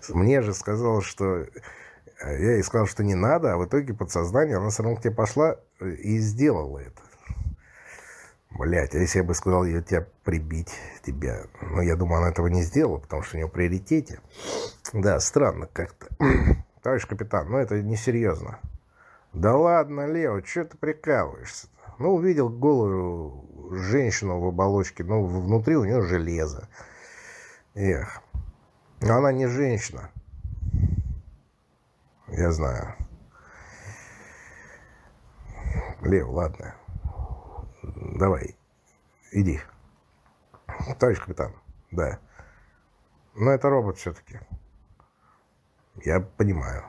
Мне же сказал, что... Я ей сказал, что не надо, а в итоге подсознание, она все равно к тебе пошла и сделала это. Блять, а если я бы сказал ее тебя прибить, тебя... Ну, я думаю, она этого не сделала, потому что у нее приоритете. Да, странно как-то. Товарищ капитан, ну это несерьезно. Да ладно, Лео, что ты прикалываешься -то? Ну, увидел голую женщину в оболочке, ну, внутри у нее железо. Эх, но она не женщина. Я знаю. Лев, ладно. Давай, иди. Товарищ капитан, да. Но это робот все-таки. Я понимаю.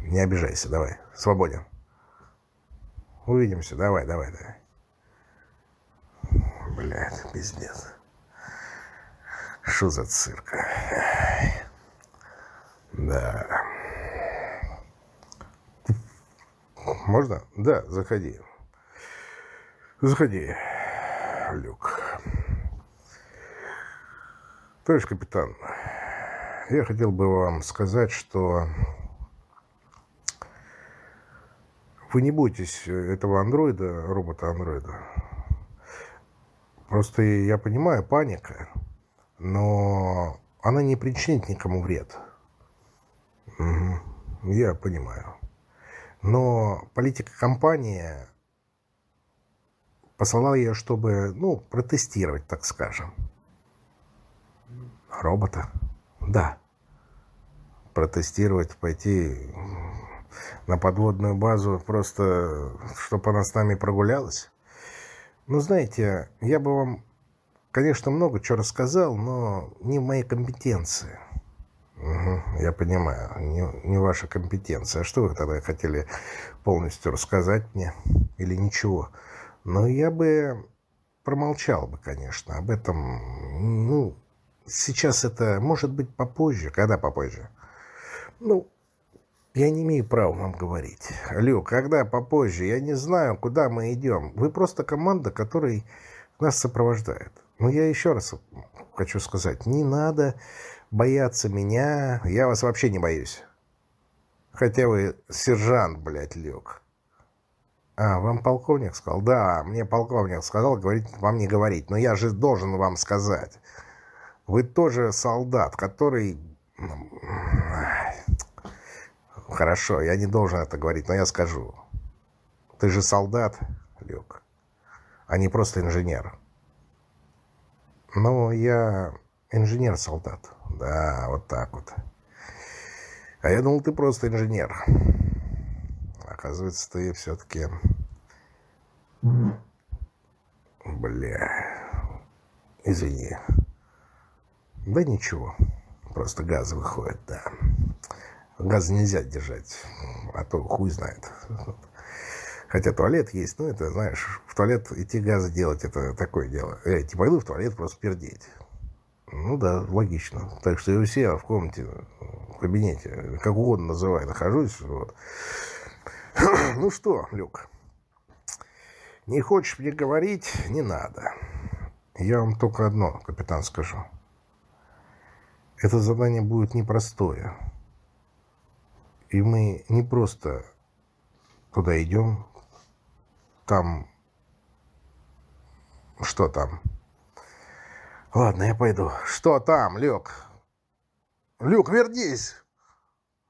Не обижайся, давай. Свободен. Увидимся, давай, давай, давай. Блядь, пиздец. Что за цирк? Да. Можно? Да, заходи. Заходи, Люк. Товарищ капитан, я хотел бы вам сказать, что вы не бойтесь этого андроида, робота-андроида. Просто я понимаю, паника, но она не причинит никому вред. Угу, я понимаю. Но политика компании послала ее, чтобы, ну, протестировать, так скажем. Робота? Да. Протестировать, пойти на подводную базу, просто чтобы она с нами прогулялась? Ну, знаете, я бы вам, конечно, много чего рассказал, но не в моей компетенции. Угу, я понимаю, не, не ваша компетенция. А что вы тогда хотели полностью рассказать мне? Или ничего? Но я бы промолчал бы, конечно, об этом, ну, Сейчас это может быть попозже. Когда попозже? Ну, я не имею права вам говорить. Люк, когда попозже? Я не знаю, куда мы идем. Вы просто команда, которая нас сопровождает. Но я еще раз хочу сказать, не надо бояться меня. Я вас вообще не боюсь. Хотя вы сержант, блядь, Люк. А, вам полковник сказал? Да, мне полковник сказал, говорить вам не говорить. Но я же должен вам сказать. Вы тоже солдат, который... Хорошо, я не должен это говорить, но я скажу. Ты же солдат, Люк, а не просто инженер. Ну, я инженер-солдат. Да, вот так вот. А я думал, ты просто инженер. Оказывается, ты все-таки... Бля. Извини. Да ничего, просто газы выходят, да. Газ нельзя держать, а то хуй знает. Хотя туалет есть, ну это, знаешь, в туалет идти газы делать, это такое дело. Я идти пойду в туалет просто пердеть. Ну да, логично. Так что я у себя в комнате, в кабинете, как угодно называю, нахожусь. Вот. Ну что, Люк, не хочешь мне говорить, не надо. Я вам только одно, капитан, скажу. Это задание будет непростое. И мы не просто туда идем, там... Что там? Ладно, я пойду. Что там, Люк? Люк, вернись!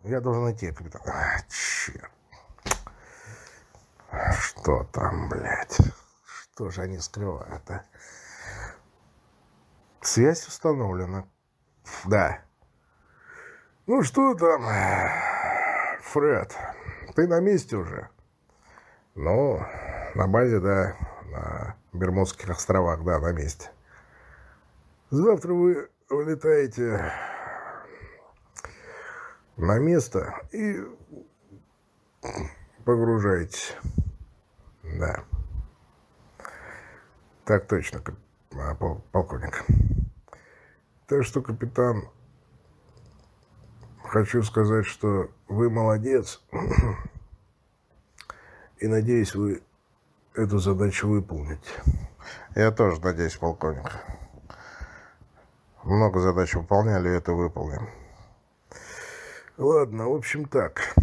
Я должен идти, капитан. А, черт. Что там, блядь? Что же они скрывают, а? Связь установлена. Да. Ну что там, Фред, ты на месте уже? Ну, на базе, да, на Бермудских островах, да, на месте. Завтра вы вылетаете на место и погружаетесь. Да. Так точно, а, полковник. Так что, капитан, хочу сказать, что вы молодец. И надеюсь, вы эту задачу выполните. Я тоже надеюсь, полковник. Много задач выполняли, это выполним. Ладно, в общем так.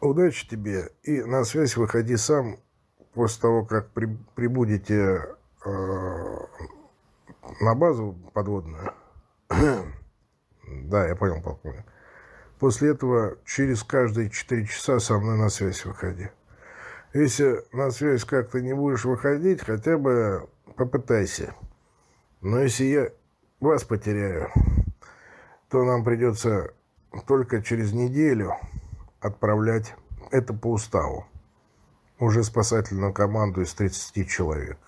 Удачи тебе. И на связь выходи сам после того, как при, прибудете Э, на базу подводную. да, я понял, полковник. После этого через каждые 4 часа со мной на связь выходи. Если на связь как-то не будешь выходить, хотя бы попытайся. Но если я вас потеряю, то нам придется только через неделю отправлять это по уставу. Уже спасательную команду из 30 человек.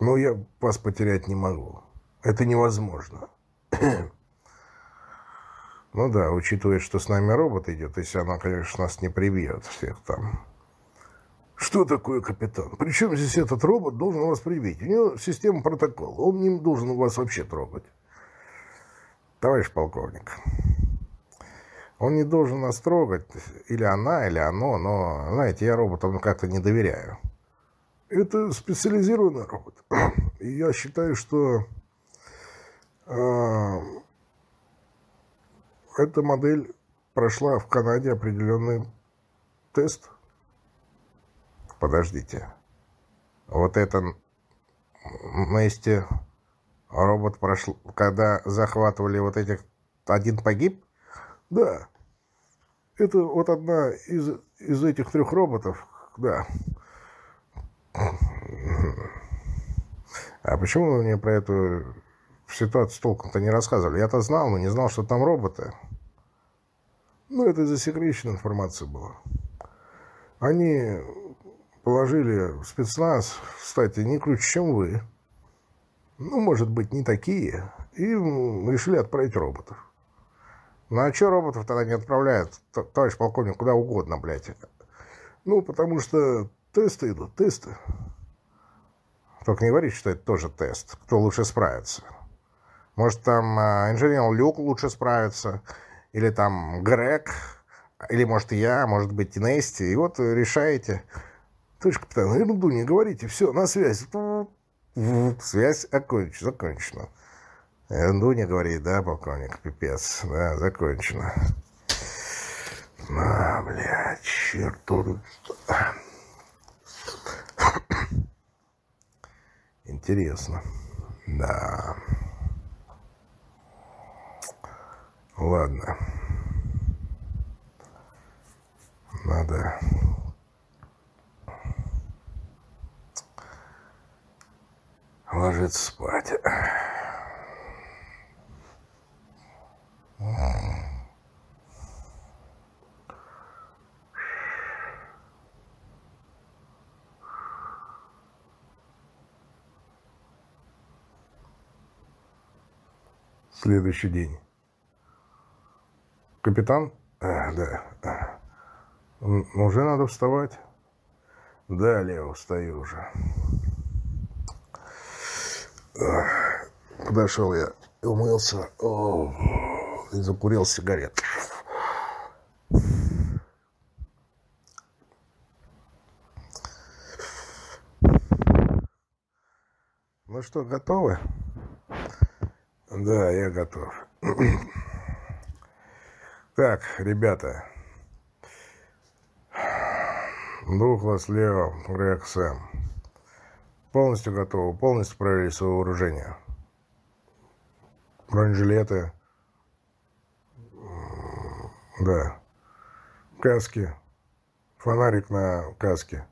Но я вас потерять не могу. Это невозможно. ну да, учитывая, что с нами робот идет, если она, конечно, нас не прибьет всех там. Что такое капитан? Причем здесь этот робот должен вас прибить? У него система протокола. Он не должен вас вообще трогать. Товарищ полковник, он не должен нас трогать, или она, или оно, но, знаете, я роботам как-то не доверяю. Это специализированный робот. И я считаю, что э, эта модель прошла в Канаде определенный тест. Подождите. Вот это Нести робот прошел, когда захватывали вот этих, один погиб? Да. Это вот одна из, из этих трех роботов, да. А почему вы мне про эту ситуацию толком-то не рассказывали? Я-то знал, но не знал, что там роботы. Ну, это засекреченная информация была. Они положили в спецназ, кстати, не круче, чем вы. Ну, может быть, не такие. И решили отправить роботов. Ну, а что роботов тогда не отправляют, товарищ полковник, куда угодно, блядь? Ну, потому что тесты идут, тесты. Только не говорите, что это тоже тест. Кто лучше справится. Может, там э, инженер Люк лучше справится, или там Грег, или, может, я, может быть, и. И вот решаете. Товарищ капитан, ерунду не говорите. Все, на связь. Связь окончена, закончена. Ерунду не говори, да, полковник? Пипец. Да, закончено. А, блядь, черт. Интересно. Да. Ладно. Надо... Ложиться спать. Следующий день. Капитан? А, да. А. Уже надо вставать? Да, Лео, встаю уже. Подошел я, умылся о, и закурил сигарет. Ну что, готовы? Да, я готов. Так, ребята. Духлас, Лео, Грег, Сэм. Полностью готовы, полностью проверили свое вооружение. Бронежилеты. Да. Каски. Фонарик на каске.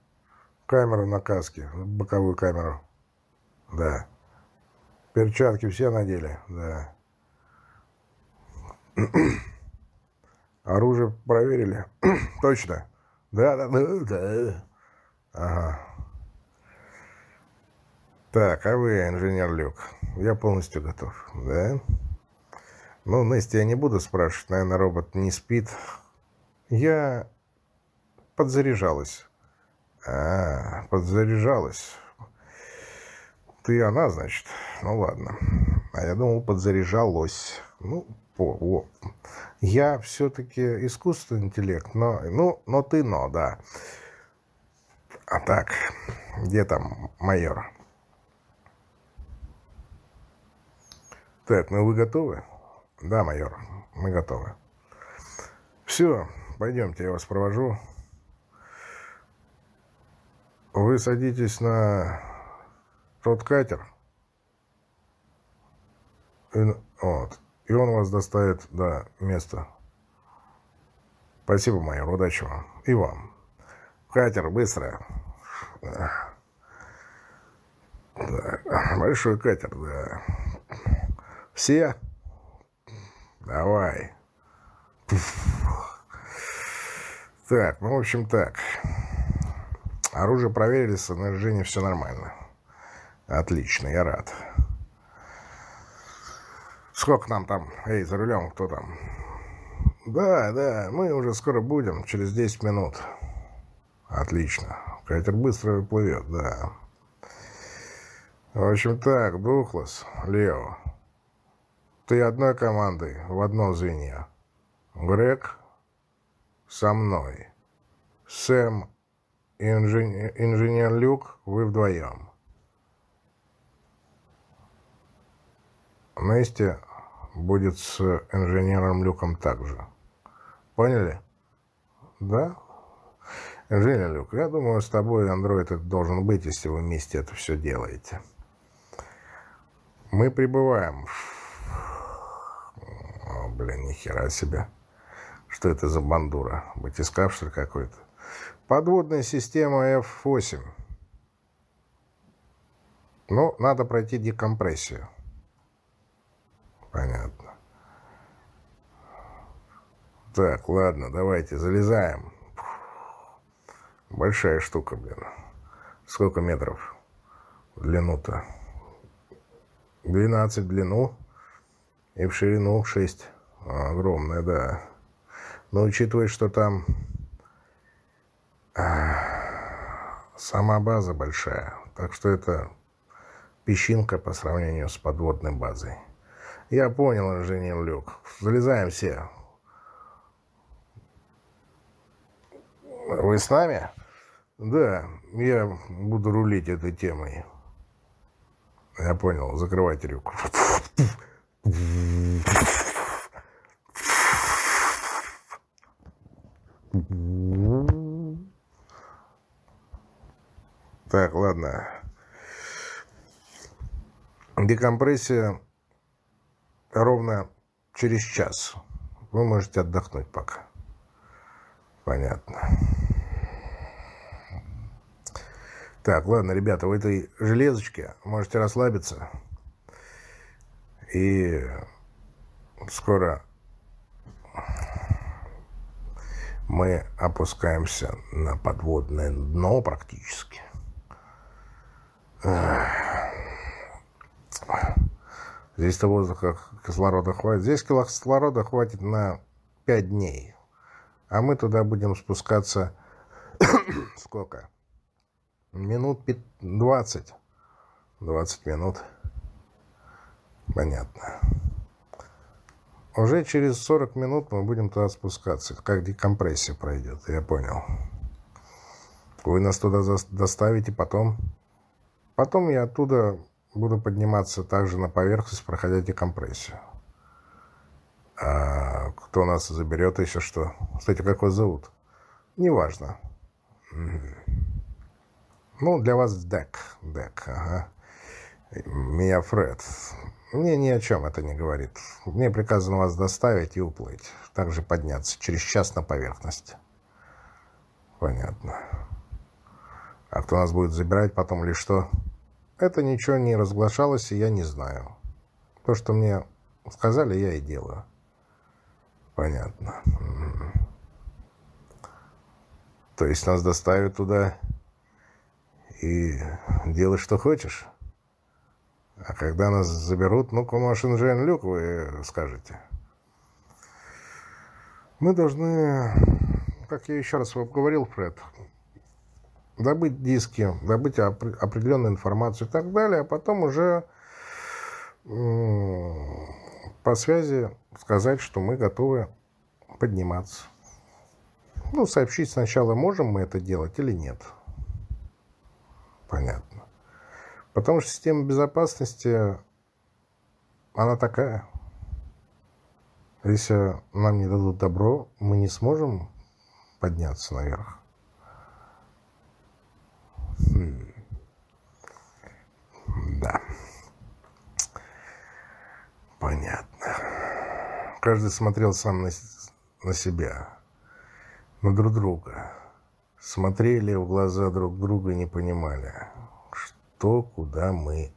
Камера на каске. Боковую камеру. Да. Перчатки все надели, да. Оружие проверили? Точно? Да, да, да, да. Ага. Так, а вы, инженер Люк, я полностью готов, да? Ну, Нести я не буду спрашивать, наверное, робот не спит. Я подзаряжалась. А, подзаряжалась. Ты она, значит? Ну ладно. А я думал, подзаряжалось. Ну, по. Я все-таки искусственный интеллект, но, ну, но ты, но, да. А так, где там майор? Так, ну вы готовы? Да, майор, мы готовы. Все, пойдемте, я вас провожу. Вы садитесь на тот катер. И, вот. И он вас доставит до места. Спасибо, майор. Удачи вам. И вам. Катер, быстро. Да. Большой катер, да. Все? Давай. Так, ну, в общем, так. Оружие проверили, снаряжение все нормально. Отлично, я рад. Сколько нам там? Эй, за рулем, кто там? Да, да, мы уже скоро будем, через 10 минут. Отлично. Катер быстро плывет, да. В общем так, Духлас, Лео. Ты одной командой в одном звене. Грег со мной. Сэм и инженер, инженер Люк, вы вдвоем. Вместе будет с инженером Люком также. Поняли? Да? Инженер Люк, я думаю, с тобой андроид это должен быть, если вы вместе это все делаете. Мы прибываем. О, блин, нихера себе. Что это за бандура? Батискаф, что ли, какой-то? Подводная система F8. Ну, надо пройти декомпрессию. Понятно. Так, ладно, давайте, залезаем. Большая штука, блин. Сколько метров в длину-то? 12 в длину и в ширину 6. Огромная, да. Но учитывая, что там сама база большая, так что это песчинка по сравнению с подводной базой. Я понял, инженер Люк. Залезаем все. Вы с нами? Да, я буду рулить этой темой. Я понял, закрывайте рюк. Так, ладно. Декомпрессия ровно через час. Вы можете отдохнуть пока. Понятно. Так, ладно, ребята, в этой железочке можете расслабиться. И скоро мы опускаемся на подводное дно практически. Здесь-то воздуха, кислорода хватит. Здесь кислорода хватит на 5 дней. А мы туда будем спускаться сколько? Минут 20. 20 минут. Понятно. Уже через 40 минут мы будем туда спускаться. Как декомпрессия пройдет, я понял. Вы нас туда доставите потом. Потом я оттуда буду подниматься также на поверхность, проходя декомпрессию. А кто нас заберет, еще что? Кстати, как вас зовут? Неважно. Ну, для вас Дек. Дек, ага. Меня Фред. Мне ни о чем это не говорит. Мне приказано вас доставить и уплыть. Также подняться через час на поверхность. Понятно. А кто нас будет забирать потом или что? Это ничего не разглашалось, и я не знаю. То, что мне сказали, я и делаю. Понятно. То есть нас доставят туда и делай, что хочешь. А когда нас заберут, ну-ка, машин Жен Люк, вы скажете. Мы должны, как я еще раз вам говорил, Фред, добыть диски, добыть определенную информацию и так далее, а потом уже по связи сказать, что мы готовы подниматься. Ну, сообщить сначала, можем мы это делать или нет. Понятно. Потому что система безопасности, она такая. Если нам не дадут добро, мы не сможем подняться наверх. Да. Понятно. Каждый смотрел сам на, на себя, на друг друга смотрели в глаза друг друга и не понимали, что, куда мы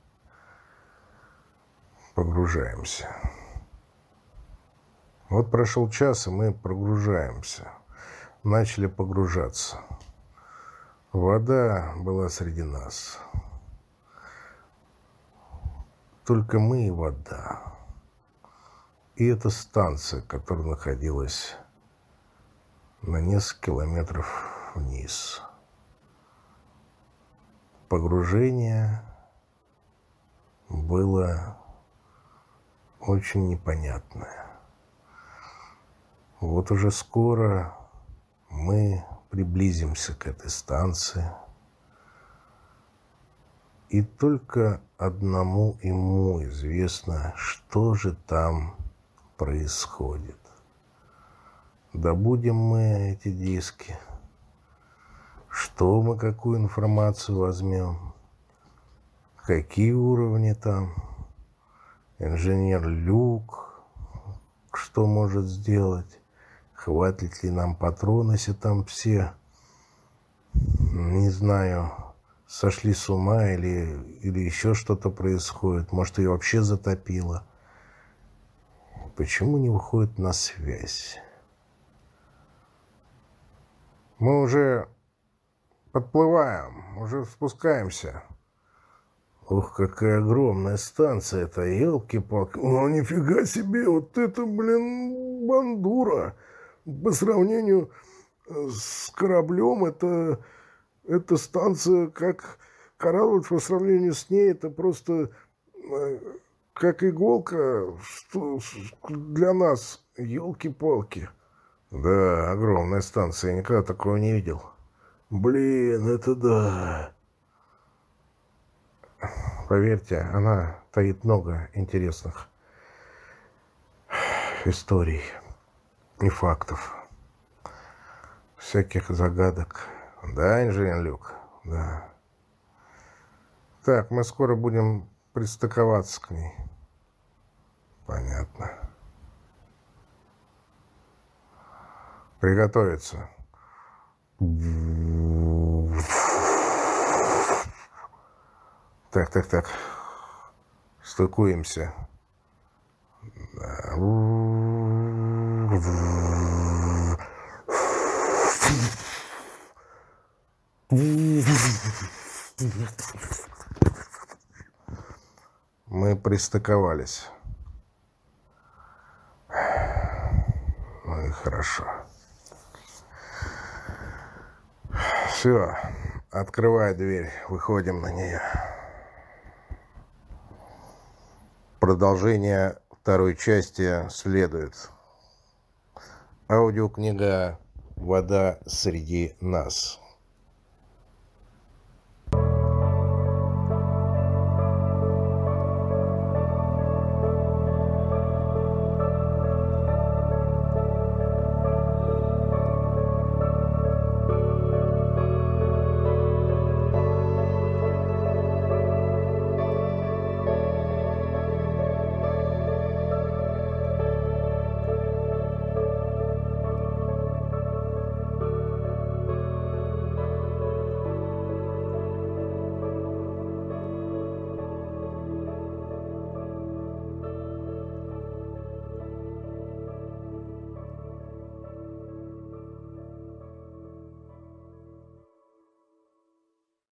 погружаемся. Вот прошел час, и мы прогружаемся. начали погружаться. Вода была среди нас. Только мы и вода. И эта станция, которая находилась на несколько километров вниз. Погружение было очень непонятное. Вот уже скоро мы приблизимся к этой станции, и только одному ему известно, что же там происходит. Добудем мы эти диски. Что мы, какую информацию возьмем? Какие уровни там? Инженер Люк, что может сделать? Хватит ли нам патроны, если там все, не знаю, сошли с ума или, или еще что-то происходит. Может, ее вообще затопило. Почему не выходит на связь? Мы уже подплываем, уже спускаемся. Ух, какая огромная станция это, елки-палки. О, нифига себе, вот это, блин, бандура по сравнению э, с кораблем, это, это станция как корабль по сравнению с ней, это просто э, как иголка для нас, елки-палки. Да, огромная станция, я никогда такого не видел. Блин, это да. Поверьте, она таит много интересных историй и фактов. Всяких загадок. Да, инженер Люк? Да. Так, мы скоро будем пристыковаться к ней. Понятно. Приготовиться. Так, так, так. Стыкуемся. Да. Мы пристыковались. Ну и хорошо. Все, открывай дверь, выходим на нее. Продолжение второй части следует. Аудиокнига «Вода среди нас».